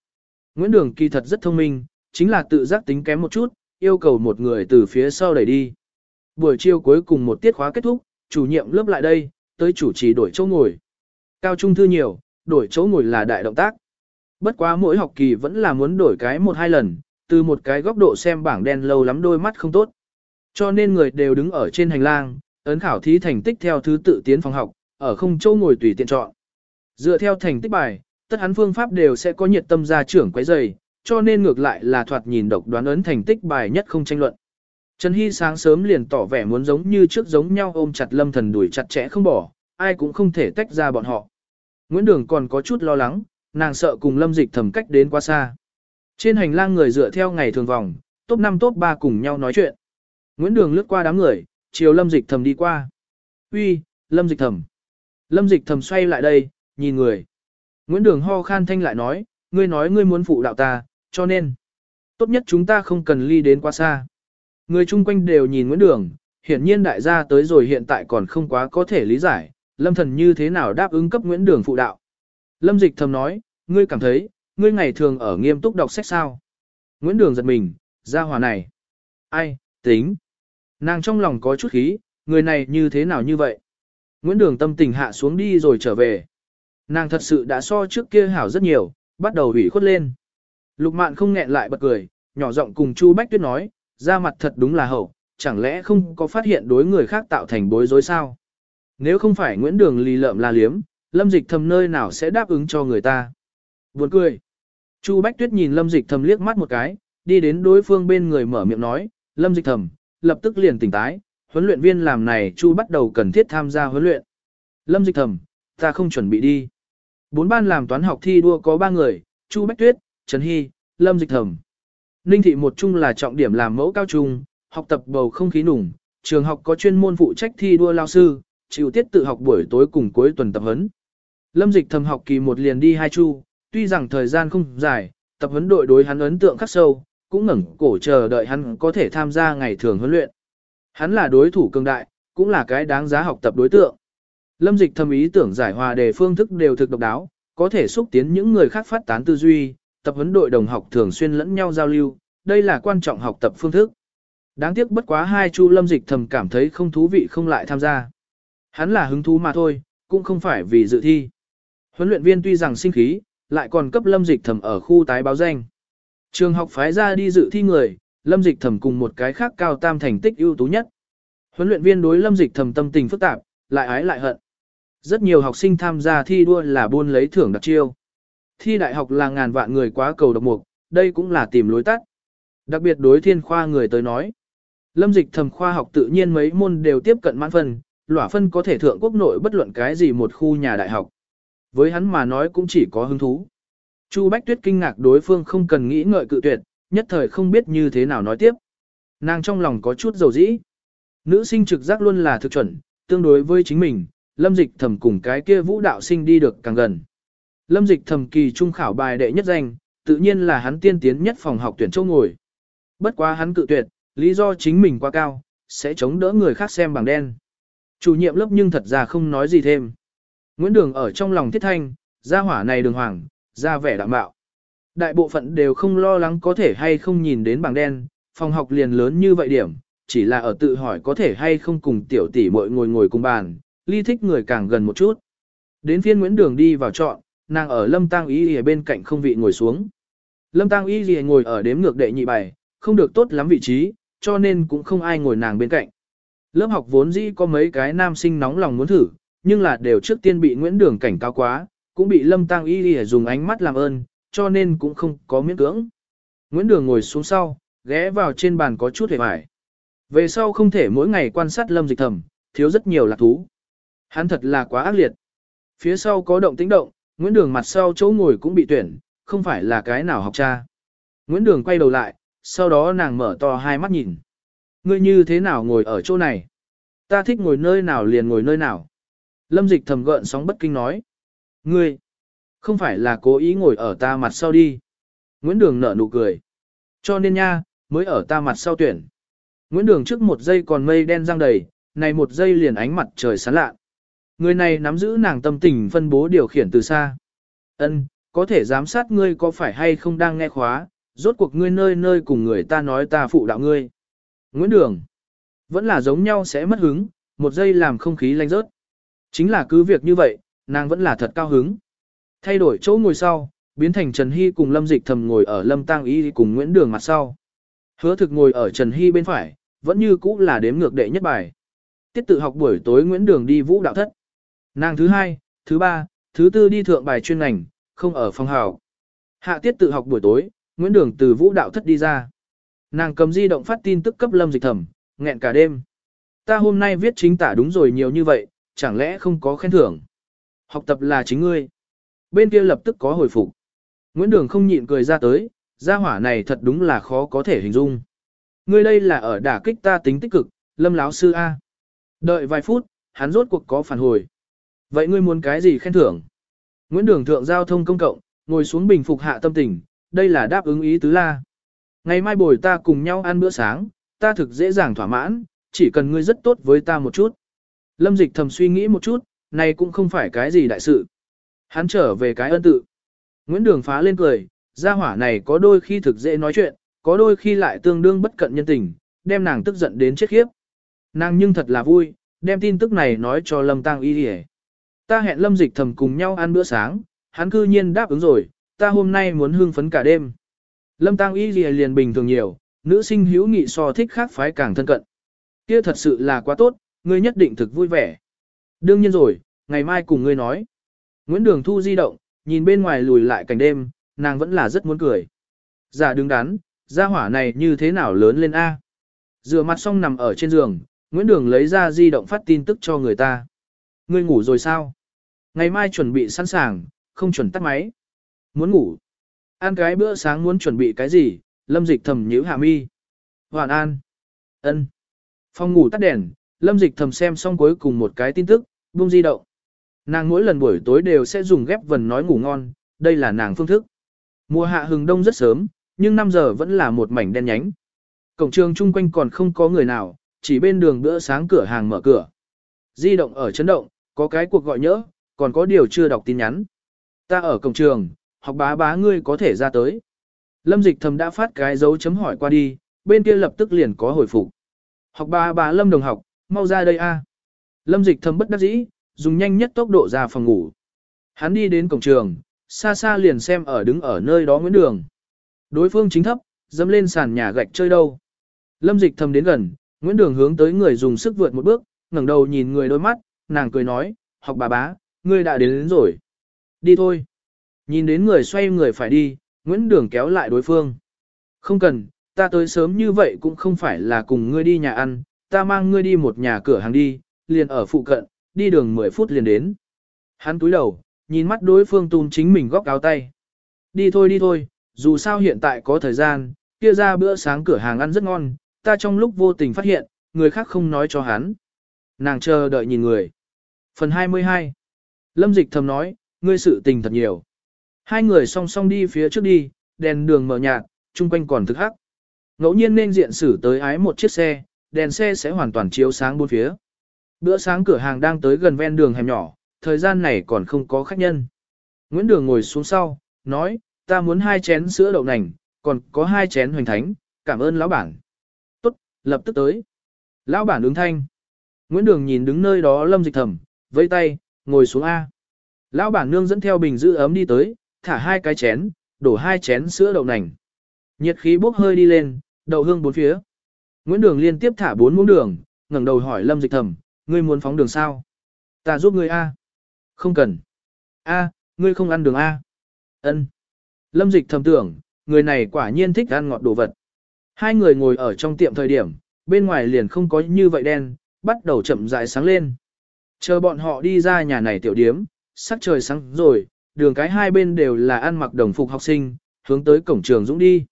A: Nguyễn Đường kỳ thật rất thông minh, chính là tự giác tính kém một chút, yêu cầu một người từ phía sau đẩy đi. Buổi chiều cuối cùng một tiết khóa kết thúc, chủ nhiệm lớp lại đây, tới chủ trì đổi chỗ ngồi. Cao trung thư nhiều, đổi chỗ ngồi là đại động tác. Bất quá mỗi học kỳ vẫn là muốn đổi cái một hai lần, từ một cái góc độ xem bảng đen lâu lắm đôi mắt không tốt. Cho nên người đều đứng ở trên hành lang, ấn khảo thí thành tích theo thứ tự tiến phòng học, ở không châu ngồi tùy tiện chọn. Dựa theo thành tích bài, tất hắn phương pháp đều sẽ có nhiệt tâm gia trưởng quấy dày, cho nên ngược lại là thoạt nhìn độc đoán ấn thành tích bài nhất không tranh luận. Trần Hy sáng sớm liền tỏ vẻ muốn giống như trước giống nhau ôm chặt lâm thần đuổi chặt chẽ không bỏ, ai cũng không thể tách ra bọn họ. Nguyễn Đường còn có chút lo lắng, nàng sợ cùng lâm dịch thầm cách đến quá xa. Trên hành lang người dựa theo ngày thường vòng, top 5 top 3 cùng nhau nói chuyện. Nguyễn Đường lướt qua đám người, chiều lâm dịch thầm đi qua. Uy, lâm dịch thầm. Lâm dịch thầm xoay lại đây, nhìn người. Nguyễn Đường ho khan thanh lại nói, ngươi nói ngươi muốn phụ đạo ta, cho nên, tốt nhất chúng ta không cần ly đến quá xa. Người chung quanh đều nhìn Nguyễn Đường, hiển nhiên đại gia tới rồi hiện tại còn không quá có thể lý giải, Lâm Thần như thế nào đáp ứng cấp Nguyễn Đường phụ đạo. Lâm Dịch thầm nói, ngươi cảm thấy, ngươi ngày thường ở nghiêm túc đọc sách sao. Nguyễn Đường giật mình, ra hòa này. Ai, tính. Nàng trong lòng có chút khí, người này như thế nào như vậy. Nguyễn Đường tâm tình hạ xuống đi rồi trở về. Nàng thật sự đã so trước kia hảo rất nhiều, bắt đầu hủy khuất lên. Lục mạn không nghẹn lại bật cười, nhỏ giọng cùng Chu Bách Tuyết nói, ra mặt thật đúng là hậu, chẳng lẽ không có phát hiện đối người khác tạo thành bối rối sao? Nếu không phải Nguyễn Đường lì lợm la liếm, lâm dịch thầm nơi nào sẽ đáp ứng cho người ta? Buồn cười. Chu Bách Tuyết nhìn lâm dịch thầm liếc mắt một cái, đi đến đối phương bên người mở miệng nói, lâm dịch thầm, lập tức liền tỉnh tái, huấn luyện viên làm này Chu bắt đầu cần thiết tham gia huấn luyện. Lâm dịch thầm, ta không chuẩn bị đi. Bốn ban làm toán học thi đua có ba người, Chu Bách Tuyết, Trần Hy, Lâm Dịch Thẩm. Ninh thị một chung là trọng điểm làm mẫu cao trung, học tập bầu không khí nùng, trường học có chuyên môn phụ trách thi đua lao sư, chịu tiết tự học buổi tối cùng cuối tuần tập huấn. Lâm dịch thầm học kỳ một liền đi hai chu, tuy rằng thời gian không dài, tập huấn đội đối hắn ấn tượng khắc sâu, cũng ngẩng cổ chờ đợi hắn có thể tham gia ngày thường huấn luyện. Hắn là đối thủ cường đại, cũng là cái đáng giá học tập đối tượng. Lâm dịch thầm ý tưởng giải hòa đề phương thức đều thực độc đáo, có thể xúc tiến những người khác phát tán tư duy, tập huấn đội đồng học thường xuyên lẫn nhau giao lưu, đây là quan trọng học tập phương thức. Đáng tiếc bất quá hai chu lâm dịch thầm cảm thấy không thú vị không lại tham gia. Hắn là hứng thú mà thôi, cũng không phải vì dự thi. Huấn luyện viên tuy rằng sinh khí, lại còn cấp lâm dịch Thẩm ở khu tái báo danh. Trường học phái ra đi dự thi người, lâm dịch Thẩm cùng một cái khác cao tam thành tích ưu tú nhất. Huấn luyện viên đối lâm dịch Thẩm tâm tình phức tạp, lại ái lại hận. Rất nhiều học sinh tham gia thi đua là buôn lấy thưởng đặc chiêu. Thi đại học là ngàn vạn người quá cầu độc mục, đây cũng là tìm lối tắt. Đặc biệt đối thiên khoa người tới nói. Lâm dịch thầm khoa học tự nhiên mấy môn đều tiếp cận mãn phân, lỏa phân có thể thượng quốc nội bất luận cái gì một khu nhà đại học. Với hắn mà nói cũng chỉ có hứng thú. Chu Bách Tuyết kinh ngạc đối phương không cần nghĩ ngợi cự tuyệt, nhất thời không biết như thế nào nói tiếp. Nàng trong lòng có chút dầu dĩ. Nữ sinh trực giác luôn là thực chuẩn, tương đối với chính mình, lâm dịch thầm cùng cái kia vũ đạo sinh đi được càng gần. Lâm dịch thầm kỳ trung khảo bài đệ nhất danh, tự nhiên là hắn tiên tiến nhất phòng học tuyển châu ngồi. Bất quá hắn cự tuyệt, lý do chính mình quá cao, sẽ chống đỡ người khác xem bằng đen. Chủ nhiệm lớp nhưng thật ra không nói gì thêm. Nguyễn Đường ở trong lòng thiết thanh, gia hỏa này đường hoàng, ra vẻ đạm bạo. Đại bộ phận đều không lo lắng có thể hay không nhìn đến bảng đen, phòng học liền lớn như vậy điểm, chỉ là ở tự hỏi có thể hay không cùng tiểu tỷ muội ngồi ngồi cùng bàn, ly thích người càng gần một chút. Đến phiên Nguyễn Đường đi vào chọn, nàng ở Lâm Tăng Y ở bên cạnh không vị ngồi xuống. Lâm Tăng Y gì ngồi ở đếm ngược đệ nhị bài, không được tốt lắm vị trí, cho nên cũng không ai ngồi nàng bên cạnh. Lớp học vốn dĩ có mấy cái nam sinh nóng lòng muốn thử, nhưng là đều trước tiên bị Nguyễn Đường cảnh cáo quá, cũng bị Lâm Tăng Y Y dùng ánh mắt làm ơn, cho nên cũng không có miễn cưỡng. Nguyễn Đường ngồi xuống sau, ghé vào trên bàn có chút hề bài. Về sau không thể mỗi ngày quan sát Lâm Dịch Thầm, thiếu rất nhiều lạc thú. Hắn thật là quá ác liệt. Phía sau có động tĩnh động, Nguyễn Đường mặt sau chỗ ngồi cũng bị tuyển, không phải là cái nào học cha. Nguyễn Đường quay đầu lại, sau đó nàng mở to hai mắt nhìn. Ngươi như thế nào ngồi ở chỗ này? Ta thích ngồi nơi nào liền ngồi nơi nào. Lâm dịch thầm gợn sóng bất kinh nói. Ngươi, không phải là cố ý ngồi ở ta mặt sau đi. Nguyễn Đường nở nụ cười. Cho nên nha, mới ở ta mặt sau tuyển. Nguyễn Đường trước một giây còn mây đen răng đầy, này một giây liền ánh mặt trời sáng lạ. Người này nắm giữ nàng tâm tình phân bố điều khiển từ xa. Ân, có thể giám sát ngươi có phải hay không đang nghe khóa, rốt cuộc ngươi nơi nơi cùng người ta nói ta phụ đạo ngươi. Nguyễn Đường, vẫn là giống nhau sẽ mất hứng, một giây làm không khí lanh rớt. Chính là cứ việc như vậy, nàng vẫn là thật cao hứng. Thay đổi chỗ ngồi sau, biến thành Trần Hy cùng Lâm Dịch thầm ngồi ở Lâm Tăng Y cùng Nguyễn Đường mặt sau. Hứa thực ngồi ở Trần Hy bên phải, vẫn như cũ là đếm ngược đệ nhất bài. Tiết tự học buổi tối Nguyễn Đường đi vũ đạo thất. Nàng thứ hai, thứ ba, thứ tư đi thượng bài chuyên ngành, không ở phòng hào. Hạ tiết tự học buổi tối, Nguyễn Đường từ vũ đạo thất đi ra. Nàng cầm di động phát tin tức cấp lâm dịch Thầm, nghẹn cả đêm. Ta hôm nay viết chính tả đúng rồi nhiều như vậy, chẳng lẽ không có khen thưởng. Học tập là chính ngươi. Bên kia lập tức có hồi phục. Nguyễn Đường không nhịn cười ra tới, gia hỏa này thật đúng là khó có thể hình dung. Ngươi đây là ở đả kích ta tính tích cực, lâm láo sư A. Đợi vài phút, hắn rốt cuộc có phản hồi. Vậy ngươi muốn cái gì khen thưởng? Nguyễn Đường thượng giao thông công cộng, ngồi xuống bình phục hạ tâm tình, đây là đáp ứng ý tứ la. Ngày mai bồi ta cùng nhau ăn bữa sáng, ta thực dễ dàng thỏa mãn, chỉ cần ngươi rất tốt với ta một chút. Lâm dịch thầm suy nghĩ một chút, này cũng không phải cái gì đại sự. Hắn trở về cái ân tự. Nguyễn Đường phá lên cười, gia hỏa này có đôi khi thực dễ nói chuyện, có đôi khi lại tương đương bất cận nhân tình, đem nàng tức giận đến chết khiếp. Nàng nhưng thật là vui, đem tin tức này nói cho Lâm Tăng Y Điề. Ta hẹn Lâm Dịch thầm cùng nhau ăn bữa sáng, hắn cư nhiên đáp ứng rồi, ta hôm nay muốn hưng phấn cả đêm. Lâm Tăng Y Điề liền bình thường nhiều, nữ sinh hữu nghị so thích khác phái càng thân cận. Kia thật sự là quá tốt, ngươi nhất định thực vui vẻ. Đương nhiên rồi, ngày mai cùng ngươi nói. Nguyễn Đường Thu di động, nhìn bên ngoài lùi lại cảnh đêm, nàng vẫn là rất muốn cười. Giả đứng đắn, gia hỏa này như thế nào lớn lên A. Rửa mặt xong nằm ở trên giường, Nguyễn Đường lấy ra di động phát tin tức cho người ta. Ngươi ngủ rồi sao? Ngày mai chuẩn bị sẵn sàng, không chuẩn tắt máy. Muốn ngủ. Ăn cái bữa sáng muốn chuẩn bị cái gì? Lâm dịch thầm nhíu hạ mi. Hoàn an. ân. Phòng ngủ tắt đèn, Lâm Dịch thầm xem xong cuối cùng một cái tin tức, buông di động. Nàng mỗi lần buổi tối đều sẽ dùng ghép vần nói ngủ ngon, đây là nàng phương thức. Mùa hạ hừng đông rất sớm, nhưng 5 giờ vẫn là một mảnh đen nhánh. Cổng trường chung quanh còn không có người nào, chỉ bên đường bữa sáng cửa hàng mở cửa. Di động ở chấn động, có cái cuộc gọi nhỡ, còn có điều chưa đọc tin nhắn. Ta ở cổng trường, học bá bá ngươi có thể ra tới. Lâm dịch thầm đã phát cái dấu chấm hỏi qua đi, bên kia lập tức liền có hồi phục. Học bá bá Lâm đồng học, mau ra đây a. À. Lâm dịch thầm bất đắc dĩ, dùng nhanh nhất tốc độ ra phòng ngủ. Hắn đi đến cổng trường, xa xa liền xem ở đứng ở nơi đó Nguyễn Đường. Đối phương chính thấp, dẫm lên sàn nhà gạch chơi đâu. Lâm dịch thầm đến gần, Nguyễn Đường hướng tới người dùng sức vượt một bước, ngẩng đầu nhìn người đôi mắt, nàng cười nói, học bà bá, ngươi đã đến, đến rồi. Đi thôi. Nhìn đến người xoay người phải đi, Nguyễn Đường kéo lại đối phương. Không cần, ta tới sớm như vậy cũng không phải là cùng ngươi đi nhà ăn, ta mang ngươi đi một nhà cửa hàng đi, liền ở phụ cận, đi đường 10 phút liền đến. Hắn túi đầu, nhìn mắt đối phương tùm chính mình góc áo tay. Đi thôi đi thôi, dù sao hiện tại có thời gian, kia ra bữa sáng cửa hàng ăn rất ngon, ta trong lúc vô tình phát hiện, người khác không nói cho hắn. Nàng chờ đợi nhìn người. Phần 22 Lâm Dịch thầm nói, ngươi sự tình thật nhiều. Hai người song song đi phía trước đi, đèn đường mở nhạt, chung quanh còn thực hắc. Ngẫu nhiên nên diện xử tới ái một chiếc xe, đèn xe sẽ hoàn toàn chiếu sáng bốn phía. Bữa sáng cửa hàng đang tới gần ven đường hẻm nhỏ, thời gian này còn không có khách nhân. Nguyễn Đường ngồi xuống sau, nói, ta muốn hai chén sữa đậu nành, còn có hai chén hoành thánh, cảm ơn lão bản. Tốt, lập tức tới. Lão bản ứng thanh. Nguyễn Đường nhìn đứng nơi đó lâm dịch thầm, vây tay, ngồi xuống A. Lão bản nương dẫn theo bình giữ ấm đi tới, thả hai cái chén, đổ hai chén sữa đậu nành. Nhiệt khí bốc hơi đi lên, đậu hương bốn phía. Nguyễn Đường liên tiếp thả bốn muỗng đường, ngẩng đầu hỏi Lâm Dịch Thầm, ngươi muốn phóng đường sao? Ta giúp ngươi A. Không cần. A, ngươi không ăn đường A. Ân. Lâm Dịch thầm tưởng, người này quả nhiên thích ăn ngọt đồ vật. Hai người ngồi ở trong tiệm thời điểm, bên ngoài liền không có như vậy đen, bắt đầu chậm rãi sáng lên. Chờ bọn họ đi ra nhà này tiểu điếm, sắc trời sáng rồi, đường cái hai bên đều là ăn mặc đồng phục học sinh, hướng tới cổng trường dũng đi.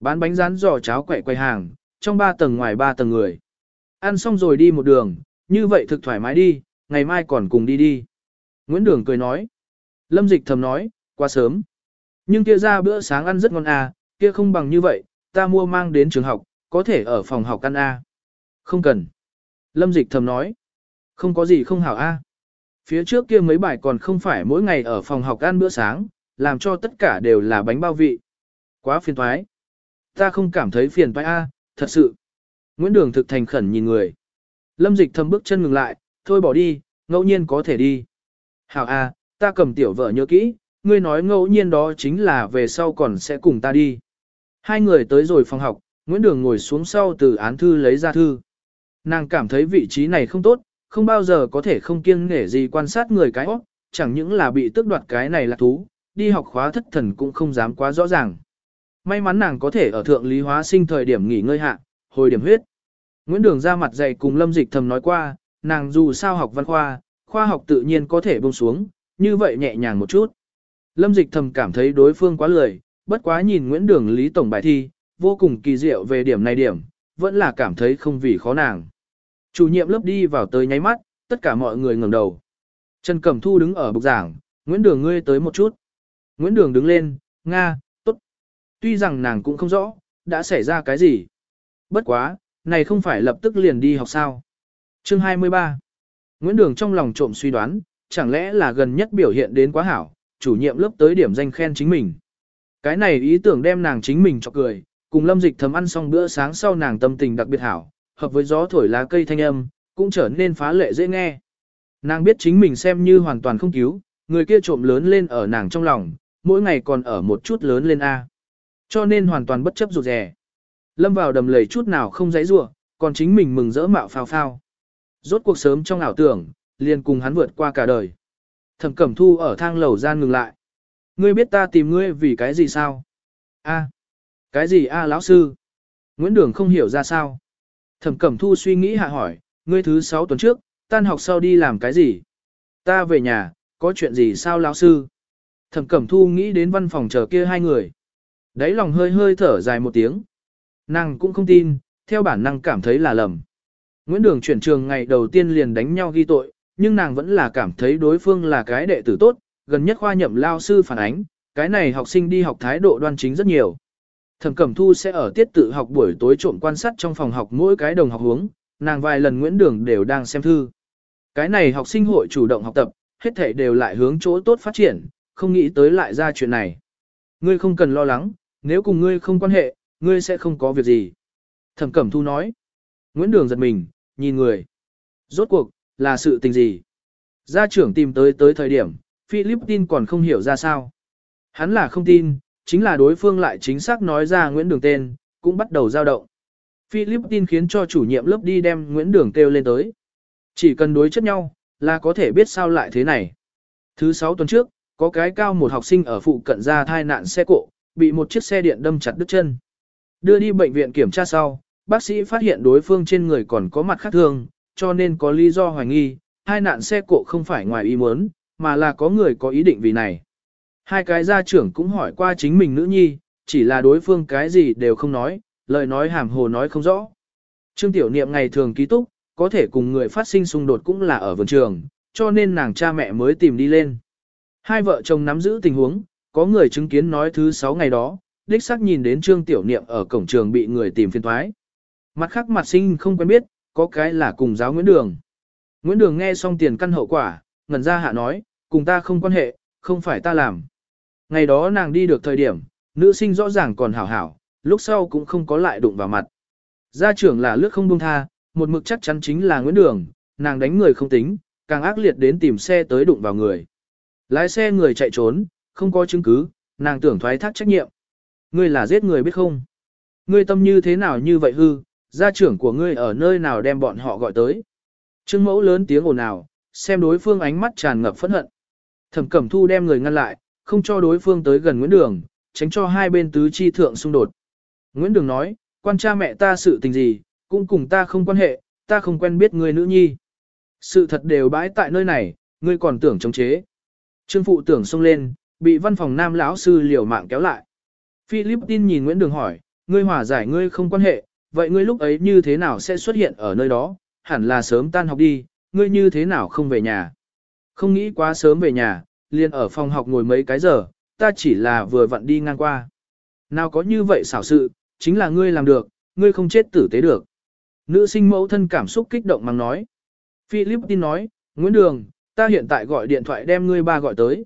A: Bán bánh rán giò cháo quậy quay hàng, trong ba tầng ngoài ba tầng người. Ăn xong rồi đi một đường, như vậy thực thoải mái đi, ngày mai còn cùng đi đi. Nguyễn Đường cười nói. Lâm Dịch thầm nói, quá sớm. Nhưng kia ra bữa sáng ăn rất ngon à, kia không bằng như vậy, ta mua mang đến trường học, có thể ở phòng học ăn à. Không cần. Lâm Dịch thầm nói. Không có gì không hảo a. À. Phía trước kia mấy bài còn không phải mỗi ngày ở phòng học ăn bữa sáng, làm cho tất cả đều là bánh bao vị. Quá phiền toái. Ta không cảm thấy phiền toái a, à, thật sự. Nguyễn Đường thực thành khẩn nhìn người. Lâm Dịch thầm bước chân ngừng lại, thôi bỏ đi, ngẫu nhiên có thể đi. Hảo a, à, ta cầm tiểu vợ nhớ kỹ, ngươi nói ngẫu nhiên đó chính là về sau còn sẽ cùng ta đi. Hai người tới rồi phòng học, Nguyễn Đường ngồi xuống sau từ án thư lấy ra thư. Nàng cảm thấy vị trí này không tốt, không bao giờ có thể không kiêng nể gì quan sát người cái óc, chẳng những là bị tước đoạt cái này là thú, đi học khóa thất thần cũng không dám quá rõ ràng. May mắn nàng có thể ở thượng lý hóa sinh thời điểm nghỉ ngơi hạ, hồi điểm huyết. Nguyễn Đường ra mặt dày cùng Lâm Dịch thầm nói qua, nàng dù sao học văn khoa, khoa học tự nhiên có thể buông xuống, như vậy nhẹ nhàng một chút. Lâm Dịch thầm cảm thấy đối phương quá lười, bất quá nhìn Nguyễn Đường Lý Tổng bài thi, vô cùng kỳ diệu về điểm này điểm, vẫn là cảm thấy không vì khó nàng. Chủ nhiệm lớp đi vào tới nháy mắt, tất cả mọi người ngẩng đầu. Trần Cẩm Thu đứng ở bục giảng, Nguyễn Đường ngươi tới một chút. Nguyễn Đường đứng lên, Nga. Tuy rằng nàng cũng không rõ, đã xảy ra cái gì. Bất quá, này không phải lập tức liền đi học sao. Chương 23 Nguyễn Đường trong lòng trộm suy đoán, chẳng lẽ là gần nhất biểu hiện đến quá hảo, chủ nhiệm lớp tới điểm danh khen chính mình. Cái này ý tưởng đem nàng chính mình cho cười, cùng lâm dịch thấm ăn xong bữa sáng sau nàng tâm tình đặc biệt hảo, hợp với gió thổi lá cây thanh âm, cũng trở nên phá lệ dễ nghe. Nàng biết chính mình xem như hoàn toàn không cứu, người kia trộm lớn lên ở nàng trong lòng, mỗi ngày còn ở một chút lớn lên A. Cho nên hoàn toàn bất chấp rụt rè. Lâm vào đầm lầy chút nào không dãy rủa còn chính mình mừng rỡ mạo phao phao. Rốt cuộc sớm trong ảo tưởng, liền cùng hắn vượt qua cả đời. Thẩm Cẩm Thu ở thang lầu gian ngừng lại. Ngươi biết ta tìm ngươi vì cái gì sao? A. Cái gì a lão sư? Nguyễn Đường không hiểu ra sao. Thẩm Cẩm Thu suy nghĩ hạ hỏi, ngươi thứ 6 tuần trước, tan học sau đi làm cái gì? Ta về nhà, có chuyện gì sao lão sư? Thẩm Cẩm Thu nghĩ đến văn phòng chờ kia hai người. Đấy lòng hơi hơi thở dài một tiếng. Nàng cũng không tin, theo bản năng cảm thấy là lầm. Nguyễn Đường chuyển trường ngày đầu tiên liền đánh nhau ghi tội, nhưng nàng vẫn là cảm thấy đối phương là cái đệ tử tốt, gần nhất khoa nhậm lao sư phản ánh, cái này học sinh đi học thái độ đoan chính rất nhiều. Thẩm Cẩm Thu sẽ ở tiết tự học buổi tối trộm quan sát trong phòng học mỗi cái đồng học hướng, nàng vài lần Nguyễn Đường đều đang xem thư. Cái này học sinh hội chủ động học tập, hết thảy đều lại hướng chỗ tốt phát triển, không nghĩ tới lại ra chuyện này. Ngươi không cần lo lắng, nếu cùng ngươi không quan hệ, ngươi sẽ không có việc gì. Thẩm Cẩm Thu nói. Nguyễn Đường giật mình, nhìn người. Rốt cuộc, là sự tình gì? Gia trưởng tìm tới tới thời điểm, Philippines còn không hiểu ra sao. Hắn là không tin, chính là đối phương lại chính xác nói ra Nguyễn Đường tên, cũng bắt đầu giao động. Philippines khiến cho chủ nhiệm lớp đi đem Nguyễn Đường kêu lên tới. Chỉ cần đối chất nhau, là có thể biết sao lại thế này. Thứ sáu tuần trước, có cái cao một học sinh ở phụ cận ra thai nạn xe cộ, bị một chiếc xe điện đâm chặt đứt chân. Đưa đi bệnh viện kiểm tra sau, bác sĩ phát hiện đối phương trên người còn có mặt khác thường, cho nên có lý do hoài nghi, hai nạn xe cộ không phải ngoài ý muốn, mà là có người có ý định vì này. Hai cái gia trưởng cũng hỏi qua chính mình nữ nhi, chỉ là đối phương cái gì đều không nói, lời nói hàm hồ nói không rõ. Trương Tiểu Niệm ngày thường ký túc, có thể cùng người phát sinh xung đột cũng là ở vườn trường, cho nên nàng cha mẹ mới tìm đi lên. Hai vợ chồng nắm giữ tình huống, có người chứng kiến nói thứ sáu ngày đó, đích xác nhìn đến Trương Tiểu Niệm ở cổng trường bị người tìm phiên thoái. Mặt khác mặt sinh không quen biết, có cái là cùng giáo Nguyễn Đường. Nguyễn Đường nghe xong tiền căn hậu quả, ngần ra hạ nói, cùng ta không quan hệ, không phải ta làm. Ngày đó nàng đi được thời điểm, nữ sinh rõ ràng còn hảo hảo, lúc sau cũng không có lại đụng vào mặt. Gia trưởng là lướt không buông tha, một mực chắc chắn chính là Nguyễn Đường, nàng đánh người không tính, càng ác liệt đến tìm xe tới đụng vào người. Lái xe người chạy trốn, không có chứng cứ, nàng tưởng thoái thác trách nhiệm. Ngươi là giết người biết không? Ngươi tâm như thế nào như vậy hư, gia trưởng của ngươi ở nơi nào đem bọn họ gọi tới? Trương mẫu lớn tiếng ồn ào, xem đối phương ánh mắt tràn ngập phẫn hận. Thẩm Cẩm Thu đem người ngăn lại, không cho đối phương tới gần Nguyễn Đường, tránh cho hai bên tứ chi thượng xung đột. Nguyễn Đường nói, quan cha mẹ ta sự tình gì, cũng cùng ta không quan hệ, ta không quen biết người nữ nhi. Sự thật đều bãi tại nơi này, ngươi còn tưởng chống chế. Trương phụ tưởng xông lên, bị văn phòng nam lão sư liều mạng kéo lại. Philippines nhìn Nguyễn Đường hỏi, ngươi hòa giải ngươi không quan hệ, vậy ngươi lúc ấy như thế nào sẽ xuất hiện ở nơi đó, hẳn là sớm tan học đi, ngươi như thế nào không về nhà. Không nghĩ quá sớm về nhà, liền ở phòng học ngồi mấy cái giờ, ta chỉ là vừa vặn đi ngang qua. Nào có như vậy xảo sự, chính là ngươi làm được, ngươi không chết tử tế được. Nữ sinh mẫu thân cảm xúc kích động mang nói. Philippines nói, Nguyễn Đường, ta hiện tại gọi điện thoại đem ngươi ba gọi tới.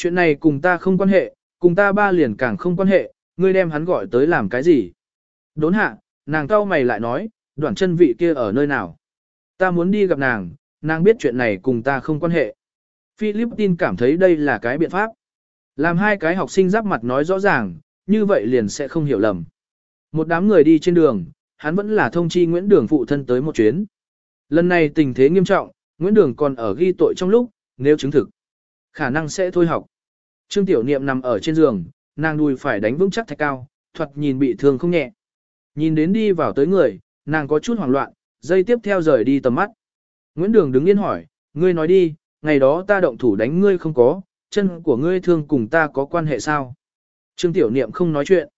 A: Chuyện này cùng ta không quan hệ, cùng ta ba liền càng không quan hệ, ngươi đem hắn gọi tới làm cái gì. Đốn hạ, nàng cao mày lại nói, đoạn chân vị kia ở nơi nào. Ta muốn đi gặp nàng, nàng biết chuyện này cùng ta không quan hệ. Philippines cảm thấy đây là cái biện pháp. Làm hai cái học sinh giáp mặt nói rõ ràng, như vậy liền sẽ không hiểu lầm. Một đám người đi trên đường, hắn vẫn là thông chi Nguyễn Đường phụ thân tới một chuyến. Lần này tình thế nghiêm trọng, Nguyễn Đường còn ở ghi tội trong lúc, nếu chứng thực, khả năng sẽ thôi học. Trương Tiểu Niệm nằm ở trên giường, nàng đùi phải đánh vững chắc thạch cao, thuật nhìn bị thương không nhẹ. Nhìn đến đi vào tới người, nàng có chút hoảng loạn, dây tiếp theo rời đi tầm mắt. Nguyễn Đường đứng yên hỏi, ngươi nói đi, ngày đó ta động thủ đánh ngươi không có, chân của ngươi thương cùng ta có quan hệ sao? Trương Tiểu Niệm không nói chuyện.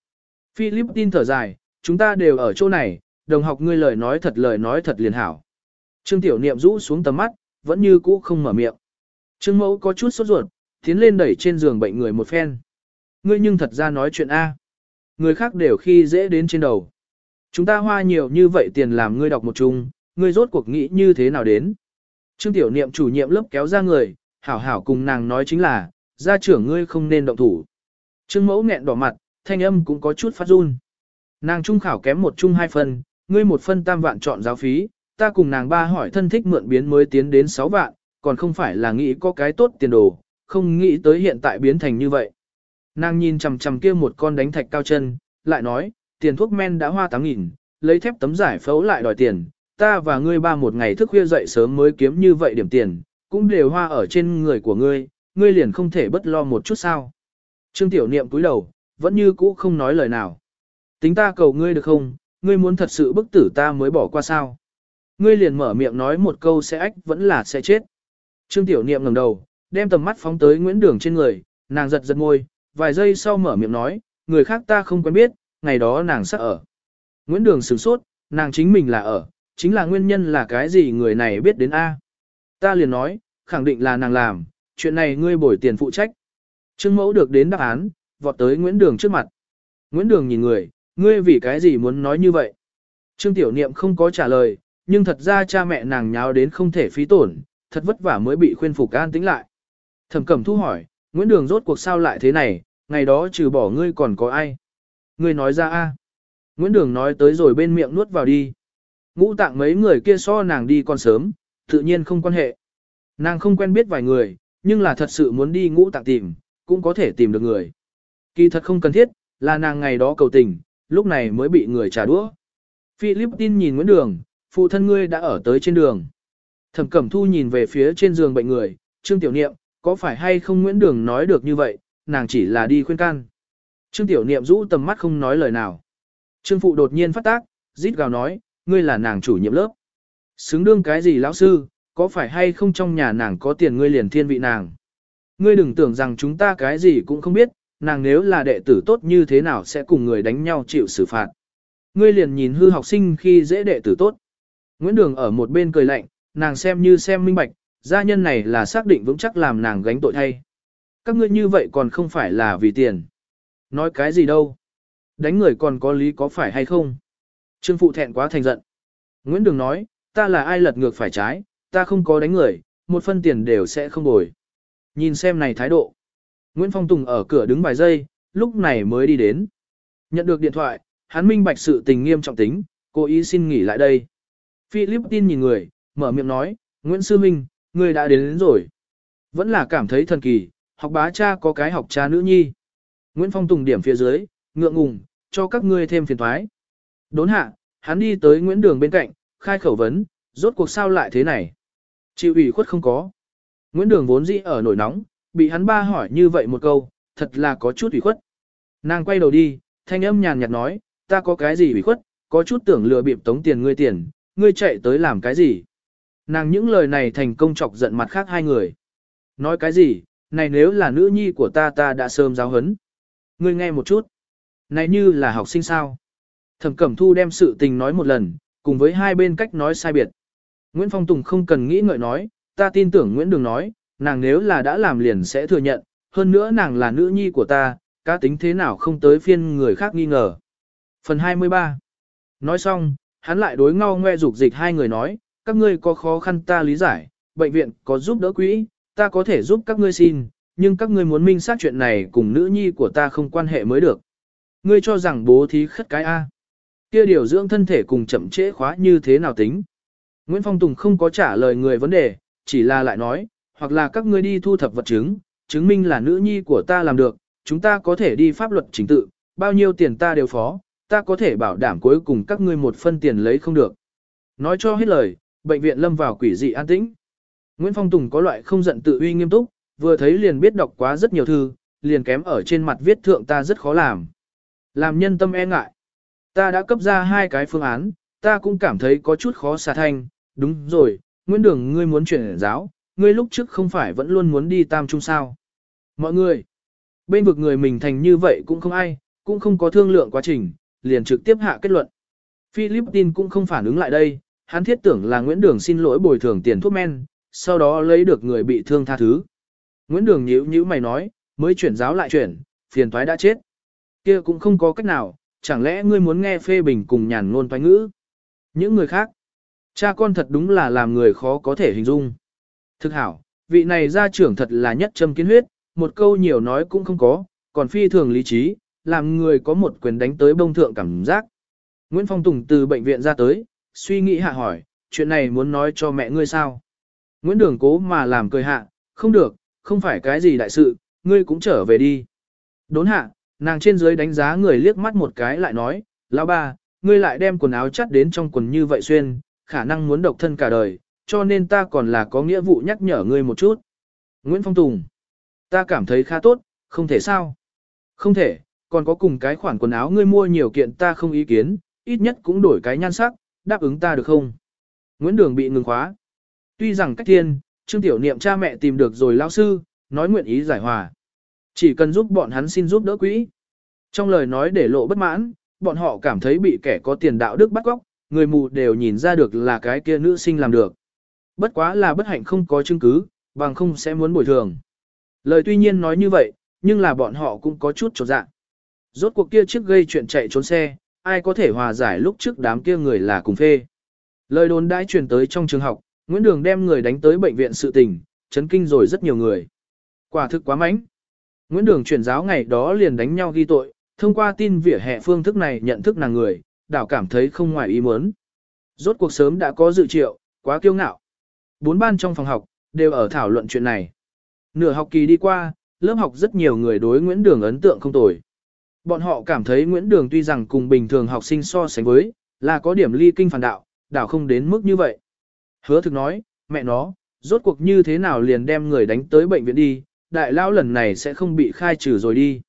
A: Philippines thở dài, chúng ta đều ở chỗ này, đồng học ngươi lời nói thật lời nói thật liền hảo. Trương Tiểu Niệm rũ xuống tầm mắt, vẫn như cũ không mở miệng. Trương Mẫu có chút sốt ruột, tiến lên đẩy trên giường bệnh người một phen. Ngươi nhưng thật ra nói chuyện A. Người khác đều khi dễ đến trên đầu. Chúng ta hoa nhiều như vậy tiền làm ngươi đọc một chung, ngươi rốt cuộc nghĩ như thế nào đến. Trương Tiểu Niệm chủ nhiệm lớp kéo ra người, hảo hảo cùng nàng nói chính là, gia trưởng ngươi không nên động thủ. Trương Mẫu nghẹn đỏ mặt, thanh âm cũng có chút phát run. Nàng trung khảo kém một chung hai phân, ngươi một phân tam vạn chọn giáo phí, ta cùng nàng ba hỏi thân thích mượn biến mới tiến đến sáu vạn, còn không phải là nghĩ có cái tốt tiền đồ, không nghĩ tới hiện tại biến thành như vậy. Nàng nhìn chằm chằm kia một con đánh thạch cao chân, lại nói, tiền thuốc men đã hoa 8.000, lấy thép tấm giải phẫu lại đòi tiền, ta và ngươi ba một ngày thức khuya dậy sớm mới kiếm như vậy điểm tiền, cũng đều hoa ở trên người của ngươi, ngươi liền không thể bất lo một chút sao. Trương Tiểu Niệm cúi đầu, vẫn như cũ không nói lời nào. Tính ta cầu ngươi được không, ngươi muốn thật sự bức tử ta mới bỏ qua sao. Ngươi liền mở miệng nói một câu sẽ ách vẫn là sẽ chết. Trương Tiểu Niệm ngẩng đầu, đem tầm mắt phóng tới Nguyễn Đường trên người, nàng giật giật môi, vài giây sau mở miệng nói, người khác ta không quen biết, ngày đó nàng sắp ở. Nguyễn Đường sửng sốt, nàng chính mình là ở, chính là nguyên nhân là cái gì người này biết đến A. Ta liền nói, khẳng định là nàng làm, chuyện này ngươi bồi tiền phụ trách. Trương mẫu được đến đáp án, vọt tới Nguyễn Đường trước mặt. Nguyễn Đường nhìn người, ngươi vì cái gì muốn nói như vậy? Trương Tiểu Niệm không có trả lời, nhưng thật ra cha mẹ nàng nháo đến không thể phí tổn, thật vất vả mới bị khuyên phục an tĩnh lại. Thẩm Cẩm Thu hỏi, Nguyễn Đường rốt cuộc sao lại thế này, ngày đó trừ bỏ ngươi còn có ai? Ngươi nói ra a. Nguyễn Đường nói tới rồi bên miệng nuốt vào đi. Ngũ tạng mấy người kia so nàng đi còn sớm, tự nhiên không quan hệ. Nàng không quen biết vài người, nhưng là thật sự muốn đi ngũ tạng tìm, cũng có thể tìm được người. Kỳ thật không cần thiết, là nàng ngày đó cầu tình, lúc này mới bị người trả đũa. Philippines nhìn Nguyễn Đường, phụ thân ngươi đã ở tới trên đường. Thẩm Cẩm Thu nhìn về phía trên giường bệnh người, Trương Tiểu Niệm, có phải hay không Nguyễn Đường nói được như vậy, nàng chỉ là đi khuyên can. Trương Tiểu Niệm rũ tầm mắt không nói lời nào. Trương Phụ đột nhiên phát tác, rít gào nói, ngươi là nàng chủ nhiệm lớp. Xứng đương cái gì lão sư, có phải hay không trong nhà nàng có tiền ngươi liền thiên vị nàng. Ngươi đừng tưởng rằng chúng ta cái gì cũng không biết, nàng nếu là đệ tử tốt như thế nào sẽ cùng người đánh nhau chịu xử phạt. Ngươi liền nhìn hư học sinh khi dễ đệ tử tốt. Nguyễn Đường ở một bên cười lạnh, nàng xem như xem minh bạch, gia nhân này là xác định vững chắc làm nàng gánh tội thay. Các ngươi như vậy còn không phải là vì tiền. Nói cái gì đâu. Đánh người còn có lý có phải hay không. Trương Phụ thẹn quá thành giận. Nguyễn Đường nói, ta là ai lật ngược phải trái, ta không có đánh người, một phân tiền đều sẽ không bồi. Nhìn xem này thái độ. Nguyễn Phong Tùng ở cửa đứng vài giây, lúc này mới đi đến. Nhận được điện thoại, hắn minh bạch sự tình nghiêm trọng tính, cố ý xin nghỉ lại đây. Philippines nhìn người, mở miệng nói, Nguyễn Sư Minh, người đã đến, đến rồi. Vẫn là cảm thấy thần kỳ, học bá cha có cái học cha nữ nhi. Nguyễn Phong Tùng điểm phía dưới, ngượng ngùng, cho các ngươi thêm phiền thoái. Đốn hạ, hắn đi tới Nguyễn Đường bên cạnh, khai khẩu vấn, rốt cuộc sao lại thế này. Chịu ủy khuất không có. Nguyễn Đường vốn dĩ ở nổi nóng, bị hắn ba hỏi như vậy một câu, thật là có chút ủy khuất. Nàng quay đầu đi, thanh âm nhàn nhạt nói, ta có cái gì ủy khuất, có chút tưởng lừa bịp tống tiền ngươi tiền, ngươi chạy tới làm cái gì. Nàng những lời này thành công chọc giận mặt khác hai người. Nói cái gì, này nếu là nữ nhi của ta ta đã sớm giáo hấn. Ngươi nghe một chút. Này như là học sinh sao. Thẩm Cẩm Thu đem sự tình nói một lần, cùng với hai bên cách nói sai biệt. Nguyễn Phong Tùng không cần nghĩ ngợi nói, ta tin tưởng Nguyễn Đường nói, nàng nếu là đã làm liền sẽ thừa nhận, hơn nữa nàng là nữ nhi của ta, cá tính thế nào không tới phiên người khác nghi ngờ. Phần 23 Nói xong, hắn lại đối ngao ngoe dục dịch hai người nói, các ngươi có khó khăn ta lý giải, bệnh viện có giúp đỡ quỹ, ta có thể giúp các ngươi xin, nhưng các ngươi muốn minh xác chuyện này cùng nữ nhi của ta không quan hệ mới được. Ngươi cho rằng bố thí khất cái A. Kia điều dưỡng thân thể cùng chậm trễ khóa như thế nào tính. Nguyễn Phong Tùng không có trả lời người vấn đề, chỉ là lại nói, hoặc là các ngươi đi thu thập vật chứng, chứng minh là nữ nhi của ta làm được, chúng ta có thể đi pháp luật chính tự, bao nhiêu tiền ta đều phó, ta có thể bảo đảm cuối cùng các ngươi một phân tiền lấy không được. Nói cho hết lời, bệnh viện lâm vào quỷ dị an tĩnh. Nguyễn Phong Tùng có loại không giận tự uy nghiêm túc, vừa thấy liền biết đọc quá rất nhiều thư, liền kém ở trên mặt viết thượng ta rất khó làm. Làm nhân tâm e ngại. Ta đã cấp ra hai cái phương án, ta cũng cảm thấy có chút khó xả thanh, đúng rồi, Nguyễn Đường ngươi muốn chuyển giáo, ngươi lúc trước không phải vẫn luôn muốn đi tam trung sao. Mọi người, bên vực người mình thành như vậy cũng không ai, cũng không có thương lượng quá trình, liền trực tiếp hạ kết luận. Philippines cũng không phản ứng lại đây, hắn thiết tưởng là Nguyễn Đường xin lỗi bồi thường tiền thuốc men, sau đó lấy được người bị thương tha thứ. Nguyễn Đường nhíu nhíu mày nói, mới chuyển giáo lại chuyển, phiền toái đã chết. kia cũng không có cách nào, chẳng lẽ ngươi muốn nghe phê bình cùng nhàn ngôn toái ngữ. Những người khác, cha con thật đúng là làm người khó có thể hình dung. Thực hảo, vị này gia trưởng thật là nhất châm kiến huyết, một câu nhiều nói cũng không có, còn phi thường lý trí, làm người có một quyền đánh tới bông thượng cảm giác. Nguyễn Phong Tùng từ bệnh viện ra tới, suy nghĩ hạ hỏi, chuyện này muốn nói cho mẹ ngươi sao? Nguyễn Đường cố mà làm cười hạ, không được, không phải cái gì đại sự, ngươi cũng trở về đi. Đốn hạ, nàng trên dưới đánh giá người liếc mắt một cái lại nói, lão ba, ngươi lại đem quần áo chắt đến trong quần như vậy xuyên, khả năng muốn độc thân cả đời, cho nên ta còn là có nghĩa vụ nhắc nhở ngươi một chút. Nguyễn Phong Tùng, ta cảm thấy khá tốt, không thể sao? Không thể, còn có cùng cái khoản quần áo ngươi mua nhiều kiện ta không ý kiến, ít nhất cũng đổi cái nhan sắc, đáp ứng ta được không? Nguyễn Đường bị ngừng khóa. Tuy rằng cách thiên, Trương Tiểu Niệm cha mẹ tìm được rồi lao sư, nói nguyện ý giải hòa. Chỉ cần giúp bọn hắn xin giúp đỡ quỹ. Trong lời nói để lộ bất mãn, bọn họ cảm thấy bị kẻ có tiền đạo đức bắt góc, người mù đều nhìn ra được là cái kia nữ sinh làm được. Bất quá là bất hạnh không có chứng cứ, bằng không sẽ muốn bồi thường. Lời tuy nhiên nói như vậy, nhưng là bọn họ cũng có chút trột dạ. Rốt cuộc kia trước gây chuyện chạy trốn xe, ai có thể hòa giải lúc trước đám kia người là cùng phê. Lời đồn đãi truyền tới trong trường học, Nguyễn Đường đem người đánh tới bệnh viện sự tình, chấn kinh rồi rất nhiều người. Quả thực quá mánh. Nguyễn Đường chuyển giáo ngày đó liền đánh nhau ghi tội, thông qua tin vỉa hè phương thức này nhận thức nàng người, đảo cảm thấy không ngoài ý muốn. Rốt cuộc sớm đã có dự triệu, quá kiêu ngạo. Bốn ban trong phòng học, đều ở thảo luận chuyện này. Nửa học kỳ đi qua, lớp học rất nhiều người đối Nguyễn Đường ấn tượng không tồi. Bọn họ cảm thấy Nguyễn Đường tuy rằng cùng bình thường học sinh so sánh với, là có điểm ly kinh phản đạo, đảo không đến mức như vậy. Hứa thực nói, mẹ nó, rốt cuộc như thế nào liền đem người đánh tới bệnh viện đi, đại lão lần này sẽ không bị khai trừ rồi đi.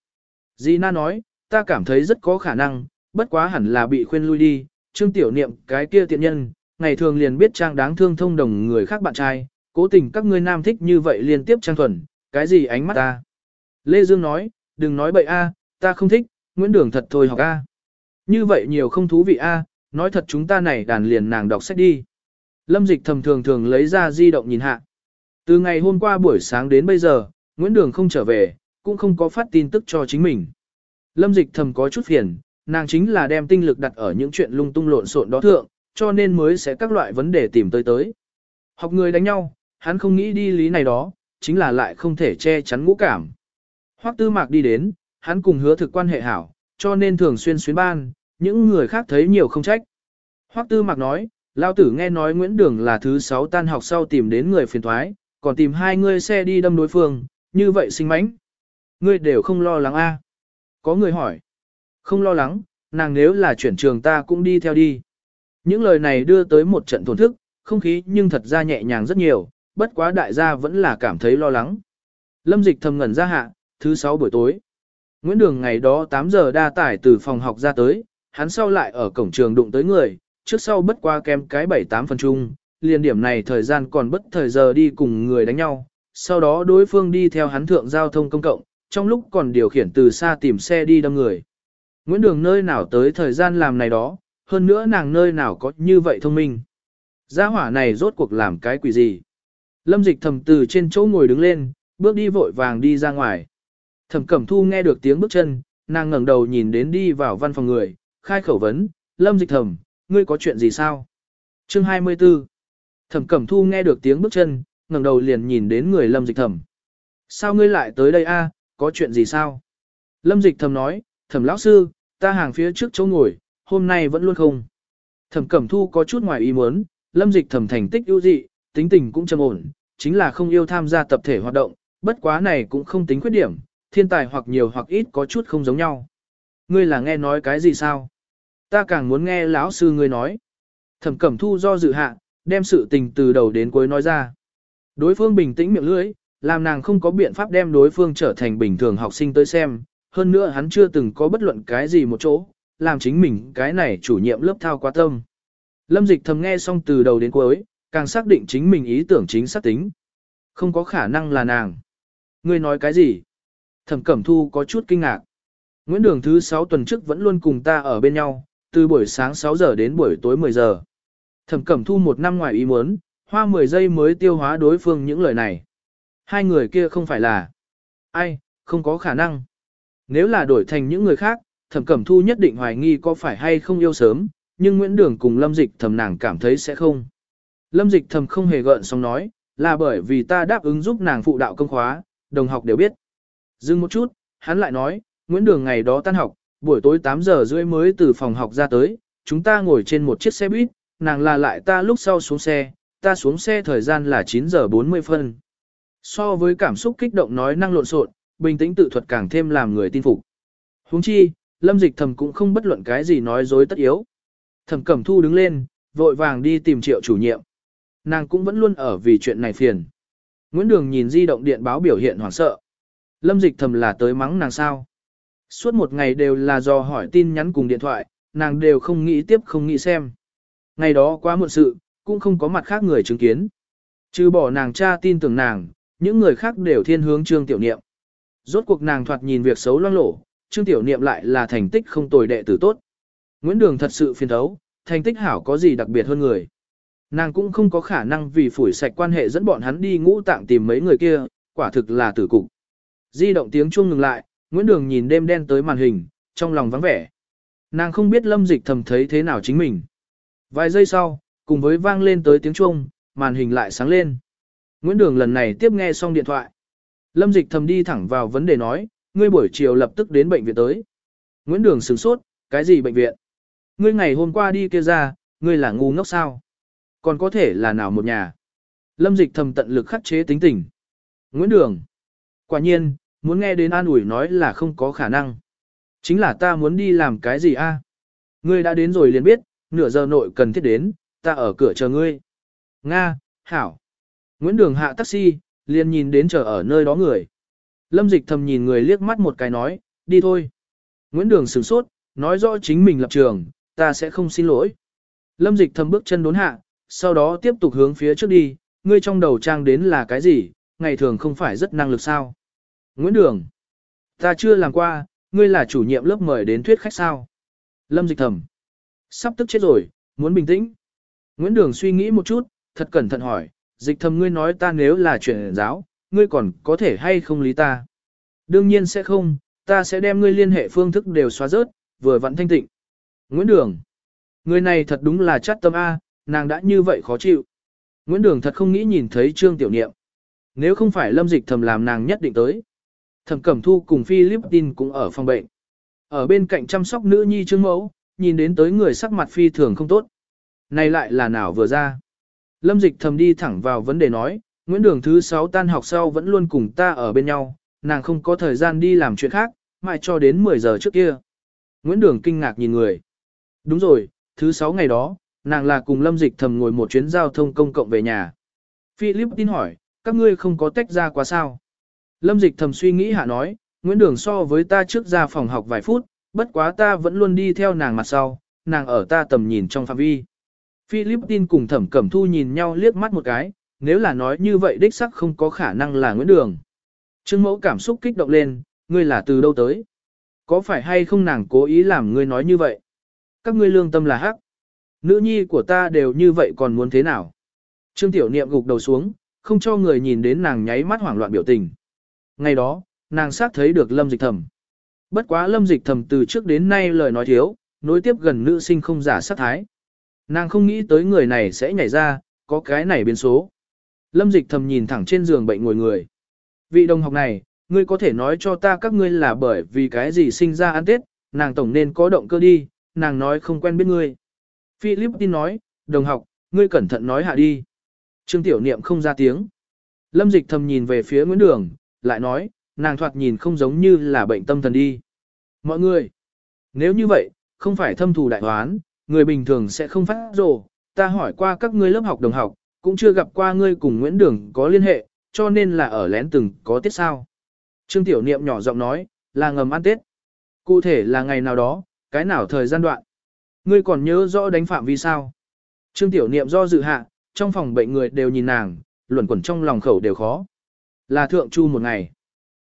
A: Di Na nói, ta cảm thấy rất có khả năng, bất quá hẳn là bị khuyên lui đi, trương tiểu niệm cái kia tiện nhân, ngày thường liền biết trang đáng thương thông đồng người khác bạn trai, cố tình các ngươi nam thích như vậy liên tiếp trang thuần, cái gì ánh mắt ta. Lê Dương nói, đừng nói bậy a, ta không thích, Nguyễn Đường thật thôi học a. Như vậy nhiều không thú vị a, nói thật chúng ta này đàn liền nàng đọc sách đi. Lâm Dịch thầm thường thường lấy ra di động nhìn hạ. Từ ngày hôm qua buổi sáng đến bây giờ, Nguyễn Đường không trở về, cũng không có phát tin tức cho chính mình. Lâm Dịch thầm có chút phiền, nàng chính là đem tinh lực đặt ở những chuyện lung tung lộn xộn đó thượng, cho nên mới sẽ các loại vấn đề tìm tới tới. Học người đánh nhau, hắn không nghĩ đi lý này đó, chính là lại không thể che chắn ngũ cảm. Hoắc tư mạc đi đến, hắn cùng hứa thực quan hệ hảo, cho nên thường xuyên xuyến ban, những người khác thấy nhiều không trách. Hoắc tư mạc nói, lao tử nghe nói Nguyễn Đường là thứ sáu tan học sau tìm đến người phiền thoái, còn tìm hai người xe đi đâm đối phương, như vậy sinh mánh. Ngươi đều không lo lắng a? Có người hỏi. Không lo lắng, nàng nếu là chuyển trường ta cũng đi theo đi. Những lời này đưa tới một trận thổn thức, không khí nhưng thật ra nhẹ nhàng rất nhiều, bất quá đại gia vẫn là cảm thấy lo lắng. Lâm dịch thầm ngẩn ra hạ, thứ sáu buổi tối. Nguyễn Đường ngày đó 8 giờ đa tải từ phòng học ra tới, hắn sau lại ở cổng trường đụng tới người, trước sau bất qua kém cái 7-8 phần chung, liền điểm này thời gian còn bất thời giờ đi cùng người đánh nhau, sau đó đối phương đi theo hắn thượng giao thông công cộng, trong lúc còn điều khiển từ xa tìm xe đi đâm người. Nguyễn Đường nơi nào tới thời gian làm này đó, hơn nữa nàng nơi nào có như vậy thông minh. Gia hỏa này rốt cuộc làm cái quỷ gì? Lâm dịch thầm từ trên chỗ ngồi đứng lên, bước đi vội vàng đi ra ngoài. Thẩm Cẩm Thu nghe được tiếng bước chân, nàng ngẩng đầu nhìn đến đi vào văn phòng người, khai khẩu vấn, Lâm Dịch Thẩm, ngươi có chuyện gì sao? Chương 24 Thẩm Cẩm Thu nghe được tiếng bước chân, ngẩng đầu liền nhìn đến người Lâm Dịch Thẩm. Sao ngươi lại tới đây a? có chuyện gì sao? Lâm Dịch Thẩm nói, Thẩm lão sư, ta hàng phía trước chỗ ngồi, hôm nay vẫn luôn không. Thẩm Cẩm Thu có chút ngoài ý muốn, Lâm Dịch Thẩm thành tích ưu dị, tính tình cũng trầm ổn, chính là không yêu tham gia tập thể hoạt động, bất quá này cũng không tính khuyết điểm, thiên tài hoặc nhiều hoặc ít có chút không giống nhau. Ngươi là nghe nói cái gì sao? Ta càng muốn nghe lão sư ngươi nói. Thẩm Cẩm Thu do dự hạ, đem sự tình từ đầu đến cuối nói ra. Đối phương bình tĩnh miệng lưỡi, làm nàng không có biện pháp đem đối phương trở thành bình thường học sinh tới xem, hơn nữa hắn chưa từng có bất luận cái gì một chỗ, làm chính mình cái này chủ nhiệm lớp thao quá tâm. Lâm dịch thầm nghe xong từ đầu đến cuối, càng xác định chính mình ý tưởng chính xác tính. Không có khả năng là nàng. Ngươi nói cái gì? Thẩm Cẩm Thu có chút kinh ngạc. Nguyễn Đường thứ 6 tuần trước vẫn luôn cùng ta ở bên nhau, từ buổi sáng 6 giờ đến buổi tối 10 giờ. Thẩm Cẩm Thu một năm ngoài ý muốn, hoa 10 giây mới tiêu hóa đối phương những lời này. Hai người kia không phải là ai, không có khả năng. Nếu là đổi thành những người khác, Thẩm Cẩm Thu nhất định hoài nghi có phải hay không yêu sớm, nhưng Nguyễn Đường cùng Lâm Dịch thầm nàng cảm thấy sẽ không. Lâm Dịch thầm không hề gợn xong nói, là bởi vì ta đáp ứng giúp nàng phụ đạo công khóa, đồng học đều biết. Dừng một chút, hắn lại nói, Nguyễn Đường ngày đó tan học, buổi tối 8 giờ rưỡi mới từ phòng học ra tới, chúng ta ngồi trên một chiếc xe buýt, nàng là lại ta lúc sau xuống xe, ta xuống xe thời gian là 9 giờ 40 phân. So với cảm xúc kích động nói năng lộn xộn, bình tĩnh tự thuật càng thêm làm người tin phục. Huống chi, Lâm Dịch Thầm cũng không bất luận cái gì nói dối tất yếu. Thẩm Cẩm Thu đứng lên, vội vàng đi tìm Triệu chủ nhiệm. Nàng cũng vẫn luôn ở vì chuyện này phiền. Nguyễn Đường nhìn di động điện báo biểu hiện hoảng sợ. Lâm dịch thầm là tới mắng nàng sao. Suốt một ngày đều là do hỏi tin nhắn cùng điện thoại, nàng đều không nghĩ tiếp không nghĩ xem. Ngày đó quá muộn sự, cũng không có mặt khác người chứng kiến. Trừ bỏ nàng cha tin tưởng nàng, những người khác đều thiên hướng trương tiểu niệm. Rốt cuộc nàng thoạt nhìn việc xấu loang lổ, trương tiểu niệm lại là thành tích không tồi đệ tử tốt. Nguyễn Đường thật sự phiền thấu, thành tích hảo có gì đặc biệt hơn người. Nàng cũng không có khả năng vì phủi sạch quan hệ dẫn bọn hắn đi ngũ tạng tìm mấy người kia, quả thực là tử cục. Di động tiếng chuông ngừng lại, Nguyễn Đường nhìn đêm đen tới màn hình, trong lòng vắng vẻ. Nàng không biết lâm dịch thầm thấy thế nào chính mình. Vài giây sau, cùng với vang lên tới tiếng chuông, màn hình lại sáng lên. Nguyễn Đường lần này tiếp nghe xong điện thoại. Lâm dịch thầm đi thẳng vào vấn đề nói, ngươi buổi chiều lập tức đến bệnh viện tới. Nguyễn Đường sửng sốt, cái gì bệnh viện? Ngươi ngày hôm qua đi kia ra, ngươi là ngu ngốc sao? Còn có thể là nào một nhà? Lâm dịch thầm tận lực khắc chế tính tình. Nguyễn Đường. Quả nhiên, muốn nghe đến an ủi nói là không có khả năng. Chính là ta muốn đi làm cái gì a? Ngươi đã đến rồi liền biết, nửa giờ nội cần thiết đến, ta ở cửa chờ ngươi. Nga, Hảo. Nguyễn Đường hạ taxi, liền nhìn đến chờ ở nơi đó người. Lâm dịch thầm nhìn người liếc mắt một cái nói, đi thôi. Nguyễn Đường sửng sốt, nói rõ chính mình lập trường, ta sẽ không xin lỗi. Lâm dịch thầm bước chân đốn hạ, sau đó tiếp tục hướng phía trước đi, ngươi trong đầu trang đến là cái gì, ngày thường không phải rất năng lực sao. Nguyễn Đường, ta chưa làm qua, ngươi là chủ nhiệm lớp mời đến thuyết khách sao. Lâm dịch thầm, sắp tức chết rồi, muốn bình tĩnh. Nguyễn Đường suy nghĩ một chút, thật cẩn thận hỏi, dịch thầm ngươi nói ta nếu là chuyện giáo, ngươi còn có thể hay không lý ta. Đương nhiên sẽ không, ta sẽ đem ngươi liên hệ phương thức đều xóa rớt, vừa vặn thanh tịnh. Nguyễn Đường, người này thật đúng là chát tâm A, nàng đã như vậy khó chịu. Nguyễn Đường thật không nghĩ nhìn thấy Trương Tiểu Niệm. Nếu không phải lâm dịch thầm làm nàng nhất định tới. Thẩm Cẩm Thu cùng Philippines cũng ở phòng bệnh. Ở bên cạnh chăm sóc nữ nhi Trương Mẫu, nhìn đến tới người sắc mặt phi thường không tốt. Này lại là nào vừa ra. Lâm dịch thầm đi thẳng vào vấn đề nói, Nguyễn Đường thứ 6 tan học sau vẫn luôn cùng ta ở bên nhau, nàng không có thời gian đi làm chuyện khác, mãi cho đến 10 giờ trước kia. Nguyễn Đường kinh ngạc nhìn người. Đúng rồi, thứ 6 ngày đó, nàng là cùng Lâm Dịch thầm ngồi một chuyến giao thông công cộng về nhà. Philip tin hỏi, các ngươi không có tách ra quá sao? Lâm Dịch thầm suy nghĩ hạ nói, Nguyễn Đường so với ta trước ra phòng học vài phút, bất quá ta vẫn luôn đi theo nàng mặt sau, nàng ở ta tầm nhìn trong phạm vi. Philippines cùng thẩm cẩm thu nhìn nhau liếc mắt một cái, nếu là nói như vậy đích sắc không có khả năng là Nguyễn Đường. Trương mẫu cảm xúc kích động lên, ngươi là từ đâu tới? Có phải hay không nàng cố ý làm ngươi nói như vậy? Các ngươi lương tâm là hắc. Nữ nhi của ta đều như vậy còn muốn thế nào? Trương tiểu niệm gục đầu xuống, không cho người nhìn đến nàng nháy mắt hoảng loạn biểu tình. Ngày đó, nàng xác thấy được lâm dịch thầm. Bất quá lâm dịch thầm từ trước đến nay lời nói thiếu, nối tiếp gần nữ sinh không giả sát thái. Nàng không nghĩ tới người này sẽ nhảy ra, có cái này biến số. Lâm dịch thầm nhìn thẳng trên giường bệnh ngồi người. Vị đồng học này, ngươi có thể nói cho ta các ngươi là bởi vì cái gì sinh ra ăn tết, nàng tổng nên có động cơ đi, nàng nói không quen biết ngươi. Philip tin nói, đồng học, ngươi cẩn thận nói hạ đi. Trương Tiểu Niệm không ra tiếng. Lâm dịch thầm nhìn về phía Nguyễn Đường, lại nói, nàng thoạt nhìn không giống như là bệnh tâm thần đi. Mọi người, nếu như vậy, không phải thâm thù đại hoán, người bình thường sẽ không phát rồ. Ta hỏi qua các ngươi lớp học đồng học, cũng chưa gặp qua ngươi cùng Nguyễn Đường có liên hệ, cho nên là ở lén từng có tiết sao. Trương Tiểu Niệm nhỏ giọng nói, là ngầm ăn tết. Cụ thể là ngày nào đó, cái nào thời gian đoạn. Ngươi còn nhớ rõ đánh phạm vì sao? Trương Tiểu Niệm do dự hạ, trong phòng bệnh người đều nhìn nàng, luẩn quẩn trong lòng khẩu đều khó. Là thượng chu một ngày.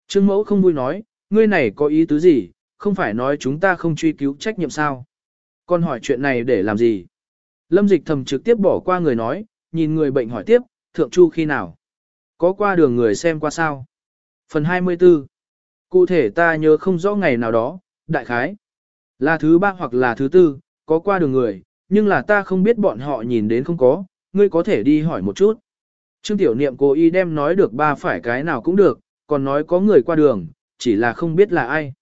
A: Trương Mẫu không vui nói, ngươi này có ý tứ gì, không phải nói chúng ta không truy cứu trách nhiệm sao? Con hỏi chuyện này để làm gì? Lâm dịch thầm trực tiếp bỏ qua người nói, nhìn người bệnh hỏi tiếp, thượng chu khi nào? Có qua đường người xem qua sao? Phần 24. Cụ thể ta nhớ không rõ ngày nào đó, đại khái. Là thứ ba hoặc là thứ tư, có qua đường người, nhưng là ta không biết bọn họ nhìn đến không có, ngươi có thể đi hỏi một chút. Trương Tiểu Niệm cố ý đem nói được ba phải cái nào cũng được, còn nói có người qua đường, chỉ là không biết là ai.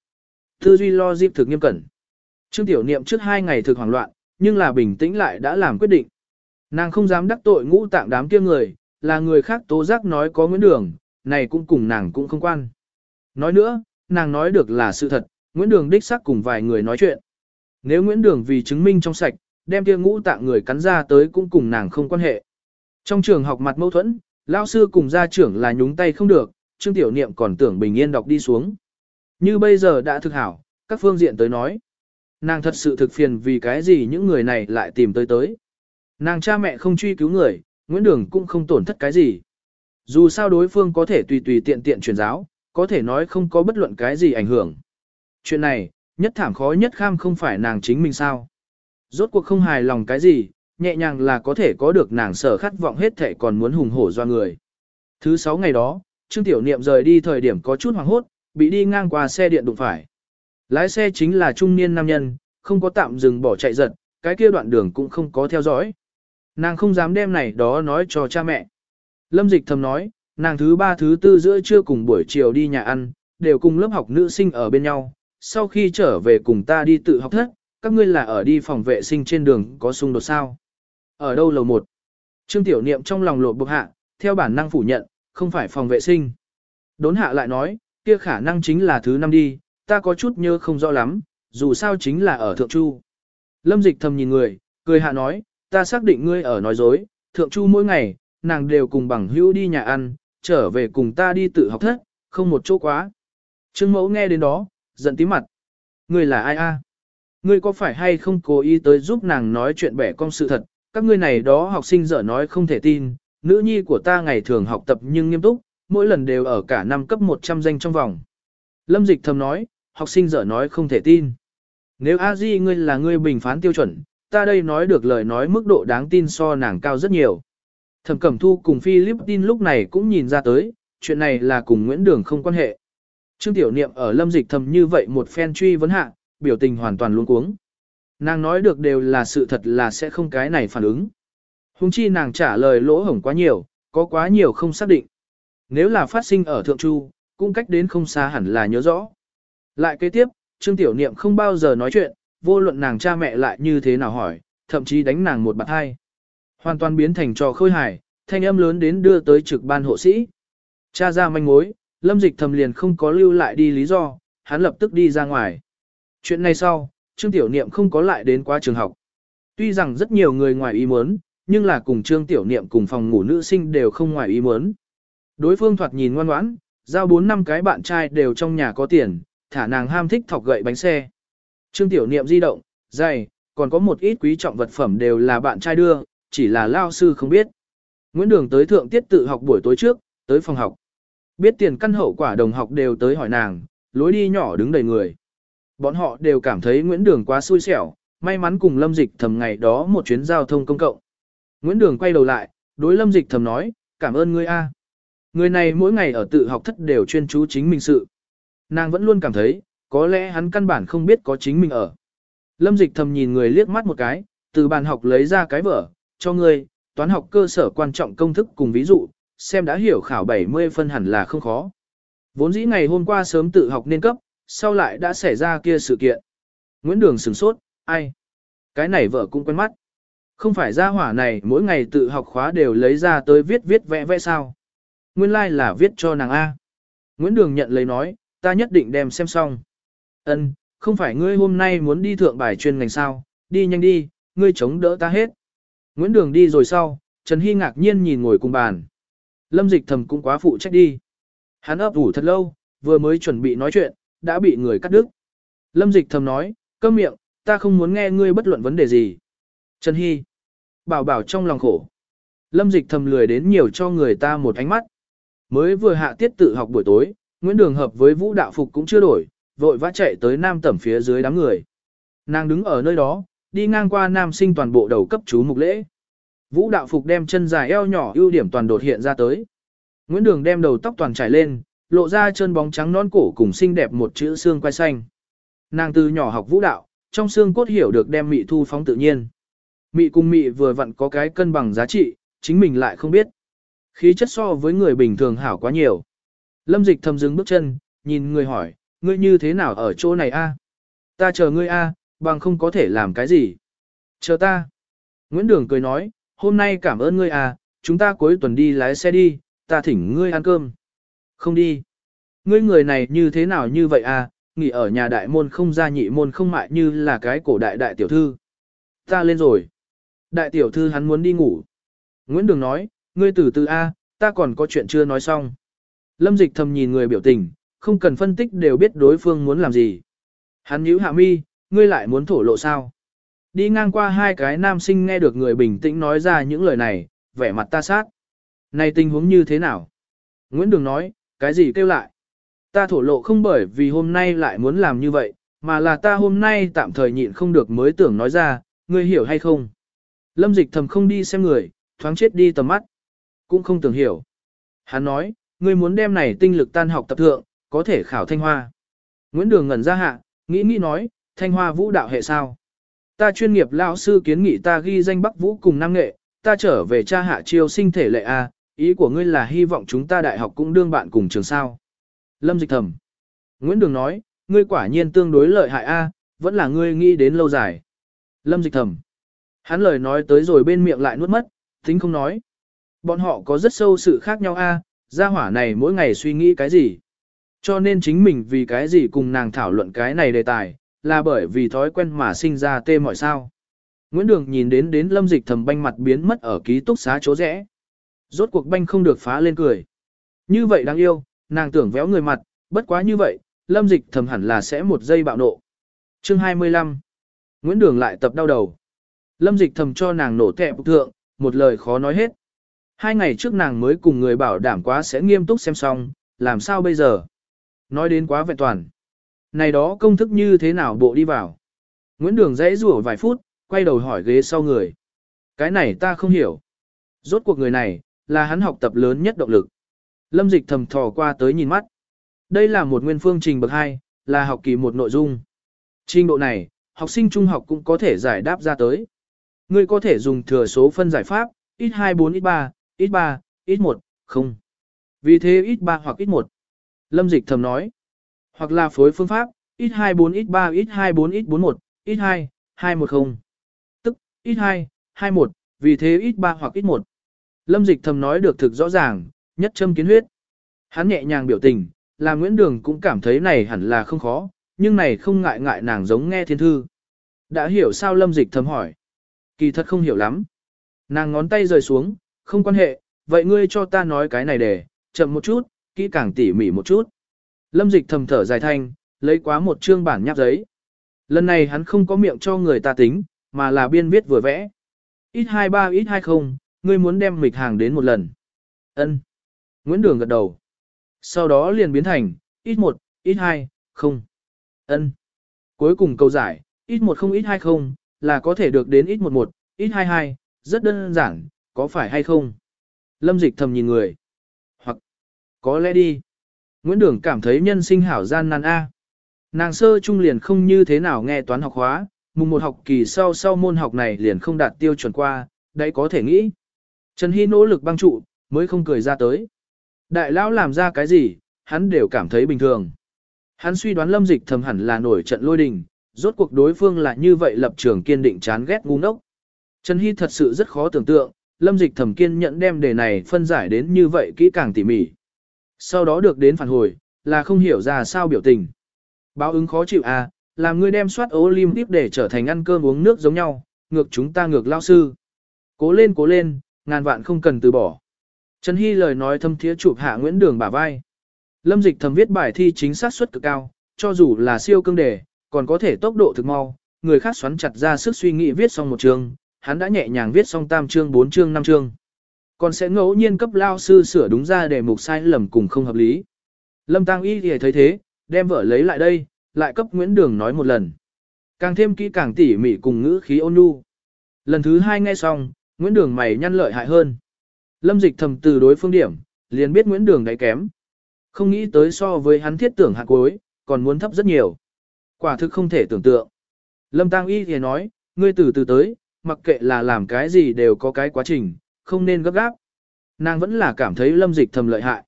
A: Tư duy lo dịp thực nghiêm cẩn. Trương Tiểu Niệm trước hai ngày thực hoảng loạn, nhưng là bình tĩnh lại đã làm quyết định. Nàng không dám đắc tội ngũ tạng đám kia người, là người khác tố giác nói có Nguyễn Đường, này cũng cùng nàng cũng không quan. Nói nữa, nàng nói được là sự thật, Nguyễn Đường đích xác cùng vài người nói chuyện. Nếu Nguyễn Đường vì chứng minh trong sạch, đem kia ngũ tạng người cắn ra tới cũng cùng nàng không quan hệ. Trong trường học mặt mâu thuẫn, lao sư cùng gia trưởng là nhúng tay không được, Trương Tiểu Niệm còn tưởng bình yên đọc đi xuống. Như bây giờ đã thực hảo, các phương diện tới nói. Nàng thật sự thực phiền vì cái gì những người này lại tìm tới tới. Nàng cha mẹ không truy cứu người, Nguyễn Đường cũng không tổn thất cái gì. Dù sao đối phương có thể tùy tùy tiện tiện truyền giáo, có thể nói không có bất luận cái gì ảnh hưởng. Chuyện này, nhất thảm khó nhất kham không phải nàng chính mình sao. Rốt cuộc không hài lòng cái gì, nhẹ nhàng là có thể có được nàng sở khát vọng hết thể còn muốn hùng hổ do người. Thứ sáu ngày đó, Trương Tiểu Niệm rời đi thời điểm có chút hoảng hốt, bị đi ngang qua xe điện đụng phải. Lái xe chính là trung niên nam nhân, không có tạm dừng bỏ chạy giật, cái kia đoạn đường cũng không có theo dõi. Nàng không dám đem này đó nói cho cha mẹ. Lâm Dịch thầm nói, nàng thứ ba thứ tư giữa trưa cùng buổi chiều đi nhà ăn, đều cùng lớp học nữ sinh ở bên nhau. Sau khi trở về cùng ta đi tự học thất, các ngươi là ở đi phòng vệ sinh trên đường có xung đột sao? Ở đâu lầu một? Trương Tiểu Niệm trong lòng lộ bực hạ, theo bản năng phủ nhận, không phải phòng vệ sinh. Đốn hạ lại nói, kia khả năng chính là thứ năm đi, ta có chút nhớ không rõ lắm, dù sao chính là ở Thượng Chu. Lâm Dịch thầm nhìn người, cười hạ nói, ta xác định ngươi ở nói dối, Thượng Chu mỗi ngày, nàng đều cùng bằng hữu đi nhà ăn, trở về cùng ta đi tự học thất, không một chỗ quá. Trương mẫu nghe đến đó, giận tí mặt. Ngươi là ai a? Ngươi có phải hay không cố ý tới giúp nàng nói chuyện bẻ con sự thật, các ngươi này đó học sinh dở nói không thể tin, nữ nhi của ta ngày thường học tập nhưng nghiêm túc, mỗi lần đều ở cả năm cấp 100 danh trong vòng. Lâm dịch thầm nói, học sinh dở nói không thể tin. Nếu a di ngươi là ngươi bình phán tiêu chuẩn, ta đây nói được lời nói mức độ đáng tin so nàng cao rất nhiều. Thẩm Cẩm Thu cùng Philippines lúc này cũng nhìn ra tới, chuyện này là cùng Nguyễn Đường không quan hệ. Trương Tiểu Niệm ở lâm dịch thầm như vậy một phen truy vấn hạ, biểu tình hoàn toàn luống cuống. Nàng nói được đều là sự thật là sẽ không cái này phản ứng. Hùng chi nàng trả lời lỗ hổng quá nhiều, có quá nhiều không xác định. Nếu là phát sinh ở Thượng Chu, cũng cách đến không xa hẳn là nhớ rõ. Lại kế tiếp, Trương Tiểu Niệm không bao giờ nói chuyện, vô luận nàng cha mẹ lại như thế nào hỏi, thậm chí đánh nàng một bạt hai. Hoàn toàn biến thành trò khôi hài, thanh âm lớn đến đưa tới trực ban hộ sĩ. Cha ra manh mối, lâm dịch thầm liền không có lưu lại đi lý do, hắn lập tức đi ra ngoài. Chuyện này sau, Trương Tiểu Niệm không có lại đến qua trường học. Tuy rằng rất nhiều người ngoài ý muốn, nhưng là cùng Trương Tiểu Niệm cùng phòng ngủ nữ sinh đều không ngoài ý muốn. Đối phương thoạt nhìn ngoan ngoãn, giao bốn năm cái bạn trai đều trong nhà có tiền, thả nàng ham thích thọc gậy bánh xe. Trương Tiểu Niệm di động, giày, còn có một ít quý trọng vật phẩm đều là bạn trai đưa, chỉ là lao sư không biết. Nguyễn Đường tới thượng tiết tự học buổi tối trước, tới phòng học. Biết tiền căn hậu quả đồng học đều tới hỏi nàng, lối đi nhỏ đứng đầy người. Bọn họ đều cảm thấy Nguyễn Đường quá xui xẻo, may mắn cùng Lâm Dịch thầm ngày đó một chuyến giao thông công cộng. Nguyễn Đường quay đầu lại, đối Lâm Dịch thầm nói, cảm ơn ngươi a. Người này mỗi ngày ở tự học thất đều chuyên chú chính mình sự. Nàng vẫn luôn cảm thấy, có lẽ hắn căn bản không biết có chính mình ở. Lâm Dịch thầm nhìn người liếc mắt một cái, từ bàn học lấy ra cái vở, cho ngươi, toán học cơ sở quan trọng công thức cùng ví dụ, xem đã hiểu khảo 70 phân hẳn là không khó. Vốn dĩ ngày hôm qua sớm tự học nên cấp, sau lại đã xảy ra kia sự kiện. Nguyễn Đường sửng sốt, ai? Cái này vợ cũng quen mắt. Không phải ra hỏa này mỗi ngày tự học khóa đều lấy ra tới viết viết vẽ vẽ sao. Nguyên lai like là viết cho nàng A. Nguyễn Đường nhận lấy nói, ta nhất định đem xem xong. Ân, không phải ngươi hôm nay muốn đi thượng bài chuyên ngành sao, đi nhanh đi, ngươi chống đỡ ta hết. Nguyễn Đường đi rồi sau, Trần Hy ngạc nhiên nhìn ngồi cùng bàn. Lâm dịch thầm cũng quá phụ trách đi. Hắn ấp ủ thật lâu, vừa mới chuẩn bị nói chuyện, đã bị người cắt đứt. Lâm dịch thầm nói, câm miệng, ta không muốn nghe ngươi bất luận vấn đề gì. Trần Hy. Bảo bảo trong lòng khổ. Lâm dịch thầm lười đến nhiều cho người ta một ánh mắt. Mới vừa hạ tiết tự học buổi tối, Nguyễn Đường hợp với vũ đạo phục cũng chưa đổi, vội vã chạy tới nam tẩm phía dưới đám người. Nàng đứng ở nơi đó, đi ngang qua nam sinh toàn bộ đầu cấp chú mục lễ. Vũ đạo phục đem chân dài eo nhỏ ưu điểm toàn đột hiện ra tới. Nguyễn Đường đem đầu tóc toàn trải lên, lộ ra chân bóng trắng non cổ cùng xinh đẹp một chữ xương quai xanh. Nàng từ nhỏ học vũ đạo, trong xương cốt hiểu được đem mị thu phóng tự nhiên. Mị cùng mị vừa vặn có cái cân bằng giá trị, chính mình lại không biết. Khí chất so với người bình thường hảo quá nhiều. Lâm dịch thầm dừng bước chân, nhìn người hỏi, ngươi như thế nào ở chỗ này a? Ta chờ ngươi a, bằng không có thể làm cái gì. Chờ ta. Nguyễn Đường cười nói, hôm nay cảm ơn ngươi à, chúng ta cuối tuần đi lái xe đi, ta thỉnh ngươi ăn cơm. Không đi. Ngươi người này như thế nào như vậy à, nghỉ ở nhà đại môn không ra nhị môn không mại như là cái cổ đại đại tiểu thư. Ta lên rồi. Đại tiểu thư hắn muốn đi ngủ. Nguyễn Đường nói, ngươi từ từ A, ta còn có chuyện chưa nói xong. Lâm dịch thầm nhìn người biểu tình, không cần phân tích đều biết đối phương muốn làm gì. Hắn nhíu hạ mi, ngươi lại muốn thổ lộ sao? Đi ngang qua hai cái nam sinh nghe được người bình tĩnh nói ra những lời này, vẻ mặt ta sát. Này tình huống như thế nào? Nguyễn Đường nói, cái gì kêu lại? Ta thổ lộ không bởi vì hôm nay lại muốn làm như vậy, mà là ta hôm nay tạm thời nhịn không được mới tưởng nói ra, ngươi hiểu hay không? Lâm dịch thầm không đi xem người, thoáng chết đi tầm mắt. Cũng không tưởng hiểu. Hắn nói, ngươi muốn đem này tinh lực tan học tập thượng, có thể khảo thanh hoa. Nguyễn Đường ngẩn ra hạ, nghĩ nghĩ nói, thanh hoa vũ đạo hệ sao? Ta chuyên nghiệp lão sư kiến nghị ta ghi danh Bắc Vũ cùng năng nghệ, ta trở về cha hạ chiêu sinh thể lệ A, ý của ngươi là hy vọng chúng ta đại học cũng đương bạn cùng trường sao. Lâm dịch thầm. Nguyễn Đường nói, ngươi quả nhiên tương đối lợi hại A, vẫn là ngươi nghĩ đến lâu dài. Lâm dịch thầm. Hắn lời nói tới rồi bên miệng lại nuốt mất, tính không nói. Bọn họ có rất sâu sự khác nhau A, gia hỏa này mỗi ngày suy nghĩ cái gì. Cho nên chính mình vì cái gì cùng nàng thảo luận cái này đề tài, là bởi vì thói quen mà sinh ra tê mọi sao. Nguyễn Đường nhìn đến đến lâm dịch thầm banh mặt biến mất ở ký túc xá chỗ rẽ. Rốt cuộc banh không được phá lên cười. Như vậy đáng yêu, nàng tưởng véo người mặt, bất quá như vậy, lâm dịch thầm hẳn là sẽ một giây bạo nộ. Chương 25 Nguyễn Đường lại tập đau đầu. Lâm dịch thầm cho nàng nổ kẹp thượng, một lời khó nói hết. Hai ngày trước nàng mới cùng người bảo đảm quá sẽ nghiêm túc xem xong, làm sao bây giờ? Nói đến quá vẹn toàn. Này đó công thức như thế nào bộ đi vào? Nguyễn Đường dãy rủa vài phút, quay đầu hỏi ghế sau người. Cái này ta không hiểu. Rốt cuộc người này, là hắn học tập lớn nhất động lực. Lâm dịch thầm thò qua tới nhìn mắt. Đây là một nguyên phương trình bậc 2, là học kỳ một nội dung. Trình độ này, học sinh trung học cũng có thể giải đáp ra tới. Ngươi có thể dùng thừa số phân giải pháp, x2 4 x3, x3, x1, không. Vì thế x3 hoặc x1. Lâm dịch thầm nói. Hoặc là phối phương pháp, x2 4 x3 x2 4 x41, x2, 210. Tức, x2, 21, vì thế x3 hoặc x1. Lâm dịch thầm nói được thực rõ ràng, nhất châm kiến huyết. Hắn nhẹ nhàng biểu tình, là Nguyễn Đường cũng cảm thấy này hẳn là không khó, nhưng này không ngại ngại nàng giống nghe thiên thư. Đã hiểu sao lâm dịch thầm hỏi. Kỳ thật không hiểu lắm. Nàng ngón tay rời xuống, không quan hệ, vậy ngươi cho ta nói cái này để, chậm một chút, kỹ càng tỉ mỉ một chút. Lâm dịch thầm thở dài thanh, lấy quá một chương bản nháp giấy. Lần này hắn không có miệng cho người ta tính, mà là biên viết vừa vẽ. Ít 23 ít 20, ngươi muốn đem mịch hàng đến một lần. ân Nguyễn Đường gật đầu. Sau đó liền biến thành, ít một, ít hai, không. ân Cuối cùng câu giải, ít một không ít hai không, là có thể được đến ít 11, ít 22, rất đơn giản, có phải hay không? Lâm dịch thầm nhìn người. Hoặc, có lẽ đi. Nguyễn Đường cảm thấy nhân sinh hảo gian nan A. Nàng sơ trung liền không như thế nào nghe toán học hóa, mùng một học kỳ sau sau môn học này liền không đạt tiêu chuẩn qua, đấy có thể nghĩ. Trần Hy nỗ lực băng trụ, mới không cười ra tới. Đại lão làm ra cái gì, hắn đều cảm thấy bình thường. Hắn suy đoán lâm dịch thầm hẳn là nổi trận lôi đình, rốt cuộc đối phương là như vậy lập trường kiên định chán ghét ngu ngốc. Trần Hy thật sự rất khó tưởng tượng, lâm dịch thầm kiên nhẫn đem đề này phân giải đến như vậy kỹ càng tỉ mỉ. Sau đó được đến phản hồi, là không hiểu ra sao biểu tình. Báo ứng khó chịu à, làm ngươi đem soát tiếp để trở thành ăn cơm uống nước giống nhau, ngược chúng ta ngược lao sư. Cố lên cố lên, ngàn vạn không cần từ bỏ. Trần Hy lời nói thâm thiế chụp hạ Nguyễn Đường bả vai. Lâm Dịch thầm viết bài thi chính xác suất cực cao, cho dù là siêu cương đề, còn có thể tốc độ thực mau, người khác xoắn chặt ra sức suy nghĩ viết xong một chương, hắn đã nhẹ nhàng viết xong tam chương bốn chương năm chương. Còn sẽ ngẫu nhiên cấp lao sư sửa đúng ra đề mục sai lầm cùng không hợp lý. Lâm Tăng Y thì thấy thế, đem vợ lấy lại đây, lại cấp Nguyễn Đường nói một lần. Càng thêm kỹ càng tỉ mỉ cùng ngữ khí ôn nhu. Lần thứ hai nghe xong, Nguyễn Đường mày nhăn lợi hại hơn. Lâm dịch thầm từ đối phương điểm, liền biết Nguyễn Đường đáy kém. Không nghĩ tới so với hắn thiết tưởng hạng cuối, còn muốn thấp rất nhiều. Quả thực không thể tưởng tượng. Lâm Tăng Y thì nói, ngươi từ từ tới, mặc kệ là làm cái gì đều có cái quá trình, không nên gấp gáp. Nàng vẫn là cảm thấy lâm dịch thầm lợi hại.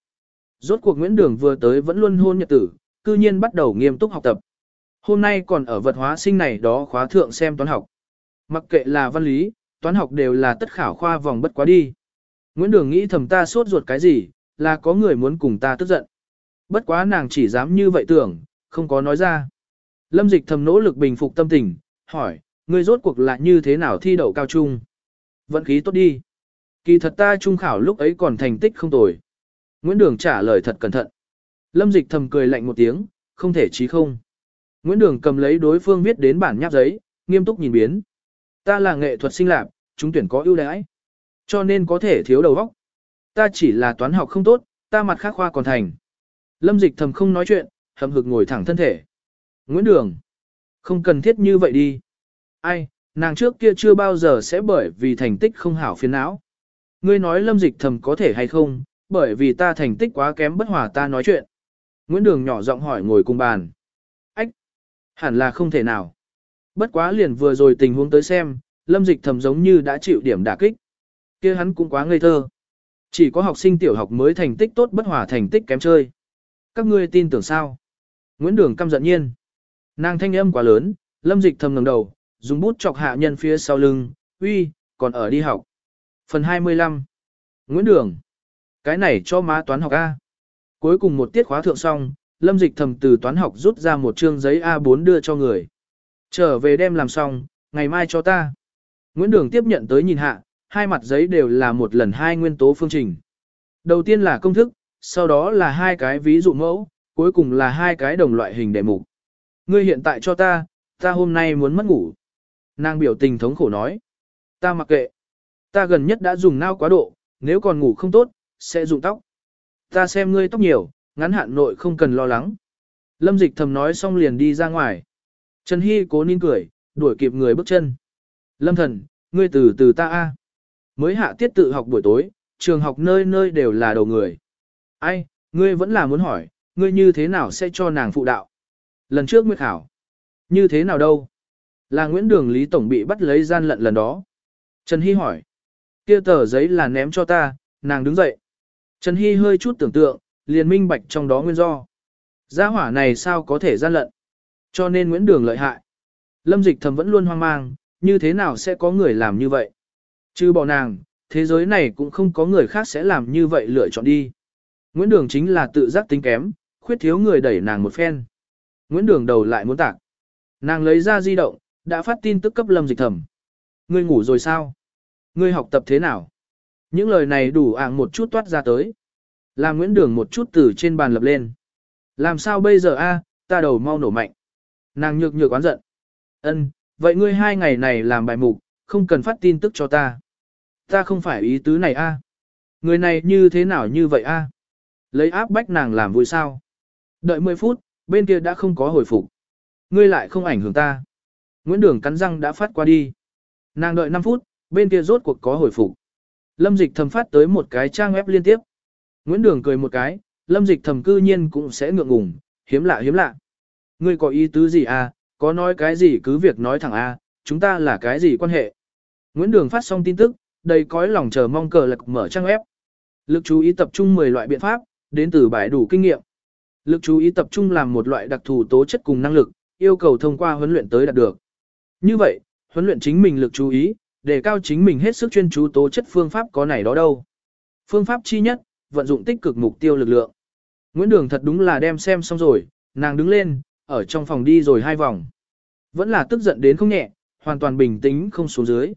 A: Rốt cuộc Nguyễn Đường vừa tới vẫn luôn hôn nhật tử, cư nhiên bắt đầu nghiêm túc học tập. Hôm nay còn ở vật hóa sinh này đó khóa thượng xem toán học. Mặc kệ là văn lý, toán học đều là tất khảo khoa vòng bất quá đi. Nguyễn Đường nghĩ thầm ta sốt ruột cái gì, là có người muốn cùng ta tức giận. Bất quá nàng chỉ dám như vậy tưởng, không có nói ra. Lâm dịch thầm nỗ lực bình phục tâm tình, hỏi, ngươi rốt cuộc là như thế nào thi đậu cao trung? Vận khí tốt đi. Kỳ thật ta trung khảo lúc ấy còn thành tích không tồi. Nguyễn Đường trả lời thật cẩn thận. Lâm dịch thầm cười lạnh một tiếng, không thể chí không. Nguyễn Đường cầm lấy đối phương viết đến bản nháp giấy, nghiêm túc nhìn biến. Ta là nghệ thuật sinh lạc, chúng tuyển có ưu đãi. Cho nên có thể thiếu đầu óc. Ta chỉ là toán học không tốt, ta mặt khác khoa còn thành. Lâm dịch thầm không nói chuyện, hầm hực ngồi thẳng thân thể. Nguyễn Đường. Không cần thiết như vậy đi. Ai, nàng trước kia chưa bao giờ sẽ bởi vì thành tích không hảo phiền não. Ngươi nói lâm dịch thầm có thể hay không, bởi vì ta thành tích quá kém bất hòa ta nói chuyện. Nguyễn Đường nhỏ giọng hỏi ngồi cùng bàn. Ách! Hẳn là không thể nào. Bất quá liền vừa rồi tình huống tới xem, lâm dịch thầm giống như đã chịu điểm đả kích. kia hắn cũng quá ngây thơ. Chỉ có học sinh tiểu học mới thành tích tốt bất hòa thành tích kém chơi. Các ngươi tin tưởng sao? Nguyễn Đường căm giận nhiên. Nàng thanh âm quá lớn, lâm dịch thầm ngẩng đầu, dùng bút chọc hạ nhân phía sau lưng, uy, còn ở đi học. Phần 25 Nguyễn Đường Cái này cho má toán học A. Cuối cùng một tiết khóa thượng xong, lâm dịch thầm từ toán học rút ra một chương giấy A4 đưa cho người. Trở về đem làm xong, ngày mai cho ta. Nguyễn Đường tiếp nhận tới nhìn hạ, hai mặt giấy đều là một lần hai nguyên tố phương trình. Đầu tiên là công thức, sau đó là hai cái ví dụ mẫu, cuối cùng là hai cái đồng loại hình đề mục. Ngươi hiện tại cho ta, ta hôm nay muốn mất ngủ. Nàng biểu tình thống khổ nói. Ta mặc kệ. Ta gần nhất đã dùng nao quá độ, nếu còn ngủ không tốt, sẽ dụng tóc. Ta xem ngươi tóc nhiều, ngắn hạn nội không cần lo lắng. Lâm dịch thầm nói xong liền đi ra ngoài. Trần Hy cố nín cười, đuổi kịp người bước chân. Lâm thần, ngươi từ từ ta a. Mới hạ tiết tự học buổi tối, trường học nơi nơi đều là đầu người. Ai, ngươi vẫn là muốn hỏi, ngươi như thế nào sẽ cho nàng phụ đạo? Lần trước Nguyệt Khảo. Như thế nào đâu? Là Nguyễn Đường Lý Tổng bị bắt lấy gian lận lần đó. Trần Hy hỏi. kia tờ giấy là ném cho ta, nàng đứng dậy. Trần Hy hơi chút tưởng tượng, liền minh bạch trong đó nguyên do. Gia hỏa này sao có thể gian lận? Cho nên Nguyễn Đường lợi hại. Lâm dịch thầm vẫn luôn hoang mang, như thế nào sẽ có người làm như vậy? Chứ bỏ nàng, thế giới này cũng không có người khác sẽ làm như vậy lựa chọn đi. Nguyễn Đường chính là tự giác tính kém, khuyết thiếu người đẩy nàng một phen. Nguyễn Đường đầu lại muốn tạc. Nàng lấy ra di động, đã phát tin tức cấp lâm dịch thẩm. Ngươi ngủ rồi sao? Ngươi học tập thế nào? Những lời này đủ ạng một chút toát ra tới. Làm Nguyễn Đường một chút từ trên bàn lập lên. Làm sao bây giờ a? ta đầu mau nổ mạnh. Nàng nhược nhược oán giận. Ân, vậy ngươi hai ngày này làm bài mục, không cần phát tin tức cho ta. Ta không phải ý tứ này a. Người này như thế nào như vậy a? Lấy áp bách nàng làm vui sao? Đợi 10 phút, bên kia đã không có hồi phục. Ngươi lại không ảnh hưởng ta. Nguyễn Đường cắn răng đã phát qua đi. Nàng đợi 5 phút, bên kia rốt cuộc có hồi phục. Lâm Dịch thầm phát tới một cái trang web liên tiếp. Nguyễn Đường cười một cái, Lâm Dịch thầm cư nhiên cũng sẽ ngượng ngùng, hiếm lạ hiếm lạ. Ngươi có ý tứ gì à, có nói cái gì cứ việc nói thẳng a, chúng ta là cái gì quan hệ. Nguyễn Đường phát xong tin tức, đầy cõi lòng chờ mong cờ lực mở trang web. Lực chú ý tập trung 10 loại biện pháp, đến từ bài đủ kinh nghiệm. Lực chú ý tập trung làm một loại đặc thù tố chất cùng năng lực, yêu cầu thông qua huấn luyện tới đạt được. Như vậy, huấn luyện chính mình lực chú ý, để cao chính mình hết sức chuyên chú tố chất phương pháp có này đó đâu. Phương pháp chi nhất, vận dụng tích cực mục tiêu lực lượng. Nguyễn Đường thật đúng là đem xem xong rồi, nàng đứng lên, ở trong phòng đi rồi hai vòng. Vẫn là tức giận đến không nhẹ, hoàn toàn bình tĩnh không xuống dưới.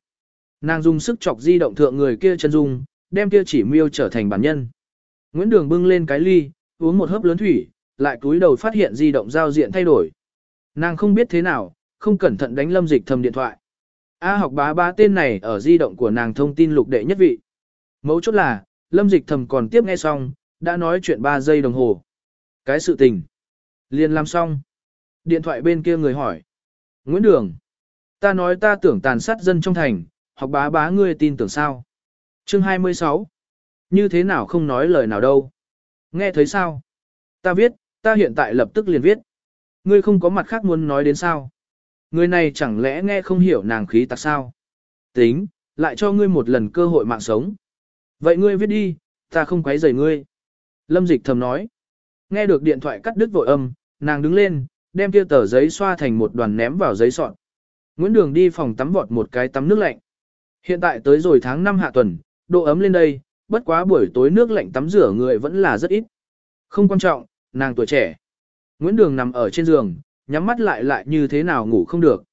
A: Nàng dùng sức chọc di động thượng người kia chân dung, đem kia chỉ miêu trở thành bản nhân. Nguyễn Đường bưng lên cái ly, uống một hớp lớn thủy, lại cúi đầu phát hiện di động giao diện thay đổi. Nàng không biết thế nào, không cẩn thận đánh lâm dịch thầm điện thoại. A học bá bá tên này ở di động của nàng thông tin lục đệ nhất vị. Mấu chốt là, lâm dịch thầm còn tiếp nghe xong, đã nói chuyện 3 giây đồng hồ. Cái sự tình. Liền làm xong. Điện thoại bên kia người hỏi. Nguyễn Đường. Ta nói ta tưởng tàn sát dân trong thành, học bá bá ngươi tin tưởng sao. Chương 26. Như thế nào không nói lời nào đâu. Nghe thấy sao? Ta viết, ta hiện tại lập tức liền viết. Ngươi không có mặt khác muốn nói đến sao? Người này chẳng lẽ nghe không hiểu nàng khí tạc sao? Tính, lại cho ngươi một lần cơ hội mạng sống. Vậy ngươi viết đi, ta không quấy rầy ngươi. Lâm dịch thầm nói. Nghe được điện thoại cắt đứt vội âm, nàng đứng lên, đem kia tờ giấy xoa thành một đoàn ném vào giấy sọt. Nguyễn Đường đi phòng tắm vọt một cái tắm nước lạnh. Hiện tại tới rồi tháng 5 hạ tuần, độ ấm lên đây, bất quá buổi tối nước lạnh tắm rửa người vẫn là rất ít. Không quan trọng, nàng tuổi trẻ. Nguyễn Đường nằm ở trên giường, nhắm mắt lại lại như thế nào ngủ không được.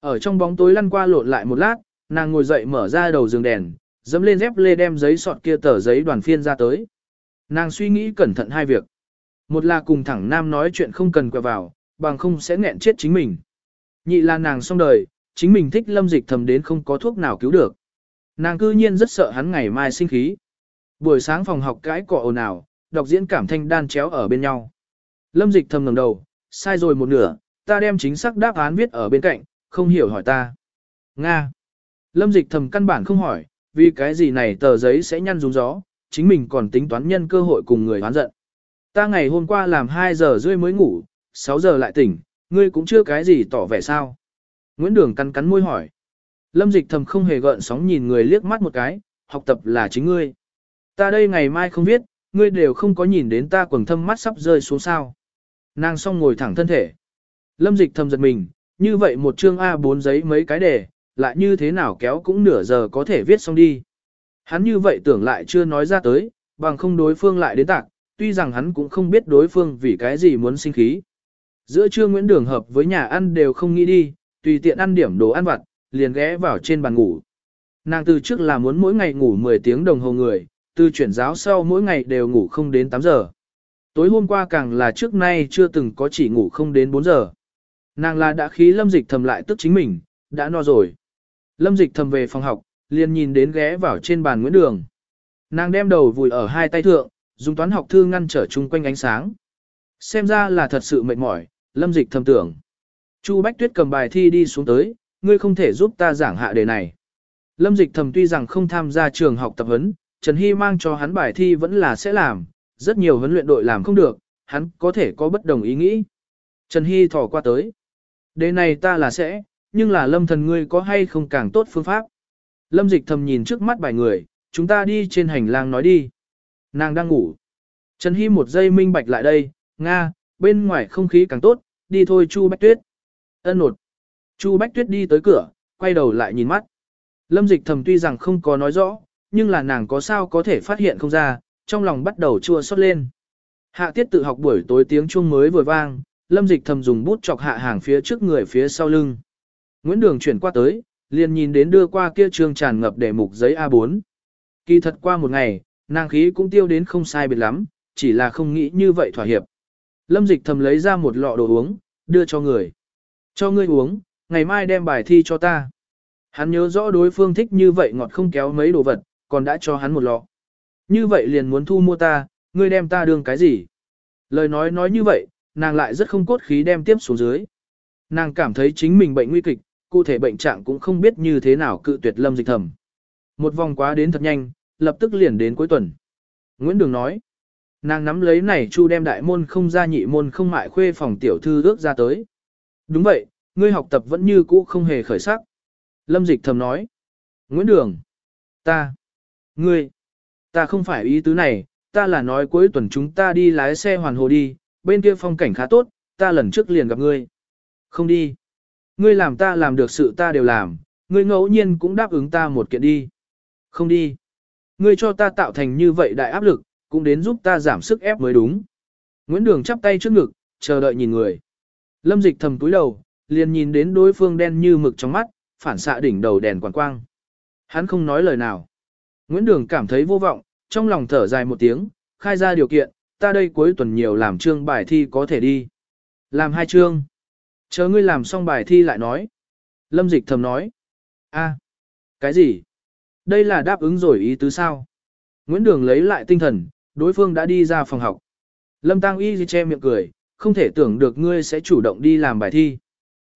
A: Ở trong bóng tối lăn qua lộn lại một lát, nàng ngồi dậy mở ra đầu giường đèn, dẫm lên dép lê đem giấy sọt kia tờ giấy đoàn phiên ra tới. Nàng suy nghĩ cẩn thận hai việc. Một là cùng thẳng nam nói chuyện không cần quẹo vào, bằng không sẽ nghẹn chết chính mình. Nhị là nàng xong đời, chính mình thích lâm dịch thầm đến không có thuốc nào cứu được. Nàng cư nhiên rất sợ hắn ngày mai sinh khí. Buổi sáng phòng học cãi cọ ồn ào, đọc diễn cảm thanh đan chéo ở bên nhau. Lâm dịch thầm ngẩng đầu, sai rồi một nửa, ta đem chính xác đáp án viết ở bên cạnh, không hiểu hỏi ta. Nga. Lâm dịch thầm căn bản không hỏi, vì cái gì này tờ giấy sẽ nhăn rúng gió, chính mình còn tính toán nhân cơ hội cùng người hoán giận. Ta ngày hôm qua làm 2 giờ rưỡi mới ngủ, 6 giờ lại tỉnh, ngươi cũng chưa cái gì tỏ vẻ sao. Nguyễn Đường cắn cắn môi hỏi. Lâm dịch thầm không hề gợn sóng nhìn người liếc mắt một cái, học tập là chính ngươi. Ta đây ngày mai không viết, ngươi đều không có nhìn đến ta quầng thâm mắt sắp rơi xuống sao. Nàng song ngồi thẳng thân thể. Lâm dịch thầm giật mình, như vậy một chương A4 giấy mấy cái đề, lại như thế nào kéo cũng nửa giờ có thể viết xong đi. Hắn như vậy tưởng lại chưa nói ra tới, bằng không đối phương lại đến tạc, tuy rằng hắn cũng không biết đối phương vì cái gì muốn sinh khí. Giữa trưa Nguyễn Đường hợp với nhà ăn đều không nghĩ đi, tùy tiện ăn điểm đồ ăn vặt, liền ghé vào trên bàn ngủ. Nàng từ trước là muốn mỗi ngày ngủ 10 tiếng đồng hồ người, từ chuyển giáo sau mỗi ngày đều ngủ không đến 8 giờ. Tối hôm qua càng là trước nay chưa từng có chỉ ngủ không đến 4 giờ. Nàng là đã khí lâm dịch thầm lại tức chính mình, đã no rồi. Lâm dịch thầm về phòng học, liền nhìn đến ghé vào trên bàn Nguyễn Đường. Nàng đem đầu vùi ở hai tay thượng, dùng toán học thư ngăn trở chung quanh ánh sáng. Xem ra là thật sự mệt mỏi, lâm dịch thầm tưởng. Chu Bách Tuyết cầm bài thi đi xuống tới, ngươi không thể giúp ta giảng hạ đề này. Lâm dịch thầm tuy rằng không tham gia trường học tập huấn, Trần Hy mang cho hắn bài thi vẫn là sẽ làm, rất nhiều huấn luyện đội làm không được, hắn có thể có bất đồng ý nghĩ. Trần Hy thỏ qua tới. Đề này ta là sẽ, nhưng là lâm thần ngươi có hay không càng tốt phương pháp. Lâm dịch thầm nhìn trước mắt bài người, chúng ta đi trên hành lang nói đi. Nàng đang ngủ. Trần Hy một giây minh bạch lại đây, Nga, bên ngoài không khí càng tốt, đi thôi Chu Bách Tuyết. Ân nột. Chu Bách Tuyết đi tới cửa, quay đầu lại nhìn mắt. Lâm dịch thầm tuy rằng không có nói rõ, nhưng là nàng có sao có thể phát hiện không ra, trong lòng bắt đầu chua xót lên. Hạ tiết tự học buổi tối tiếng chuông mới vừa vang, lâm dịch thầm dùng bút chọc hạ hàng phía trước người phía sau lưng. Nguyễn Đường chuyển qua tới, liền nhìn đến đưa qua kia trường tràn ngập để mục giấy A4. Kỳ thật qua một ngày, nàng khí cũng tiêu đến không sai biệt lắm, chỉ là không nghĩ như vậy thỏa hiệp. Lâm dịch thầm lấy ra một lọ đồ uống, đưa cho người. Cho ngươi uống, ngày mai đem bài thi cho ta. Hắn nhớ rõ đối phương thích như vậy ngọt không kéo mấy đồ vật, còn đã cho hắn một lọ. Như vậy liền muốn thu mua ta, ngươi đem ta đương cái gì? Lời nói nói như vậy, nàng lại rất không cốt khí đem tiếp xuống dưới. Nàng cảm thấy chính mình bệnh nguy kịch, cụ thể bệnh trạng cũng không biết như thế nào cự tuyệt lâm dịch thầm. Một vòng quá đến thật nhanh, lập tức liền đến cuối tuần. Nguyễn Đường nói, nàng nắm lấy này chu đem đại môn không ra nhị môn không mại khuê phòng tiểu thư ước ra tới. Đúng vậy, ngươi học tập vẫn như cũ không hề khởi sắc. Lâm dịch thầm nói, Nguyễn Đường, ta, ngươi, ta không phải ý tứ này, ta là nói cuối tuần chúng ta đi lái xe hoàn hồ đi, bên kia phong cảnh khá tốt, ta lần trước liền gặp ngươi. Không đi. Ngươi làm ta làm được sự ta đều làm, ngươi ngẫu nhiên cũng đáp ứng ta một kiện đi. Không đi. Ngươi cho ta tạo thành như vậy đại áp lực, cũng đến giúp ta giảm sức ép mới đúng. Nguyễn Đường chắp tay trước ngực, chờ đợi nhìn người. Lâm dịch thầm túi đầu, liền nhìn đến đối phương đen như mực trong mắt, phản xạ đỉnh đầu đèn quang quang. Hắn không nói lời nào. Nguyễn Đường cảm thấy vô vọng, trong lòng thở dài một tiếng, khai ra điều kiện, ta đây cuối tuần nhiều làm chương bài thi có thể đi. Làm hai chương. Chờ ngươi làm xong bài thi lại nói. Lâm dịch thầm nói. a cái gì? Đây là đáp ứng rồi ý tứ sao? Nguyễn Đường lấy lại tinh thần, đối phương đã đi ra phòng học. Lâm Tăng Y che miệng cười, không thể tưởng được ngươi sẽ chủ động đi làm bài thi.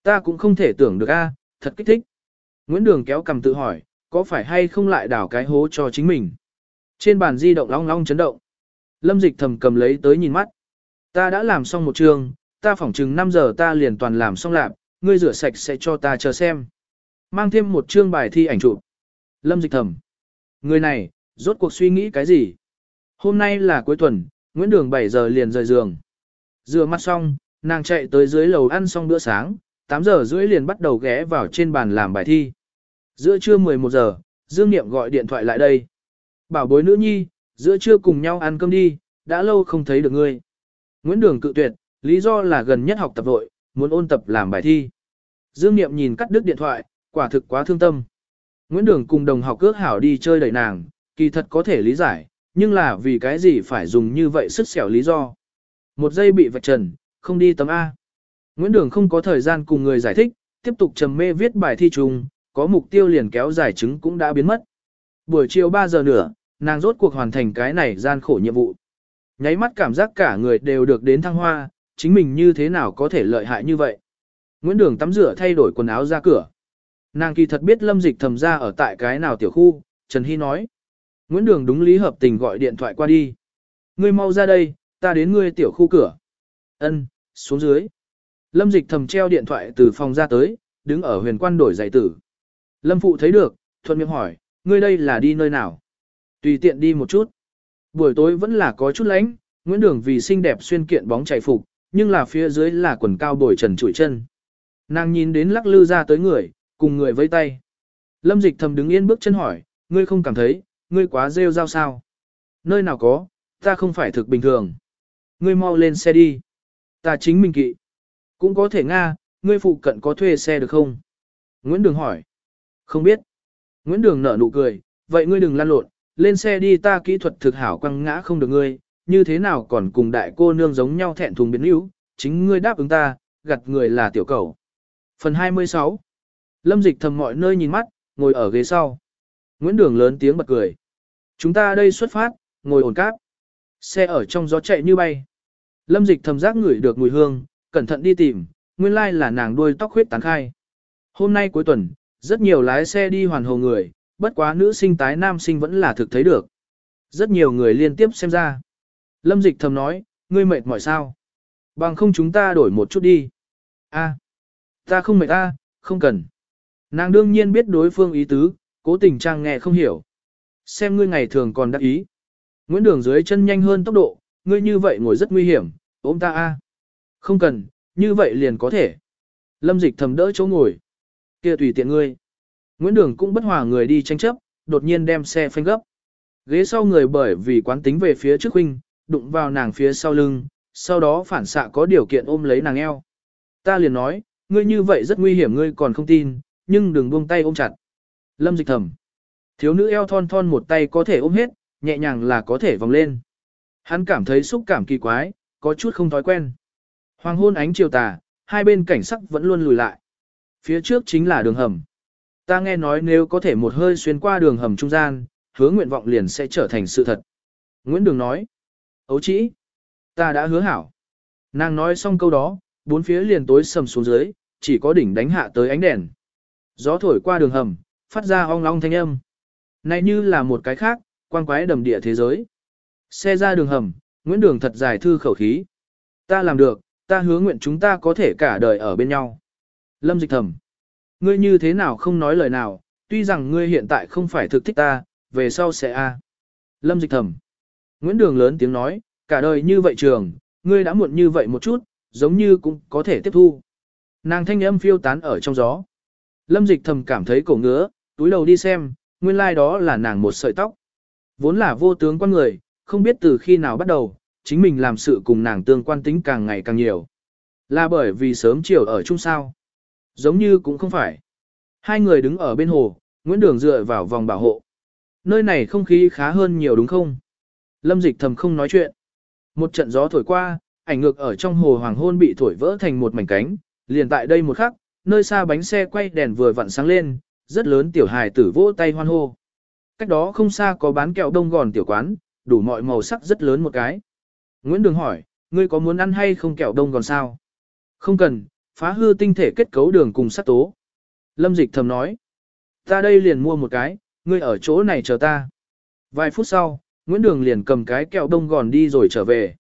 A: Ta cũng không thể tưởng được a, thật kích thích. Nguyễn Đường kéo cầm tự hỏi, có phải hay không lại đảo cái hố cho chính mình. Trên bàn di động long long chấn động. Lâm dịch thầm cầm lấy tới nhìn mắt. Ta đã làm xong một trường, ta phỏng chừng 5 giờ ta liền toàn làm xong lạc, ngươi rửa sạch sẽ cho ta chờ xem. Mang thêm một chương bài thi ảnh chụp. Lâm dịch thầm. Người này, rốt cuộc suy nghĩ cái gì? Hôm nay là cuối tuần, Nguyễn Đường 7 giờ liền rời giường. Rửa mặt xong, nàng chạy tới dưới lầu ăn xong bữa sáng, 8 giờ rưỡi liền bắt đầu ghé vào trên bàn làm bài thi. Giữa trưa 11 giờ, Dương Niệm gọi điện thoại lại đây. Bảo bối nữ nhi, giữa trưa cùng nhau ăn cơm đi, đã lâu không thấy được ngươi. Nguyễn Đường cự tuyệt, lý do là gần nhất học tập vội, muốn ôn tập làm bài thi. Dương Niệm nhìn cắt đứt điện thoại, quả thực quá thương tâm. Nguyễn Đường cùng đồng học cước hảo đi chơi đẩy nàng, kỳ thật có thể lý giải, nhưng là vì cái gì phải dùng như vậy sức xẻo lý do. Một giây bị vạch trần, không đi tấm A. Nguyễn Đường không có thời gian cùng người giải thích, tiếp tục trầm mê viết bài thi trùng, có mục tiêu liền kéo giải chứng cũng đã biến mất. Buổi chiều 3 giờ nữa, nàng rốt cuộc hoàn thành cái này gian khổ nhiệm vụ. Nháy mắt cảm giác cả người đều được đến thăng hoa, chính mình như thế nào có thể lợi hại như vậy. Nguyễn Đường tắm rửa thay đổi quần áo ra cửa. Nàng kỳ thật biết lâm dịch thầm ra ở tại cái nào tiểu khu, Trần Hy nói. Nguyễn Đường đúng lý hợp tình gọi điện thoại qua đi. Ngươi mau ra đây, ta đến ngươi tiểu khu cửa. Ân, xuống dưới. Lâm dịch thầm treo điện thoại từ phòng ra tới, đứng ở huyền quan đổi giày tử. Lâm phụ thấy được, thuận miệng hỏi, ngươi đây là đi nơi nào? Tùy tiện đi một chút. Buổi tối vẫn là có chút lánh, Nguyễn Đường vì xinh đẹp xuyên kiện bóng chạy phục, nhưng là phía dưới là quần cao bồi trần trụi chân. Nàng nhìn đến lắc lư ra tới người, cùng người vây tay. Lâm dịch thầm đứng yên bước chân hỏi, ngươi không cảm thấy, ngươi quá rêu rao sao? Nơi nào có, ta không phải thực bình thường. Ngươi mau lên xe đi. Ta chính mình kỵ. Cũng có thể Nga, ngươi phụ cận có thuê xe được không? Nguyễn Đường hỏi. Không biết. Nguyễn Đường nở nụ cười, vậy ngươi đừng lăn lộn, lên xe đi ta kỹ thuật thực hảo quăng ngã không được ngươi, như thế nào còn cùng đại cô nương giống nhau thẹn thùng biến yếu, chính ngươi đáp ứng ta, gặt người là tiểu cầu. Phần 26 Lâm dịch thầm mọi nơi nhìn mắt, ngồi ở ghế sau. Nguyễn Đường lớn tiếng bật cười. Chúng ta đây xuất phát, ngồi ổn cáp. Xe ở trong gió chạy như bay. Lâm dịch thầm giác ngửi được mùi hương, cẩn thận đi tìm, nguyên lai là nàng đuôi tóc huyết tán khai. Hôm nay cuối tuần, rất nhiều lái xe đi hoàn hồ người, bất quá nữ sinh tái nam sinh vẫn là thực thấy được. Rất nhiều người liên tiếp xem ra. Lâm dịch thầm nói, ngươi mệt mỏi sao? Bằng không chúng ta đổi một chút đi. A, ta không mệt ta, không cần. Nàng đương nhiên biết đối phương ý tứ, cố tình trang nghe không hiểu. Xem ngươi ngày thường còn đắc ý. Nguyễn Đường dưới chân nhanh hơn tốc độ, ngươi như vậy ngồi rất nguy hiểm, ôm ta a. Không cần, như vậy liền có thể. Lâm dịch thầm đỡ chỗ ngồi. kia tùy tiện ngươi. Nguyễn Đường cũng bất hòa người đi tranh chấp, đột nhiên đem xe phanh gấp. Ghế sau người bởi vì quán tính về phía trước huynh, đụng vào nàng phía sau lưng, sau đó phản xạ có điều kiện ôm lấy nàng eo. Ta liền nói, ngươi như vậy rất nguy hiểm ngươi còn không tin, nhưng đừng buông tay ôm chặt. Lâm dịch thầm. Thiếu nữ eo thon thon một tay có thể ôm hết, nhẹ nhàng là có thể vòng lên. Hắn cảm thấy xúc cảm kỳ quái, có chút không thói quen. Hoàng hôn ánh chiều tà, hai bên cảnh sắc vẫn luôn lùi lại. Phía trước chính là đường hầm. Ta nghe nói nếu có thể một hơi xuyên qua đường hầm trung gian, hứa nguyện vọng liền sẽ trở thành sự thật. Nguyễn Đường nói. Ấu chỉ. Ta đã hứa hảo. Nàng nói xong câu đó, bốn phía liền tối sầm xuống dưới, chỉ có đỉnh đánh hạ tới ánh đèn. Gió thổi qua đường hầm, phát ra ong long thanh âm. Này như là một cái khác, quan quái đầm địa thế giới. Xe ra đường hầm, Nguyễn Đường thật dài thư khẩu khí. Ta làm được, ta hứa nguyện chúng ta có thể cả đời ở bên nhau. Lâm dịch thầm. Ngươi như thế nào không nói lời nào, tuy rằng ngươi hiện tại không phải thực thích ta, về sau sẽ a. Lâm dịch thầm. Nguyễn Đường lớn tiếng nói, cả đời như vậy trường, ngươi đã muộn như vậy một chút, giống như cũng có thể tiếp thu. Nàng thanh âm phiêu tán ở trong gió. Lâm dịch thầm cảm thấy cổ ngứa, túi đầu đi xem, nguyên lai like đó là nàng một sợi tóc. Vốn là vô tướng quan người, không biết từ khi nào bắt đầu, chính mình làm sự cùng nàng tương quan tính càng ngày càng nhiều. Là bởi vì sớm chiều ở chung sao. Giống như cũng không phải. Hai người đứng ở bên hồ, Nguyễn Đường dựa vào vòng bảo hộ. Nơi này không khí khá hơn nhiều đúng không? Lâm dịch thầm không nói chuyện. Một trận gió thổi qua, ảnh ngược ở trong hồ hoàng hôn bị thổi vỡ thành một mảnh cánh, liền tại đây một khắc, nơi xa bánh xe quay đèn vừa vặn sáng lên, rất lớn tiểu hài tử vỗ tay hoan hô. Cách đó không xa có bán kẹo đông gòn tiểu quán, đủ mọi màu sắc rất lớn một cái. Nguyễn Đường hỏi, ngươi có muốn ăn hay không kẹo đông gòn sao? Không cần, phá hư tinh thể kết cấu đường cùng sắc tố. Lâm dịch thầm nói, ta đây liền mua một cái, ngươi ở chỗ này chờ ta. Vài phút sau, Nguyễn Đường liền cầm cái kẹo đông gòn đi rồi trở về.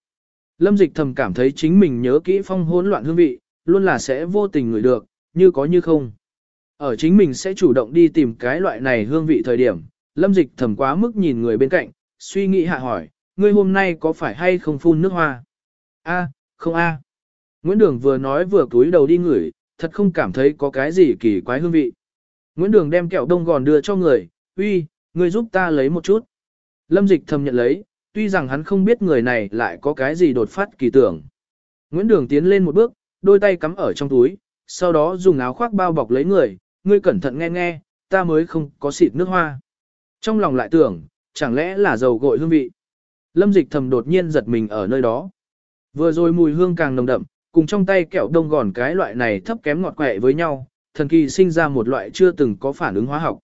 A: Lâm dịch thầm cảm thấy chính mình nhớ kỹ phong hỗn loạn hương vị, luôn là sẽ vô tình ngửi được, như có như không. Ở chính mình sẽ chủ động đi tìm cái loại này hương vị thời điểm, lâm dịch thầm quá mức nhìn người bên cạnh, suy nghĩ hạ hỏi, ngươi hôm nay có phải hay không phun nước hoa? A, không a. Nguyễn Đường vừa nói vừa cúi đầu đi ngửi, thật không cảm thấy có cái gì kỳ quái hương vị. Nguyễn Đường đem kẹo đông gòn đưa cho người, uy, ngươi giúp ta lấy một chút. Lâm dịch thầm nhận lấy, tuy rằng hắn không biết người này lại có cái gì đột phát kỳ tưởng. Nguyễn Đường tiến lên một bước, đôi tay cắm ở trong túi, sau đó dùng áo khoác bao bọc lấy người, ngươi cẩn thận nghe nghe, ta mới không có xịt nước hoa. Trong lòng lại tưởng, chẳng lẽ là dầu gội hương vị. Lâm dịch thầm đột nhiên giật mình ở nơi đó. Vừa rồi mùi hương càng nồng đậm, cùng trong tay kẹo đông gòn cái loại này thấp kém ngọt quẹ với nhau, thần kỳ sinh ra một loại chưa từng có phản ứng hóa học.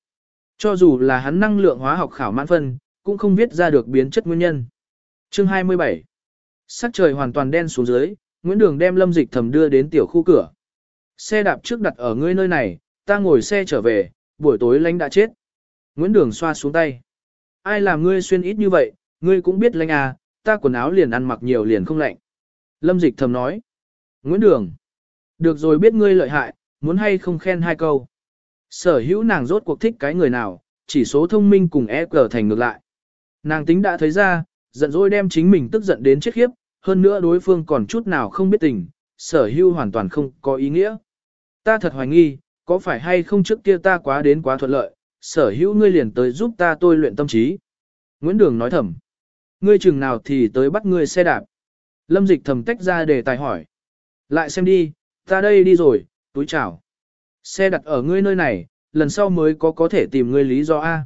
A: Cho dù là hắn năng lượng hóa học khảo mãn phân, cũng không viết ra được biến chất nguyên nhân. Chương 27 Sắc trời hoàn toàn đen xuống dưới, Nguyễn Đường đem lâm dịch thầm đưa đến tiểu khu cửa. Xe đạp trước đặt ở ngươi nơi này, ta ngồi xe trở về, buổi tối lánh đã chết. Nguyễn Đường xoa xuống tay. Ai làm ngươi xuyên ít như vậy, ngươi cũng biết lánh à, ta quần áo liền ăn mặc nhiều liền không lạnh. Lâm Dịch thầm nói. Nguyễn Đường. Được rồi biết ngươi lợi hại, muốn hay không khen hai câu. Sở hữu nàng rốt cuộc thích cái người nào, chỉ số thông minh cùng e cờ thành ngược lại. Nàng tính đã thấy ra, giận dỗi đem chính mình tức giận đến chết khiếp, hơn nữa đối phương còn chút nào không biết tình, sở hữu hoàn toàn không có ý nghĩa. Ta thật hoài nghi, có phải hay không trước kia ta quá đến quá thuận lợi, sở hữu ngươi liền tới giúp ta tôi luyện tâm trí. Nguyễn Đường nói thầm. Ngươi chừng nào thì tới bắt ngươi xe đạp. Lâm dịch thầm tách ra để tài hỏi. Lại xem đi, ta đây đi rồi, túi chào. Xe đặt ở ngươi nơi này, lần sau mới có có thể tìm ngươi lý do A.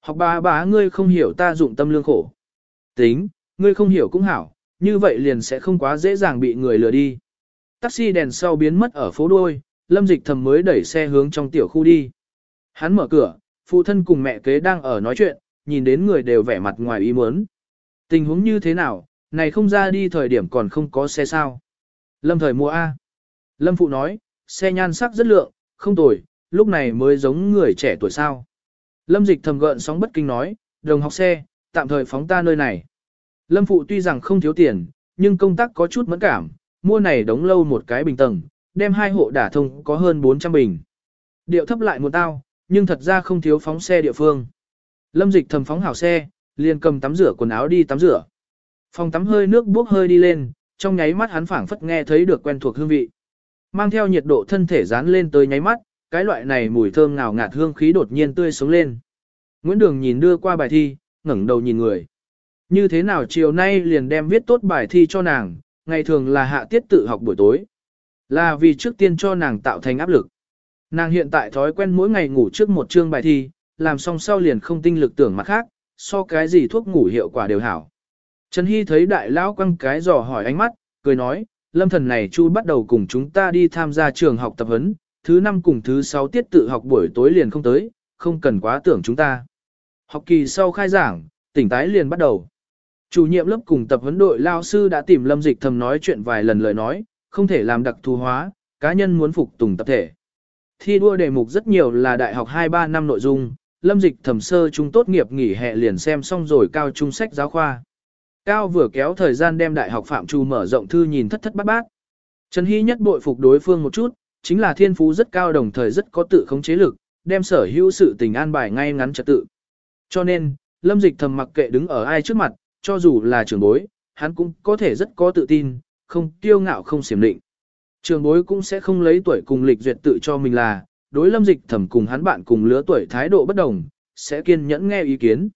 A: Học bà bà ngươi không hiểu ta dụng tâm lương khổ. Tính, ngươi không hiểu cũng hảo, như vậy liền sẽ không quá dễ dàng bị người lừa đi. Taxi đèn sau biến mất ở phố đuôi, lâm dịch thầm mới đẩy xe hướng trong tiểu khu đi. Hắn mở cửa, phụ thân cùng mẹ kế đang ở nói chuyện, nhìn đến người đều vẻ mặt ngoài ý muốn. Tình huống như thế nào, này không ra đi thời điểm còn không có xe sao. Lâm thời mua A. Lâm phụ nói, xe nhan sắc rất lượng, không tồi, lúc này mới giống người trẻ tuổi sao. Lâm dịch thầm gợn sóng bất kinh nói, đồng học xe, tạm thời phóng ta nơi này. Lâm phụ tuy rằng không thiếu tiền, nhưng công tác có chút mẫn cảm, mua này đóng lâu một cái bình tầng, đem hai hộ đả thông có hơn 400 bình. Điệu thấp lại một tao, nhưng thật ra không thiếu phóng xe địa phương. Lâm dịch thầm phóng hảo xe, liền cầm tắm rửa quần áo đi tắm rửa. Phòng tắm hơi nước bốc hơi đi lên, trong nháy mắt hắn phảng phất nghe thấy được quen thuộc hương vị. Mang theo nhiệt độ thân thể dán lên tới nháy mắt, cái loại này mùi thơm ngào ngạt hương khí đột nhiên tươi sống lên. Nguyễn Đường nhìn đưa qua bài thi, ngẩng đầu nhìn người. Như thế nào chiều nay liền đem viết tốt bài thi cho nàng, ngày thường là hạ tiết tự học buổi tối. Là vì trước tiên cho nàng tạo thành áp lực. Nàng hiện tại thói quen mỗi ngày ngủ trước một chương bài thi, làm xong sau liền không tinh lực tưởng mặt khác, so cái gì thuốc ngủ hiệu quả đều hảo. Trần Hy thấy đại lão quăng cái giò hỏi ánh mắt, cười nói, lâm thần này chu bắt đầu cùng chúng ta đi tham gia trường học tập huấn, thứ năm cùng thứ sáu tiết tự học buổi tối liền không tới, không cần quá tưởng chúng ta. Học kỳ sau khai giảng, tỉnh tái liền bắt đầu. Chủ nhiệm lớp cùng tập huấn đội lao sư đã tìm lâm dịch thầm nói chuyện vài lần lời nói, không thể làm đặc thù hóa, cá nhân muốn phục tùng tập thể. Thi đua đề mục rất nhiều là đại học 2-3 năm nội dung, lâm dịch Thầm sơ trung tốt nghiệp nghỉ hè liền xem xong rồi cao trung sách giáo khoa. Cao vừa kéo thời gian đem đại học phạm trù mở rộng thư nhìn thất thất bát bát. Trần Hy nhất bội phục đối phương một chút, chính là thiên phú rất cao đồng thời rất có tự khống chế lực, đem sở hữu sự tình an bài ngay ngắn trật tự. Cho nên, lâm dịch thầm mặc kệ đứng ở ai trước mặt, cho dù là trưởng bối, hắn cũng có thể rất có tự tin, không kiêu ngạo không xiểm định. Trường bối cũng sẽ không lấy tuổi cùng lịch duyệt tự cho mình là, đối lâm dịch thẩm cùng hắn bạn cùng lứa tuổi thái độ bất đồng, sẽ kiên nhẫn nghe ý kiến.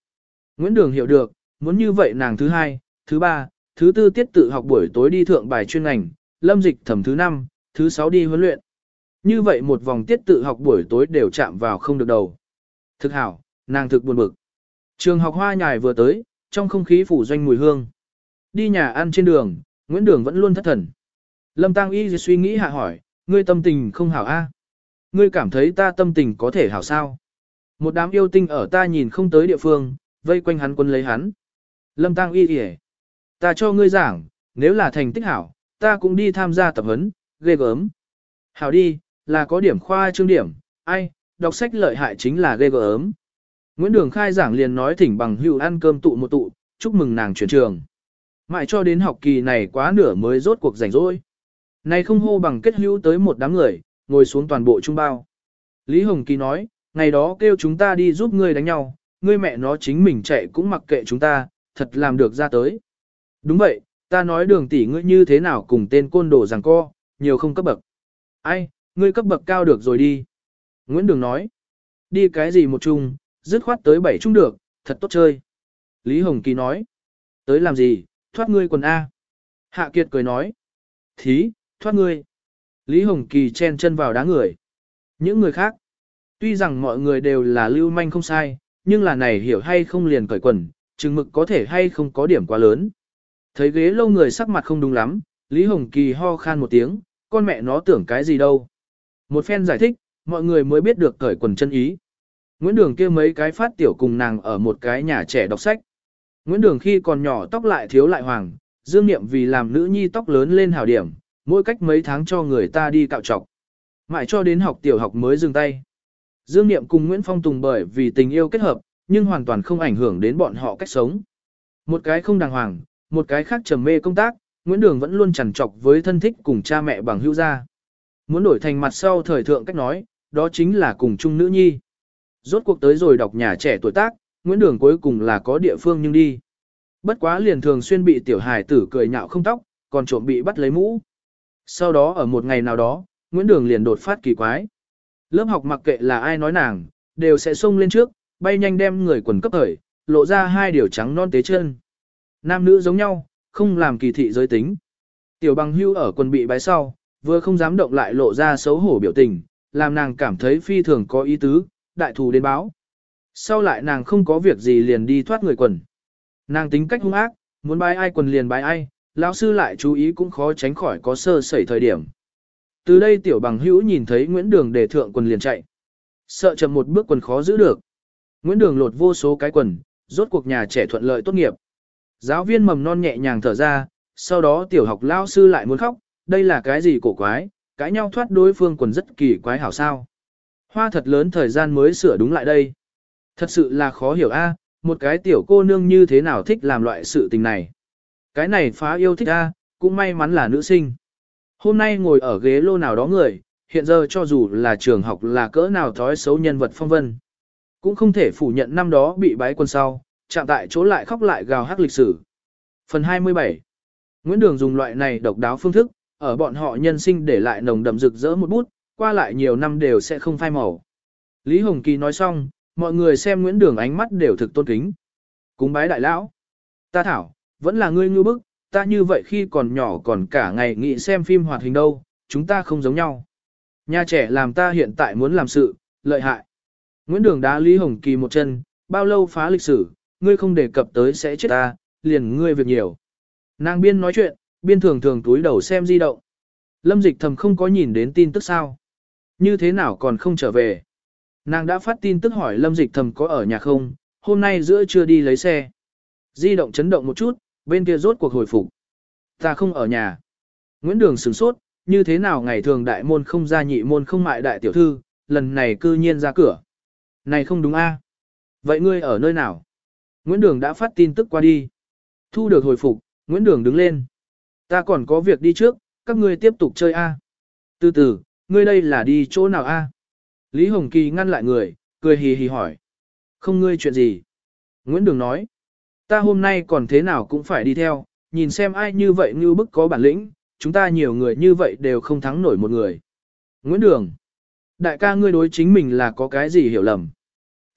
A: Nguyễn Đường hiểu được, muốn như vậy nàng thứ hai, thứ ba, thứ tư tiết tự học buổi tối đi thượng bài chuyên ngành, lâm dịch thẩm thứ năm, thứ sáu đi huấn luyện. Như vậy một vòng tiết tự học buổi tối đều chạm vào không được đầu. Thực hảo, nàng thực buồn bực. Trường học hoa nhài vừa tới, trong không khí phủ doanh mùi hương. Đi nhà ăn trên đường, Nguyễn Đường vẫn luôn thất thần. Lâm Tăng Y suy nghĩ hạ hỏi, ngươi tâm tình không hảo a? Ngươi cảm thấy ta tâm tình có thể hảo sao? Một đám yêu tinh ở ta nhìn không tới địa phương, vây quanh hắn quân lấy hắn. Lâm Tăng Y kìa. Ta cho ngươi giảng, nếu là thành tích hảo, ta cũng đi tham gia tập huấn, ghê gớm. Hảo đi, là có điểm khoa trương điểm, ai, đọc sách lợi hại chính là ghê gớm. Nguyễn Đường khai giảng liền nói thỉnh bằng hữu ăn cơm tụ một tụ, chúc mừng nàng chuyển trường. Mãi cho đến học kỳ này quá nửa mới rốt cuộc rảnh rỗi. Này không hô bằng kết hữu tới một đám người, ngồi xuống toàn bộ trung bao. Lý Hồng Kỳ nói, ngày đó kêu chúng ta đi giúp ngươi đánh nhau, ngươi mẹ nó chính mình chạy cũng mặc kệ chúng ta, thật làm được ra tới. Đúng vậy, ta nói đường tỷ ngươi như thế nào cùng tên côn đồ rằng co, nhiều không cấp bậc. Ai, ngươi cấp bậc cao được rồi đi. Nguyễn Đường nói, đi cái gì một chung, dứt khoát tới bảy chung được, thật tốt chơi. Lý Hồng Kỳ nói, tới làm gì, thoát ngươi quần A. Hạ Kiệt cười nói, thí, thoát ngươi. Lý Hồng Kỳ chen chân vào đá người. Những người khác, tuy rằng mọi người đều là lưu manh không sai, nhưng là này hiểu hay không liền cởi quần, chừng mực có thể hay không có điểm quá lớn. Thấy ghế lâu người sắc mặt không đúng lắm, Lý Hồng Kỳ ho khan một tiếng, con mẹ nó tưởng cái gì đâu. Một phen giải thích, mọi người mới biết được cởi quần chân ý. Nguyễn Đường kia mấy cái phát tiểu cùng nàng ở một cái nhà trẻ đọc sách. Nguyễn Đường khi còn nhỏ tóc lại thiếu lại hoàng, dương niệm vì làm nữ nhi tóc lớn lên hảo điểm, mỗi cách mấy tháng cho người ta đi cạo trọc. Mãi cho đến học tiểu học mới dừng tay. Dương Niệm cùng Nguyễn Phong Tùng bởi vì tình yêu kết hợp, nhưng hoàn toàn không ảnh hưởng đến bọn họ cách sống. Một cái không đàng hoàng, một cái khác trầm mê công tác, Nguyễn Đường vẫn luôn chằn trọc với thân thích cùng cha mẹ bằng hữu gia. Muốn đổi thành mặt sau thời thượng cách nói, đó chính là cùng chung nữ nhi. Rốt cuộc tới rồi đọc nhà trẻ tuổi tác, Nguyễn Đường cuối cùng là có địa phương nhưng đi. Bất quá liền thường xuyên bị tiểu hài tử cười nhạo không tóc, còn trộm bị bắt lấy mũ. Sau đó ở một ngày nào đó, Nguyễn Đường liền đột phát kỳ quái. Lớp học mặc kệ là ai nói nàng, đều sẽ xông lên trước, bay nhanh đem người quần cấp thời, lộ ra hai điều trắng non tế chân. Nam nữ giống nhau, không làm kỳ thị giới tính. Tiểu bằng hưu ở quần bị bái sau, vừa không dám động lại lộ ra xấu hổ biểu tình, làm nàng cảm thấy phi thường có ý tứ, đại thù đến báo. Sau lại nàng không có việc gì liền đi thoát người quần. Nàng tính cách hung ác, muốn bái ai quần liền bái ai, lão sư lại chú ý cũng khó tránh khỏi có sơ sẩy thời điểm. Từ đây tiểu bằng hữu nhìn thấy Nguyễn Đường để thượng quần liền chạy. Sợ chậm một bước quần khó giữ được. Nguyễn Đường lột vô số cái quần, rốt cuộc nhà trẻ thuận lợi tốt nghiệp. Giáo viên mầm non nhẹ nhàng thở ra, sau đó tiểu học lao sư lại muốn khóc, đây là cái gì cổ quái, cãi nhau thoát đối phương quần rất kỳ quái hảo sao. Hoa thật lớn thời gian mới sửa đúng lại đây. Thật sự là khó hiểu a, một cái tiểu cô nương như thế nào thích làm loại sự tình này. Cái này phá yêu thích a, cũng may mắn là nữ sinh. Hôm nay ngồi ở ghế lô nào đó người, hiện giờ cho dù là trường học là cỡ nào thói xấu nhân vật phong vân. Cũng không thể phủ nhận năm đó bị bái quân sau, chạm tại chỗ lại khóc lại gào hát lịch sử. Phần 27 Nguyễn Đường dùng loại này độc đáo phương thức, ở bọn họ nhân sinh để lại nồng đậm rực rỡ một bút, qua lại nhiều năm đều sẽ không phai màu. Lý Hồng Kỳ nói xong, mọi người xem Nguyễn Đường ánh mắt đều thực tôn kính. Cúng bái đại lão. Ta thảo, vẫn là ngươi ngư bức, ta như vậy khi còn nhỏ còn cả ngày nghĩ xem phim hoạt hình đâu, chúng ta không giống nhau. Nhà trẻ làm ta hiện tại muốn làm sự, lợi hại. Nguyễn Đường đá Lý Hồng Kỳ một chân, bao lâu phá lịch sử, ngươi không đề cập tới sẽ chết ta, liền ngươi việc nhiều. Nàng biên nói chuyện, biên thường thường túi đầu xem di động. Lâm dịch thầm không có nhìn đến tin tức sao. Như thế nào còn không trở về. Nàng đã phát tin tức hỏi lâm dịch thầm có ở nhà không, hôm nay giữa trưa đi lấy xe. Di động chấn động một chút, bên kia rốt cuộc hồi phục. Ta không ở nhà. Nguyễn Đường sửng sốt, như thế nào ngày thường đại môn không ra nhị môn không mại đại tiểu thư, lần này cư nhiên ra cửa. Này không đúng a? Vậy ngươi ở nơi nào? Nguyễn Đường đã phát tin tức qua đi. Thu được hồi phục, Nguyễn Đường đứng lên. Ta còn có việc đi trước, các ngươi tiếp tục chơi A. Từ từ, ngươi đây là đi chỗ nào A? Lý Hồng Kỳ ngăn lại người, cười hì hì hỏi. Không ngươi chuyện gì? Nguyễn Đường nói. Ta hôm nay còn thế nào cũng phải đi theo, nhìn xem ai như vậy như bức có bản lĩnh, chúng ta nhiều người như vậy đều không thắng nổi một người. Nguyễn Đường. Đại ca ngươi đối chính mình là có cái gì hiểu lầm.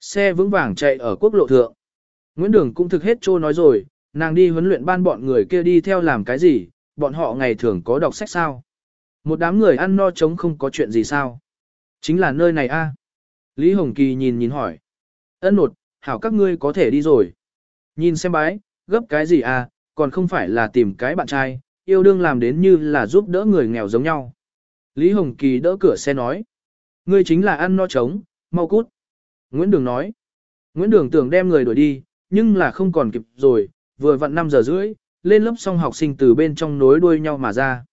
A: Xe vững vàng chạy ở quốc lộ thượng. Nguyễn Đường cũng thực hết trô nói rồi, nàng đi huấn luyện ban bọn người kia đi theo làm cái gì, bọn họ ngày thường có đọc sách sao. Một đám người ăn no chống không có chuyện gì sao. Chính là nơi này a. Lý Hồng Kỳ nhìn nhìn hỏi. Ân nột, hảo các ngươi có thể đi rồi. Nhìn xem bái, gấp cái gì à, còn không phải là tìm cái bạn trai, yêu đương làm đến như là giúp đỡ người nghèo giống nhau. Lý Hồng Kỳ đỡ cửa xe nói. Ngươi chính là ăn no trống, mau cút. Nguyễn Đường nói. Nguyễn Đường tưởng đem người đuổi đi, nhưng là không còn kịp rồi, vừa vặn 5 giờ rưỡi, lên lớp xong học sinh từ bên trong nối đuôi nhau mà ra.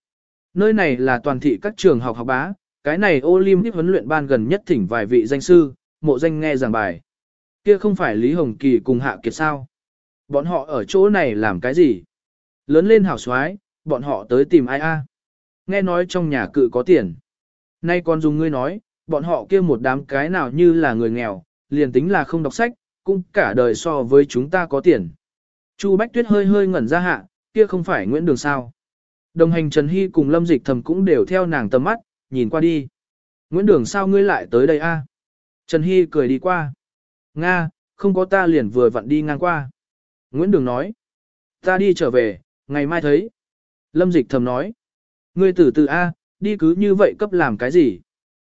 A: Nơi này là toàn thị các trường học học bá, cái này Olympic huấn luyện ban gần nhất thỉnh vài vị danh sư, mộ danh nghe giảng bài. Kia không phải Lý Hồng Kỳ cùng Hạ Kiệt sao? Bọn họ ở chỗ này làm cái gì? Lớn lên hảo xoái, bọn họ tới tìm ai a? Nghe nói trong nhà cự có tiền. Nay còn dùng ngươi nói, bọn họ kia một đám cái nào như là người nghèo, liền tính là không đọc sách, cũng cả đời so với chúng ta có tiền. Chu Bách Tuyết hơi hơi ngẩn ra hạ, kia không phải Nguyễn Đường sao. Đồng hành Trần Hy cùng Lâm Dịch Thầm cũng đều theo nàng tầm mắt, nhìn qua đi. Nguyễn Đường sao ngươi lại tới đây a? Trần Hy cười đi qua. Nga, không có ta liền vừa vặn đi ngang qua. Nguyễn Đường nói. Ta đi trở về, ngày mai thấy. Lâm Dịch Thầm nói. Ngươi tử từ A, đi cứ như vậy cấp làm cái gì?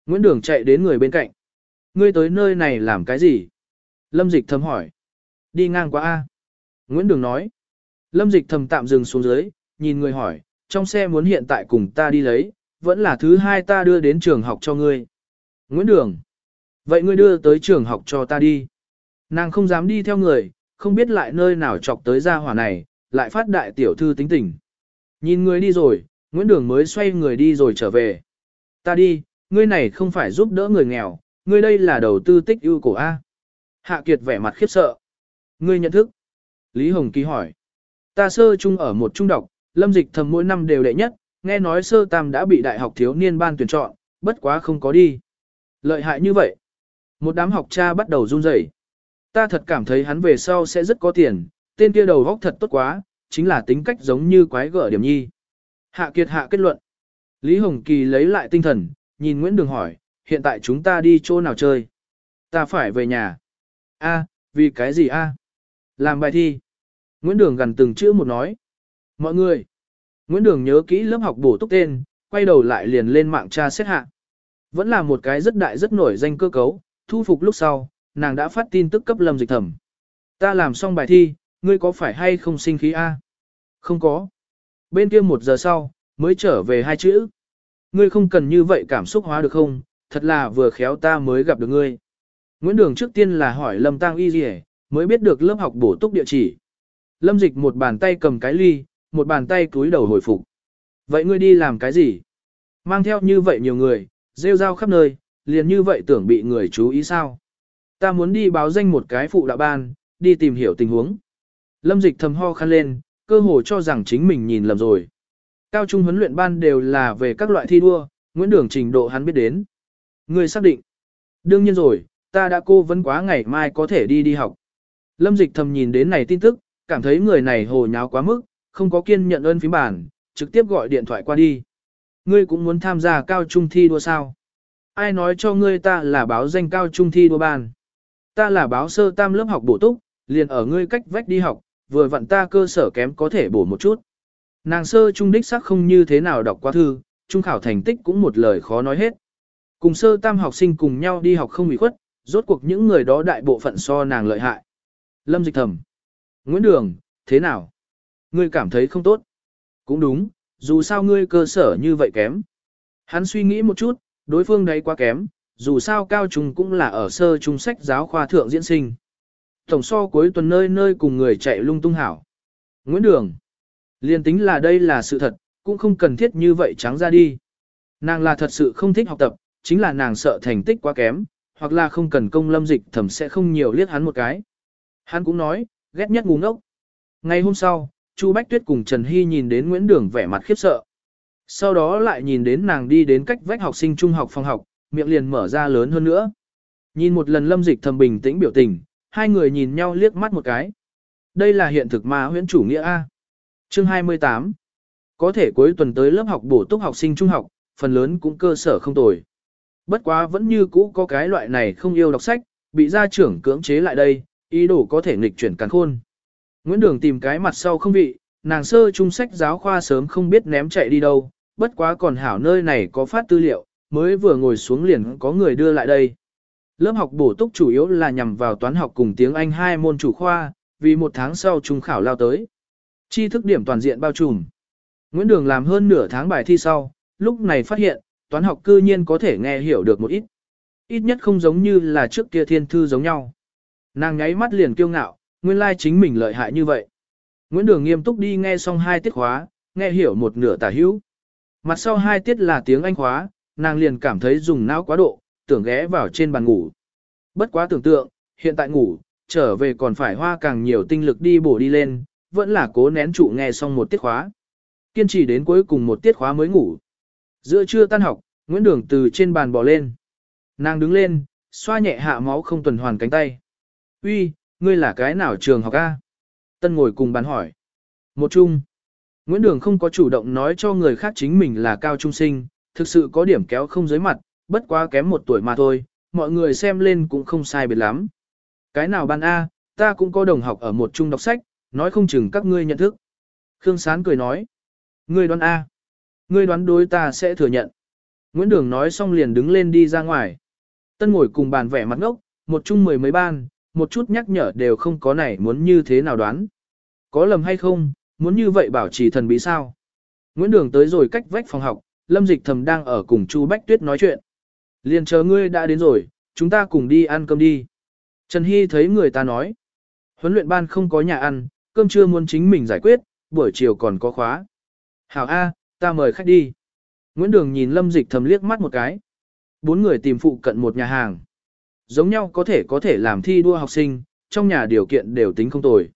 A: Nguyễn Đường chạy đến người bên cạnh. Ngươi tới nơi này làm cái gì? Lâm Dịch Thầm hỏi. Đi ngang qua A. Nguyễn Đường nói. Lâm Dịch Thầm tạm dừng xuống dưới, nhìn người hỏi, trong xe muốn hiện tại cùng ta đi lấy, vẫn là thứ hai ta đưa đến trường học cho ngươi. Nguyễn Đường. Vậy ngươi đưa tới trường học cho ta đi. Nàng không dám đi theo người, không biết lại nơi nào chọc tới gia hỏa này, lại phát đại tiểu thư tính tình. Nhìn người đi rồi, Nguyễn Đường mới xoay người đi rồi trở về. Ta đi, ngươi này không phải giúp đỡ người nghèo, ngươi đây là đầu tư tích ưu cổ A. Hạ Kiệt vẻ mặt khiếp sợ. Ngươi nhận thức. Lý Hồng Kỳ hỏi. Ta sơ chung ở một trung đọc, lâm dịch thầm mỗi năm đều đệ nhất, nghe nói sơ tam đã bị đại học thiếu niên ban tuyển chọn, bất quá không có đi. Lợi hại như vậy. Một đám học cha bắt đầu run rẩy. Ta thật cảm thấy hắn về sau sẽ rất có tiền, tên kia đầu góc thật tốt quá, chính là tính cách giống như quái gở điểm nhi. Hạ Kiệt hạ kết luận. Lý Hồng Kỳ lấy lại tinh thần, nhìn Nguyễn Đường hỏi, hiện tại chúng ta đi chỗ nào chơi? Ta phải về nhà. A, vì cái gì a? Làm bài thi. Nguyễn Đường gần từng chữ một nói. Mọi người. Nguyễn Đường nhớ kỹ lớp học bổ túc tên, quay đầu lại liền lên mạng tra xét hạ. Vẫn là một cái rất đại rất nổi danh cơ cấu, thu phục lúc sau, nàng đã phát tin tức cấp lâm dịch thẩm. Ta làm xong bài thi, ngươi có phải hay không sinh khí a? Không có. Bên kia một giờ sau, mới trở về hai chữ. Ngươi không cần như vậy cảm xúc hóa được không, thật là vừa khéo ta mới gặp được ngươi. Nguyễn Đường trước tiên là hỏi Lâm Tăng Y Dì mới biết được lớp học bổ túc địa chỉ. Lâm Dịch một bàn tay cầm cái ly, một bàn tay cúi đầu hồi phục. Vậy ngươi đi làm cái gì? Mang theo như vậy nhiều người, rêu rao khắp nơi, liền như vậy tưởng bị người chú ý sao? Ta muốn đi báo danh một cái phụ đạo ban, đi tìm hiểu tình huống. Lâm Dịch thầm ho khăn lên, cơ hồ cho rằng chính mình nhìn lầm rồi. Cao trung huấn luyện ban đều là về các loại thi đua, Nguyễn Đường trình độ hắn biết đến. Người xác định. Đương nhiên rồi, ta đã cô vấn quá ngày mai có thể đi đi học. Lâm dịch thầm nhìn đến này tin tức, cảm thấy người này hồ nháo quá mức, không có kiên nhận ơn phím bản, trực tiếp gọi điện thoại qua đi. Ngươi cũng muốn tham gia cao trung thi đua sao? Ai nói cho ngươi ta là báo danh cao trung thi đua ban? Ta là báo sơ tam lớp học bổ túc, liền ở ngươi cách vách đi học, vừa vặn ta cơ sở kém có thể bổ một chút. Nàng sơ trung đích xác không như thế nào đọc qua thư, trung khảo thành tích cũng một lời khó nói hết. Cùng sơ tam học sinh cùng nhau đi học không bị khuất, rốt cuộc những người đó đại bộ phận so nàng lợi hại. Lâm dịch thầm. Nguyễn Đường, thế nào? Ngươi cảm thấy không tốt? Cũng đúng, dù sao ngươi cơ sở như vậy kém. Hắn suy nghĩ một chút, đối phương đấy quá kém, dù sao cao trung cũng là ở sơ trung sách giáo khoa thượng diễn sinh. Tổng so cuối tuần nơi nơi cùng người chạy lung tung hảo. Nguyễn Đường. Liên tính là đây là sự thật, cũng không cần thiết như vậy trắng ra đi. Nàng là thật sự không thích học tập, chính là nàng sợ thành tích quá kém, hoặc là không cần công lâm dịch thẩm sẽ không nhiều liếc hắn một cái. Hắn cũng nói, ghét nhất ngu ngốc. Ngày hôm sau, Chu Bách Tuyết cùng Trần Hy nhìn đến Nguyễn Đường vẻ mặt khiếp sợ. Sau đó lại nhìn đến nàng đi đến cách vách học sinh trung học phòng học, miệng liền mở ra lớn hơn nữa. Nhìn một lần lâm dịch thầm bình tĩnh biểu tình, hai người nhìn nhau liếc mắt một cái. Đây là hiện thực mà huyễn chủ nghĩa A. Chương 28 Có thể cuối tuần tới lớp học bổ túc học sinh trung học, phần lớn cũng cơ sở không tồi. Bất quá vẫn như cũ có cái loại này không yêu đọc sách, bị gia trưởng cưỡng chế lại đây, ý đồ có thể nghịch chuyển càng khôn. Nguyễn Đường tìm cái mặt sau không vị, nàng sơ trung sách giáo khoa sớm không biết ném chạy đi đâu, bất quá còn hảo nơi này có phát tư liệu, mới vừa ngồi xuống liền có người đưa lại đây. Lớp học bổ túc chủ yếu là nhằm vào toán học cùng tiếng Anh hai môn chủ khoa, vì một tháng sau trung khảo lao tới. Chi thức điểm toàn diện bao trùm. Nguyễn Đường làm hơn nửa tháng bài thi sau, lúc này phát hiện, toán học cư nhiên có thể nghe hiểu được một ít. Ít nhất không giống như là trước kia thiên thư giống nhau. Nàng nháy mắt liền kiêu ngạo, nguyên lai chính mình lợi hại như vậy. Nguyễn Đường nghiêm túc đi nghe xong hai tiết khóa, nghe hiểu một nửa tả hữu. Mặt sau hai tiết là tiếng Anh khóa, nàng liền cảm thấy dùng não quá độ, tưởng ghé vào trên bàn ngủ. Bất quá tưởng tượng, hiện tại ngủ, trở về còn phải hoa càng nhiều tinh lực đi bổ đi lên, vẫn là cố nén trụ nghe xong một tiết khóa. Kiên trì đến cuối cùng một tiết khóa mới ngủ. Giữa trưa tan học, Nguyễn Đường từ trên bàn bò lên. Nàng đứng lên, xoa nhẹ hạ máu không tuần hoàn cánh tay. Uy, ngươi là cái nào trường học A? Tân ngồi cùng bàn hỏi. Một chung. Nguyễn Đường không có chủ động nói cho người khác chính mình là cao trung sinh, thực sự có điểm kéo không dưới mặt, bất quá kém một tuổi mà thôi, mọi người xem lên cũng không sai biệt lắm. Cái nào ban A, ta cũng có đồng học ở một trung đọc sách, nói không chừng các ngươi nhận thức. Khương Sán cười nói. Ngươi đoán A. Ngươi đoán đối ta sẽ thừa nhận. Nguyễn Đường nói xong liền đứng lên đi ra ngoài. Tân ngồi cùng bàn vẻ mặt ngốc, một chung mười mấy ban, một chút nhắc nhở đều không có này muốn như thế nào đoán. Có lầm hay không, muốn như vậy bảo trì thần bí sao. Nguyễn Đường tới rồi cách vách phòng học, Lâm Dịch Thầm đang ở cùng Chu Bách Tuyết nói chuyện. Liền chờ ngươi đã đến rồi, chúng ta cùng đi ăn cơm đi. Trần Hy thấy người ta nói. Huấn luyện ban không có nhà ăn, cơm trưa muốn chính mình giải quyết, buổi chiều còn có khóa. Hảo A, ta mời khách đi. Nguyễn Đường nhìn Lâm Dịch thầm liếc mắt một cái. Bốn người tìm phụ cận một nhà hàng. Giống nhau có thể có thể làm thi đua học sinh, trong nhà điều kiện đều tính không tồi.